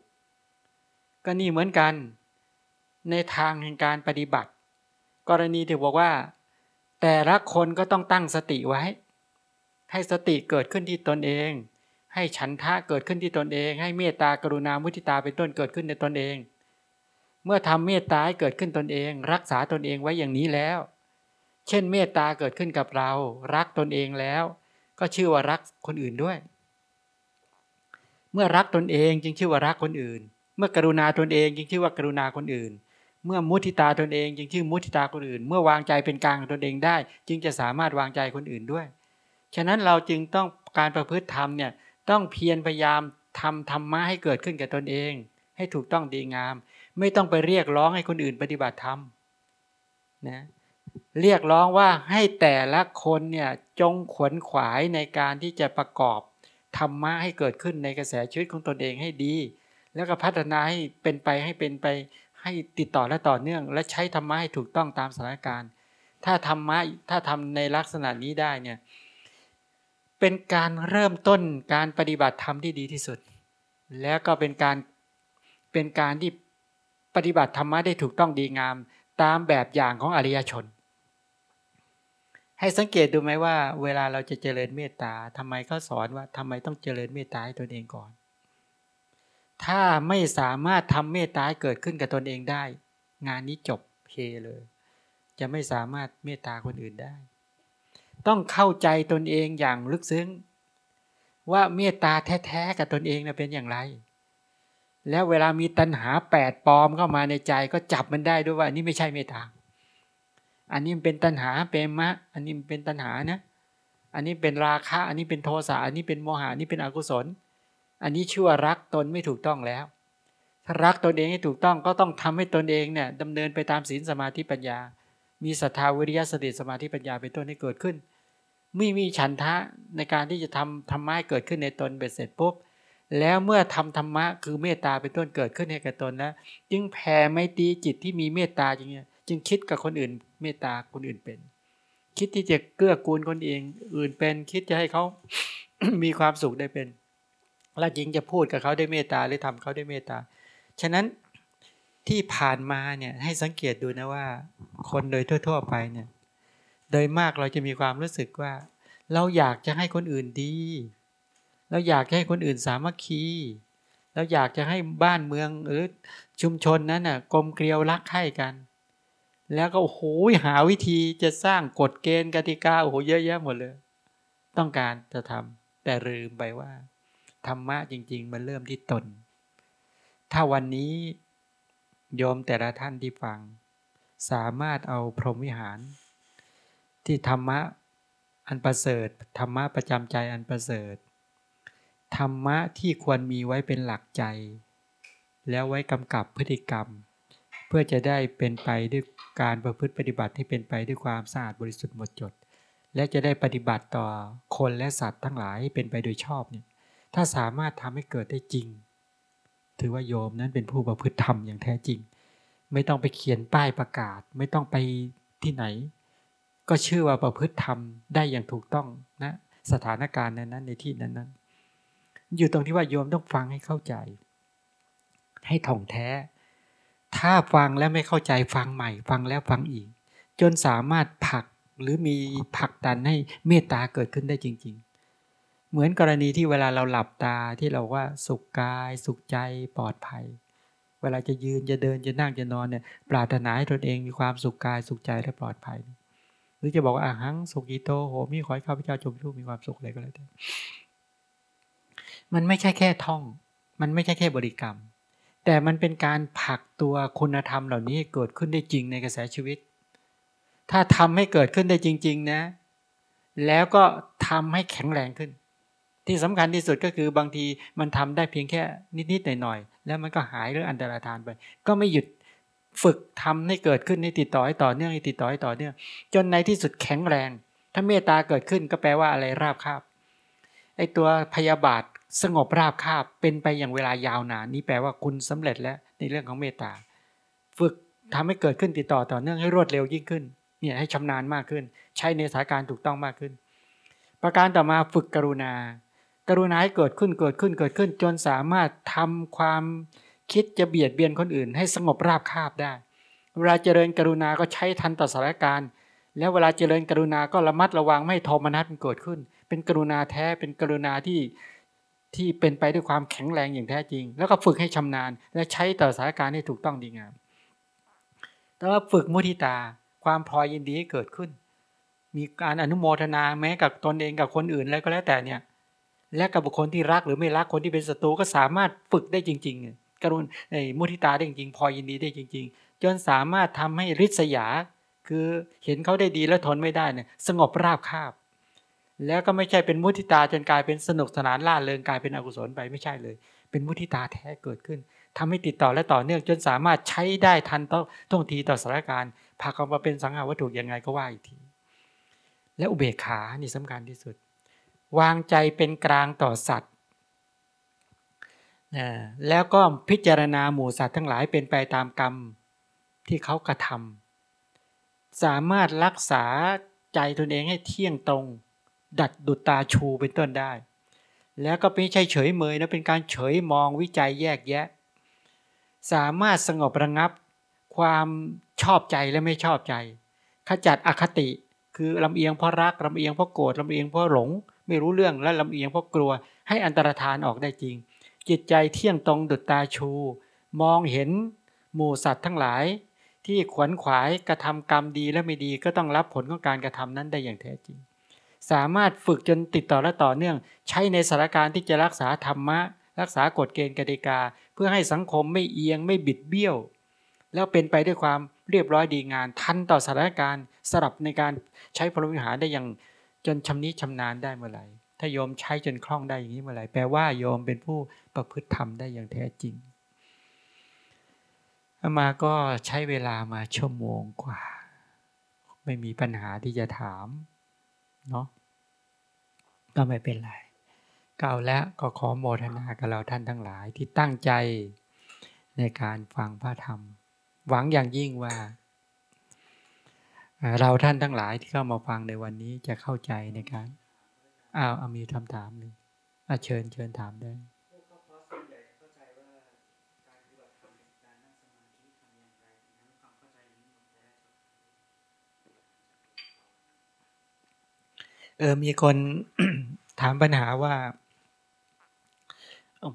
ก็นี่เหมือนกันในทางแห่งการปฏิบัติ กรณีที่บอกว่า แต่ละคนก็ต้องตั้งสติไว้ ให้สติเกิดขึ้นที่ตนเอง ให้ฉันทะเกิดขึ้นที่ตนเอง ให้เมตตากรุณามุทิตาเป็นต้นเกิดขึ้นในตนเอง เมื่อทำเมตตาให้เกิดขึ้นตนเอง รักษาตนเองไว้อย่างนี้แล้ว เช่นเมตตาเกิดขึ้นกับเรา รักตนเองแล้ว ก็ชื่อว่ารักคนอื่นด้วย เมื่อรักตนเองจึงชื่อว่ารักคนอื่น เมื่อกรุณาตนเองจึงชื่อว่ากรุณาคนอื่น เมื่อมุทิตาตนเองจึงชื่อมุทิตาคนอื่น เมื่อวางใจเป็นกลางตนเองได้ จึงจะสามารถวางใจคนอื่นด้วย ฉะนั้นเราจึงต้องการประพฤติธรรมเนี่ย ต้องเพียรพยายามทำธรรมะให้เกิดขึ้นกับตนเอง ให้ถูกต้องดีงาม ไม่ต้องไปเรียกร้องให้คนอื่นปฏิบัติธรรมนะเรียกร้องว่าให้แต่ละคนเนี่ยจงขวนขวายในการที่จะประกอบธรรมะให้เกิดขึ้นในกระแสชีวิตของตนเองให้ดี แล้วก็พัฒนาให้เป็นไปให้เป็นไปให้ติดต่อและต่อเนื่อง และใช้ธรรมะให้ถูกต้องตามสถานการณ์ ถ้าธรรมะถ้าทำในลักษณะนี้ได้เนี่ย เป็นการเริ่มต้นการปฏิบัติธรรมที่ดีที่สุด แล้วก็เป็นการเป็นการที่ปฏิบัติธรรมะได้ถูกต้องดีงาม ตามแบบอย่างของอริยชน ให้สังเกตดูไหมว่า เวลาเราจะเจริญเมตตาทำไมเขาสอนว่าทำไมต้องเจริญเมตตาให้ตนเองก่อน ถ้าไม่สามารถทำเมตตาเกิดขึ้นกับตนเองได้ งานนี้จบเพเลย จะไม่สามารถเมตตาคนอื่นได้ ต้องเข้าใจตนเองอย่างลึกซึ้ง ว่าเมตตาแท้ๆกับตนเองเป็นอย่างไร แล้วเวลามีตัณหาแปดปลอมเข้ามาในใจก็จับมันได้ด้วยว่านี่ไม่ใช่เมตตา อันนี้เป็นตัณหาเป็นมะ อันนี้เป็นตัณหานะ อันนี้เป็นราคะ อันนี้เป็นโทสะ อันนี้เป็นโมหะ อันนี้เป็นอกุศล อันนี้ชื่อว่ารักตนไม่ถูกต้องแล้ว ถ้ารักตนเองให้ถูกต้องก็ต้องทำให้ตนเองเนี่ยดำเนินไปตามศีลสมาธิปัญญามีศรัทธาวิริยะสติสมาธิปัญญาเป็นต้นให้เกิดขึ้น ม่มีฉันทะในการที่จะทำธรรมะเกิดขึ้นในตนเบ็ดเสร็จปุ๊บแล้วเมื่อทำธรรมะคือเมตตาเป็นต้นเกิดขึ้นให้กับตนแล้วจึงแผ่ไม่ตีจิตที่มีเมตตาอย่างเงี้ยจึงคิดกับคนอื่น เมตตาคนอื่นเป็น คิดที่จะเกื้อกูลคนเองอื่นเป็น คิดจะให้เขามีความสุขได้เป็น แล้วจริงจะพูดกับเขาได้เมตตาหรือทำเขาได้เมตตาฉะนั้นที่ผ่านมาเนี่ยให้สังเกตดูนะว่า คนโดยทั่ว ๆ ไปเนี่ย โดยมากเราจะมีความรู้สึกว่า เราอยากจะให้คนอื่นดี เราอยากให้คนอื่นสามัคคีเราอยากจะให้บ้านเมืองหรือชุมชนนั้นน่ะกลมเกลียวรักใคร่กัน แล้วก็โอ้โหหาวิธีจะสร้างกฎเกณฑ์กติกาโอ้โหเยอะแยะหมดเลย ต้องการจะทำแต่ลืมไปว่าธรรมะจริง ๆ มันเริ่มที่ตน ถ้าวันนี้โยมแต่ละท่านที่ฟัง สามารถเอาพรหมวิหาร ที่ธรรมะอันประเสริฐธรรมะประจำใจอันประเสริฐธรรมะที่ควรมีไว้เป็นหลักใจ แล้วไว้กำกับพฤติกรรม เพื่อจะได้เป็นไปด้วยการประพฤติปฏิบัติที่เป็นไปด้วยความสะอาดบริสุทธิ์หมดจด และจะได้ปฏิบัติต่อคนและสัตว์ทั้งหลายให้เป็นไปโดยชอบเนี่ยถ้าสามารถทำให้เกิดได้จริง ถือว่าโยมนั้นเป็นผู้ประพฤติธรรมอย่างแท้จริง ไม่ต้องไปเขียนป้ายประกาศ ไม่ต้องไปที่ไหน ก็ชื่อว่าประพฤติธรรมได้อย่างถูกต้องนะสถานการณ์นั้นในที่นั้นนั้นอยู่ตรงที่ว่าโยมต้องฟังให้เข้าใจ ให้ถ่องแท้ ถ้าฟังแล้วไม่เข้าใจฟังใหม่ ฟังแล้วฟังอีก จนสามารถผลักหรือมีผลักดันให้เมตตาเกิดขึ้นได้จริง ๆ เหมือนกรณีที่เวลาเราหลับตาที่เราว่าสุขกาย สุขใจปลอดภัย เวลาจะยืนจะเดินจะนั่งจะนอนเนี่ยปรารถนาให้ตนเองมีความสุขกายสุขใจและปลอดภัย หรือจะบอกว่าอาหังสุกิโตโหมีขอให้ข้าพเจ้าจงผู้มีความสุขอะไรก็แล้วแต่มันไม่ใช่แค่ท่อง มันไม่ใช่แค่บริกรรม แต่มันเป็นการผลักตัวคุณธรรมเหล่านี้เกิดขึ้นได้จริงในกระแสชีวิต ถ้าทำให้เกิดขึ้นได้จริง ๆ นะ แล้วก็ทำให้แข็งแรงขึ้น ที่สำคัญที่สุดก็คือบางทีมันทำได้เพียงแค่นิดๆหน่อยๆแล้วมันก็หายหรืออันตรธานไป ก็ไม่หยุด ฝึกทำให้เกิดขึ้นให้ติดต่อให้ต่อเนื่องให้ติดต่อให้ต่อเนื่อง จนในที่สุดแข็งแรง ถ้าเมตตาเกิดขึ้นก็แปลว่าอะไรราบคาบไอตัวพยาบาทสงบราบคาบเป็นไปอย่างเวลายาวนานนี่แปลว่าคุณสำเร็จแล้วในเรื่องของเมตตา ฝึกทำให้เกิดขึ้นติดต่อต่อเนื่องให้รวดเร็วยิ่งขึ้นเนี่ยให้ชำนาญมากขึ้น ใช้ในสถานการณ์ถูกต้องมากขึ้น ประการต่อมาฝึกกรุณา กรุณาให้เกิดขึ้นเกิดขึ้นเกิดขึ้นจนสามารถทำความ คิดจะเบียดเบียนคนอื่น ให้สงบราบคาบได้ เวลาเจริญกรุณาก็ใช้ทันต่อสถานการณ์ แล้วเวลาเจริญกรุณาก็ระมัดระวังไม่โทมนัสมันเกิดขึ้น เป็นกรุณาแท้เป็นกรุณาที่ที่เป็นไปด้วยความแข็งแรงอย่างแท้จริง แล้วก็ฝึกให้ชำนาญ และใช้ต่อสถานการณ์ให้ถูกต้องดีงามแต่ว่าฝึกมุทิตาความพอยินดีให้เกิดขึ้น มีการอนุโมทนาแม้กับตนเองกับคนอื่นแล้วก็แล้วแต่เนี่ย และกับบุคคลที่รักหรือไม่รักคนที่เป็นศัตรูก็สามารถฝึกได้จริง ๆ กรุณในมุทิตาได้จริงๆพอยินดีได้จริง ๆ จนสามารถทำให้ริษยา คือเห็นเขาได้ดีแล้วทนไม่ได้เนี่ยสงบราบคาบ แล้วก็ไม่ใช่เป็นมุทิตาจนกลายเป็นสนุกสนานล่าเริงกลายเป็นอกุศลไปไม่ใช่เลย เป็นมุทิตาแท้เกิดขึ้นทำให้ติดต่อและต่อเนื่องจนสามารถใช้ได้ทันต้องท่องทีต่อสถานการณ์พาเขามาเป็นสังหาวัตถุยังไงก็ว่าอีกที และอุเบกขานี่สำคัญที่สุด วางใจเป็นกลางต่อสัตว์ แล้วก็พิจารณาหมู่สัตว์ทั้งหลายเป็นไปตามกรรมที่เขากระทำสามารถรักษาใจตนเองให้เที่ยงตรง ดัดดุตาชูเป็นต้นได้ แล้วก็ไม่ใช่เฉยเมยนะเป็นการเฉยมองวิจัยแยกแยะ สามารถสงบระงับ ความชอบใจและไม่ชอบใจ ขจัดอคติคือลำเอียงเพราะรักลำเอียงเพราะโกรธลำเอียงเพราะหลง ไม่รู้เรื่องและลำเอียงเพราะกลัวให้อันตรธานออกได้จริง จิตใจเที่ยงตรงดุจตาชู มองเห็นหมู่สัตว์ทั้งหลาย ที่ขวนขวายกระทำกรรมดีและไม่ดีก็ต้องรับผลของการกระทำนั้นได้อย่างแท้จริง สามารถฝึกจนติดต่อและต่อเนื่อง ใช้ในสถานการณ์ที่จะรักษาธรรมะ รักษากฎเกณฑ์กติกา เพื่อให้สังคมไม่เอียงไม่บิดเบี้ยว แล้วเป็นไปด้วยความเรียบร้อยดีงาน ทันต่อสถานการณ์สลับในการใช้พลวิหารได้อย่างจนชำนิชำนาญได้เมื่อไหร่ ถ้าโยมใช้จนคล่องได้อย่างนี้เมื่อไหร่แปลว่าโยมเป็นผู้ประพฤติธรรมได้อย่างแท้จริงมาก็ใช้เวลามาชั่วโมงกว่า ไม่มีปัญหาที่จะถามเนาะก็ไม่เป็นไรเก่าแล้วก็ขอโมทนากับเราท่านทั้งหลายที่ตั้งใจในการฟังพระธรรม หวังอย่างยิ่งว่า เราท่านทั้งหลายที่เข้ามาฟังในวันนี้จะเข้าใจในการ อ้าวมีคำถามหนึ่งเชิญเชิญถามได้เออมีคนถามปัญหาว่า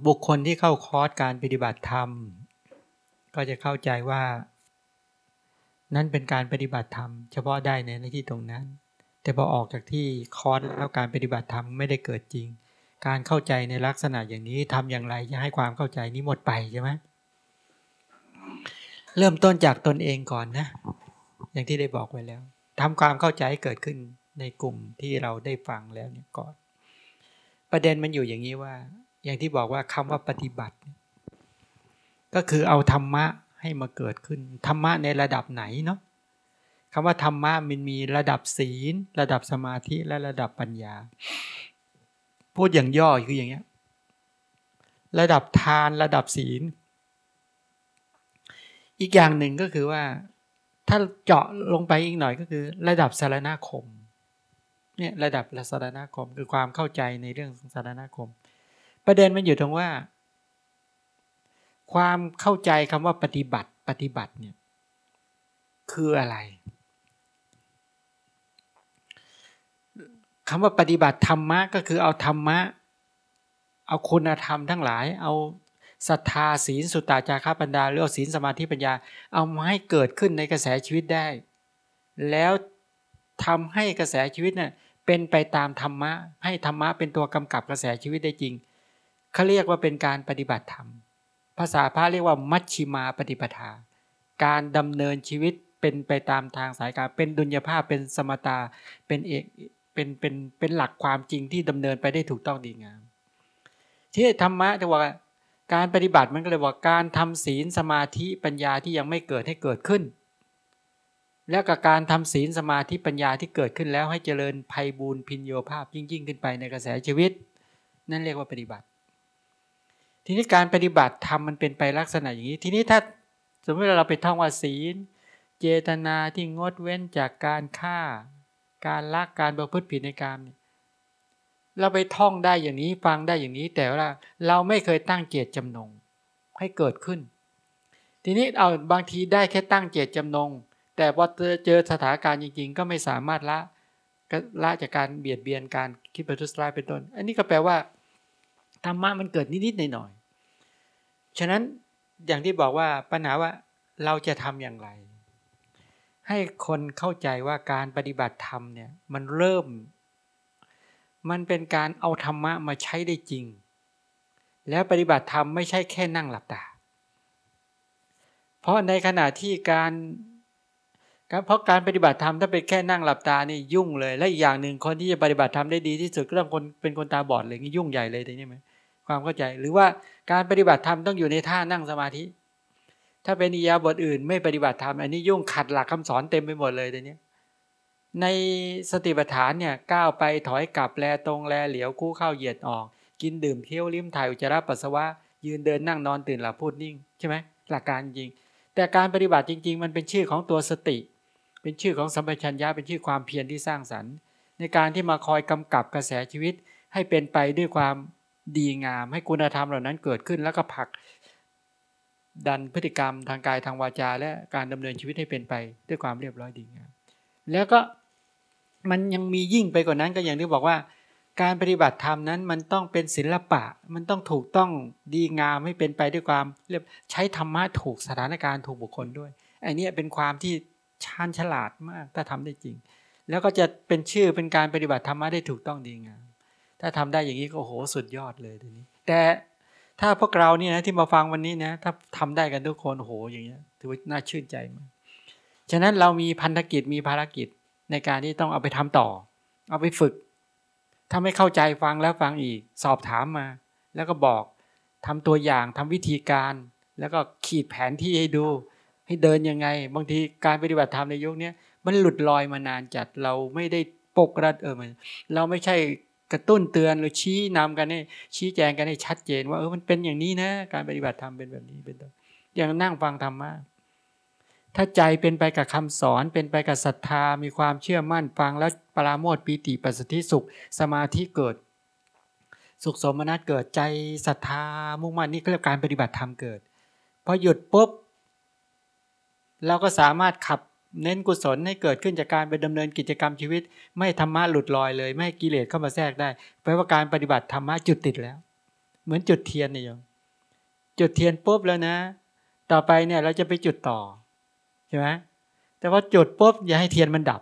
บุคคลที่เข้าคอร์สการปฏิบัติธรรม ก็จะเข้าใจว่า นั่นเป็นการปฏิบัติธรรม เฉพาะได้ในที่ตรงนั้น แต่พอออกจากที่คอร์สแล้วการปฏิบัติธรรมไม่ได้เกิดจริง การเข้าใจในลักษณะอย่างนี้ทำอย่างไรจะให้ความเข้าใจนี้หมดไปใช่ไหมเริ่มต้นจากตนเองก่อนนะ อย่างที่ได้บอกไว้แล้วทำความเข้าใจเกิดขึ้นในกลุ่มที่เราได้ฟังแล้วเนี่ยก่อน ประเด็นมันอยู่อย่างนี้ว่า อย่างที่บอกว่าคำว่าปฏิบัติ ก็คือเอาธรรมะให้มาเกิดขึ้นธรรมะในระดับไหนเนาะ คำว่าธรรมะมันมีระดับศีล ระดับสมาธิและระดับปัญญา พูดอย่างย่อคืออย่างเงี้ยระดับทานระดับศีล อีกอย่างหนึ่งก็คือว่า ถ้าเจาะลงไปอีกหน่อยก็คือ ระดับสารณคมเนี่ยระดับสารณคมคือความเข้าใจในเรื่องสารณคม ประเด็นมันอยู่ตรงว่า ความเข้าใจคำว่าปฏิบัติปฏิบัติเนี่ยคืออะไร คำว่าปฏิบัติธรรมะก็คือเอาธรรมะ เอาคุณธรรมทั้งหลาย เอาศรัทธาศีลสุตตาจาราปัญญาหรือเอาศีลสมาธิปัญญา เอามาให้เกิดขึ้นในกระแสชีวิตได้ แล้วทำให้กระแสชีวิตเน่ยเป็นไปตามธรรมะ ให้ธรรมะเป็นตัวกำกับกระแสชีวิตได้จริงเขาเรียกว่าเป็นการปฏิบัติธรรม ภาษาพระเรียกว่ามัชชิมาปฏิปทา การดำเนินชีวิตเป็นไปตามทางสายการเป็นดุลยภาพเป็นสมตาเป็นเอก เป็นเป็นเป็นหลักความจริงที่ดำเนินไปได้ถูกต้องดีงามที่ธรรมะจะว่าการปฏิบัติมันก็เลยว่าการทำศีลสมาธิปัญญาที่ยังไม่เกิดให้เกิดขึ้น แล้วกับการทำศีลสมาธิปัญญาที่เกิดขึ้นแล้วให้เจริญภัยบูรพินโยภาพยิ่งยิ่งขึ้นไปในกระแสชีวิต นั่นเรียกว่าปฏิบัติ ทีนี้การปฏิบัติทำมันเป็นไปลักษณะอย่างนี้ ทีนี้ถ้าสมมติเราไปท่องว่าศีล เจตนาที่งดเว้นจากการฆ่า การลัการประพฤติผิดในการเนี่ยเราไปท่องได้อย่างนี้ฟังได้อย่างนี้ แต่ว่าเราไม่เคยตั้งเจตจำนงให้เกิดขึ้น ทีนี้เอาบางทีได้แค่ตั้งเจตจำนง แต่พอเจอสถานการณ์จริง ๆ ก็ไม่สามารถละละจากการเบียดเบียนการคิดประทุษร้ายเป็นต้น อันนี้ก็แปลว่าธรรมะมันเกิดนิดๆหน่อยๆฉะนั้นอย่างที่บอกว่าปัญหาว่าเราจะทำอย่างไร ให้คนเข้าใจว่าการปฏิบัติธรรมเนี่ยมันเริ่ม มันเป็นการเอาธรรมะมาใช้ได้จริง แล้วปฏิบัติธรรมไม่ใช่แค่นั่งหลับตา เพราะในขณะที่การเพราะการปฏิบัติธรรมถ้าเป็นแค่นั่งหลับตานี่ยุ่งเลย และอีกอย่างหนึ่งคนที่จะปฏิบัติธรรมได้ดีที่สุดก็ต้องคนเป็นคนตาบอดเลยนี่ยุ่งใหญ่เลยตรงนี้ไหมความเข้าใจหรือว่าการปฏิบัติธรรมต้องอยู่ในท่านั่งสมาธิ ถ้าเป็นอิยาบทอื่น ไม่ปฏิบัติธรรมอันนี้ยุ่งขัดหลักคำสอนเต็มไปหมดเลยตรงนี้ในสติปัฏฐานเนี่ยก้าวไปถอยกลับแลตรงแลเหลียวคู่เข้าเหยียดออก กินดื่มเที่ยวลิ้มถ่ายอุจจาระปัสสาวะยืนเดินนั่งนอนตื่นหลับพูดนิ่งใช่ไหมหลักการจริง แต่การปฏิบัติจริง ๆ มันเป็นชื่อของตัวสติ เป็นชื่อของสัมปชัญญะเป็นชื่อความเพียรที่สร้างสรรค์ ในการที่มาคอยกำกับกระแสชีวิตให้เป็นไปด้วยความดีงาม ให้คุณธรรมเหล่านั้นเกิดขึ้นแล้วก็ผลัก ดันพฤติกรรมทางกายทางวาจา และการดำเนินชีวิตให้เป็นไปด้วยความเรียบร้อยดีงามแล้วก็มันยังมียิ่งไปกว่านั้นก็อย่างที่บอกว่า การปฏิบัติธรรมนั้นมันต้องเป็นศิลปะ มันต้องถูกต้องดีงามให้เป็นไปด้วยความเรียบใช้ธรรมะถูกสถานการณ์ถูกบุคคลด้วยไอ้นี่เป็นความที่ชาญฉลาดมากถ้าทำได้จริง แล้วก็จะเป็นชื่อเป็นการปฏิบัติธรรมะได้ถูกต้องดีงามถ้าทำได้อย่างนี้ก็โหสุดยอดเลยทีนี้ แต่ ถ้าพวกเราเนี่ยนะที่มาฟังวันนี้นะถ้าทำได้กันทุกคนโหอย่างเงี้ยถือว่าน่าชื่นใจมากฉะนั้นเรามีพันธกิจมีภารกิจในการที่ต้องเอาไปทำต่อ เอาไปฝึก ถ้าไม่เข้าใจฟังแล้วฟังอีก สอบถามมา แล้วก็บอกทำตัวอย่างทำวิธีการ แล้วก็ขีดแผนที่ให้ดู ให้เดินยังไง บางทีการปฏิบัติธรรมในยุคนี้มันหลุดลอยมานานจัดเราไม่ได้ปกรัดเออมันเราไม่ใช่ กระตุ้นเตือนหรือชี้นำกันให้ชี้แจงกันให้ชัดเจน ว่าเออมันเป็นอย่างนี้นะ การปฏิบัติธรรมเป็นแบบนี้เป็นต้นอย่างนั่งฟังธรรมะถ้าใจเป็นไปกับคำสอนเป็นไปกับศรัทธามีความเชื่อมั่นฟังแล้วปราโมทปีติปัสสติสุข สมาธิเกิด สุขสมนัตเกิดใจศรัทธามุ่งมั่นนี่ก็เรียกการปฏิบัติธรรมเกิดพอหยุดปุ๊บเราก็สามารถขับ เน้นกุศลให้เกิดขึ้นจากการไปดำเนินกิจกรรมชีวิต ไม่ธรรมะหลุดลอยเลย ไม่ให้กิเลสเข้ามาแทรกได้แปลว่าการปฏิบัติธรรมะจุดติดแล้ว เหมือนจุดเทียนเนี่ยโยมจุดเทียนปุ๊บแล้วนะ ต่อไปเนี่ยเราจะไปจุดต่อใช่ไหมแต่ว่าจุดปุ๊บอย่าให้เทียนมันดับ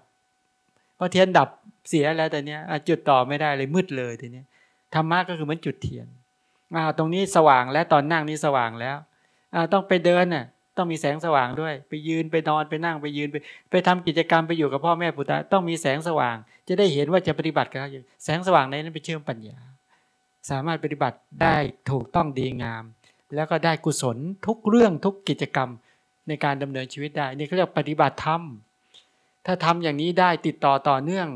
เพอเทียนดับเสียแล้วแต่เนี้ยจุดต่อไม่ได้เลยมืดเลยทีนี้ธรรมะก็คือเหมือนจุดเทียนอ่าตรงนี้สว่างแล้วตอนนั่งนี้สว่างแล้วอ่าต้องไปเดินน่ะ ต้องมีแสงสว่างด้วย ไปยืนไปนอนไปนั่งไปยืนไป ไปทำกิจกรรมไปอยู่กับพ่อแม่ปุตตะต้องมีแสงสว่าง จะได้เห็นว่าจะปฏิบัติกันแสงสว่างในนั้นเป็นเชื่อมปัญญา สามารถปฏิบัติได้ถูกต้องดีงาม แล้วก็ได้กุศลทุกเรื่องทุกกิจกรรมในการดำเนินชีวิตได้นี่เขาเรียกปฏิบัติธรรมถ้าทำอย่างนี้ได้ติดต่อต่อเนื่อง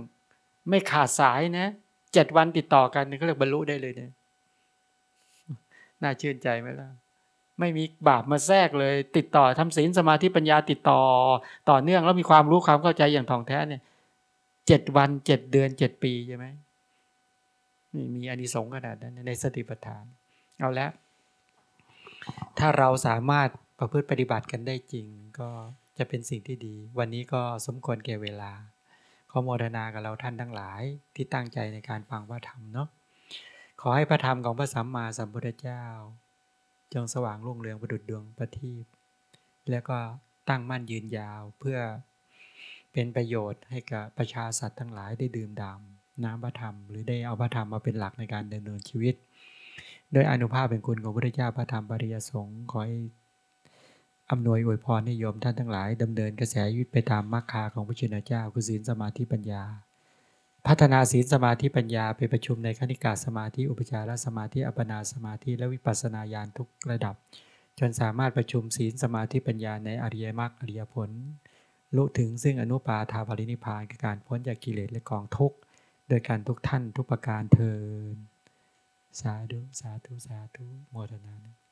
ไม่ขาดสายนะเจ็ดวันติดต่อกันนี่เขาเรียกบรรลุได้เลยเนี่ยน่าชื่นใจไหมล่ะ ไม่มีบาปมาแทรกเลย ติดต่อทำศีลสมาธิปัญญาติดต่อ ต่อเนื่องแล้วมีความรู้ความเข้าใจอย่างท่องแท้เนี่ยเจ็ดวันเจ็ดเดือนเจ็ดปีใช่ไหมนี่มีอานิสงส์ขนาดนั้นในสติปัฏฐาน เอาล้วถ้าเราสามารถประพฤติปฏิบัติกันได้จริง ก็จะเป็นสิ่งที่ดี วันนี้ก็สมควรแก่เวลา ขอโมทนากับเราท่านทั้งหลายที่ตั้งใจในการฟังพระธรรมเนาะขอให้พระธรรมของพระสัมมาสัมพุทธเจ้า จงสว่างรุ่งเรืองประดุจดวงประทีปแล้วก็ตั้งมั่นยืนยาวเพื่อเป็นประโยชน์ให้กับประชาสัตว์ทั้งหลายได้ดื่มด่ำน้ำพระธรรม หรือได้เอาพระธรรมมาเป็นหลักในการดำเนินชีวิต โดยอนุภาพเป็นคุณของพระเจ้าพระธรรมปริยสงฆ์ขอให้อำนวยอวยพรให้โยมท่านทั้งหลายดำเนินกระแสยุทธไปตามมรรคาของพระชินเจ้าคือศีลสมาธิปัญญา พัฒนาศีลสมาธิปัญญาไปประชุมในคณิกาสมาธิอุปจารสมาธิอัปนาสมาธิและวิปัสสนาญาณทุกระดับ จนสามารถประชุมศีลสมาธิปัญญาในอริยมรรคอริยผลลุถึงซึ่งอนุปาทาภรินิพานคือการพ้นจากกิเลสและกองทุกข์โดยการทุกท่านทุกประการเทินสาธุสาธุสาธุโมทนานะ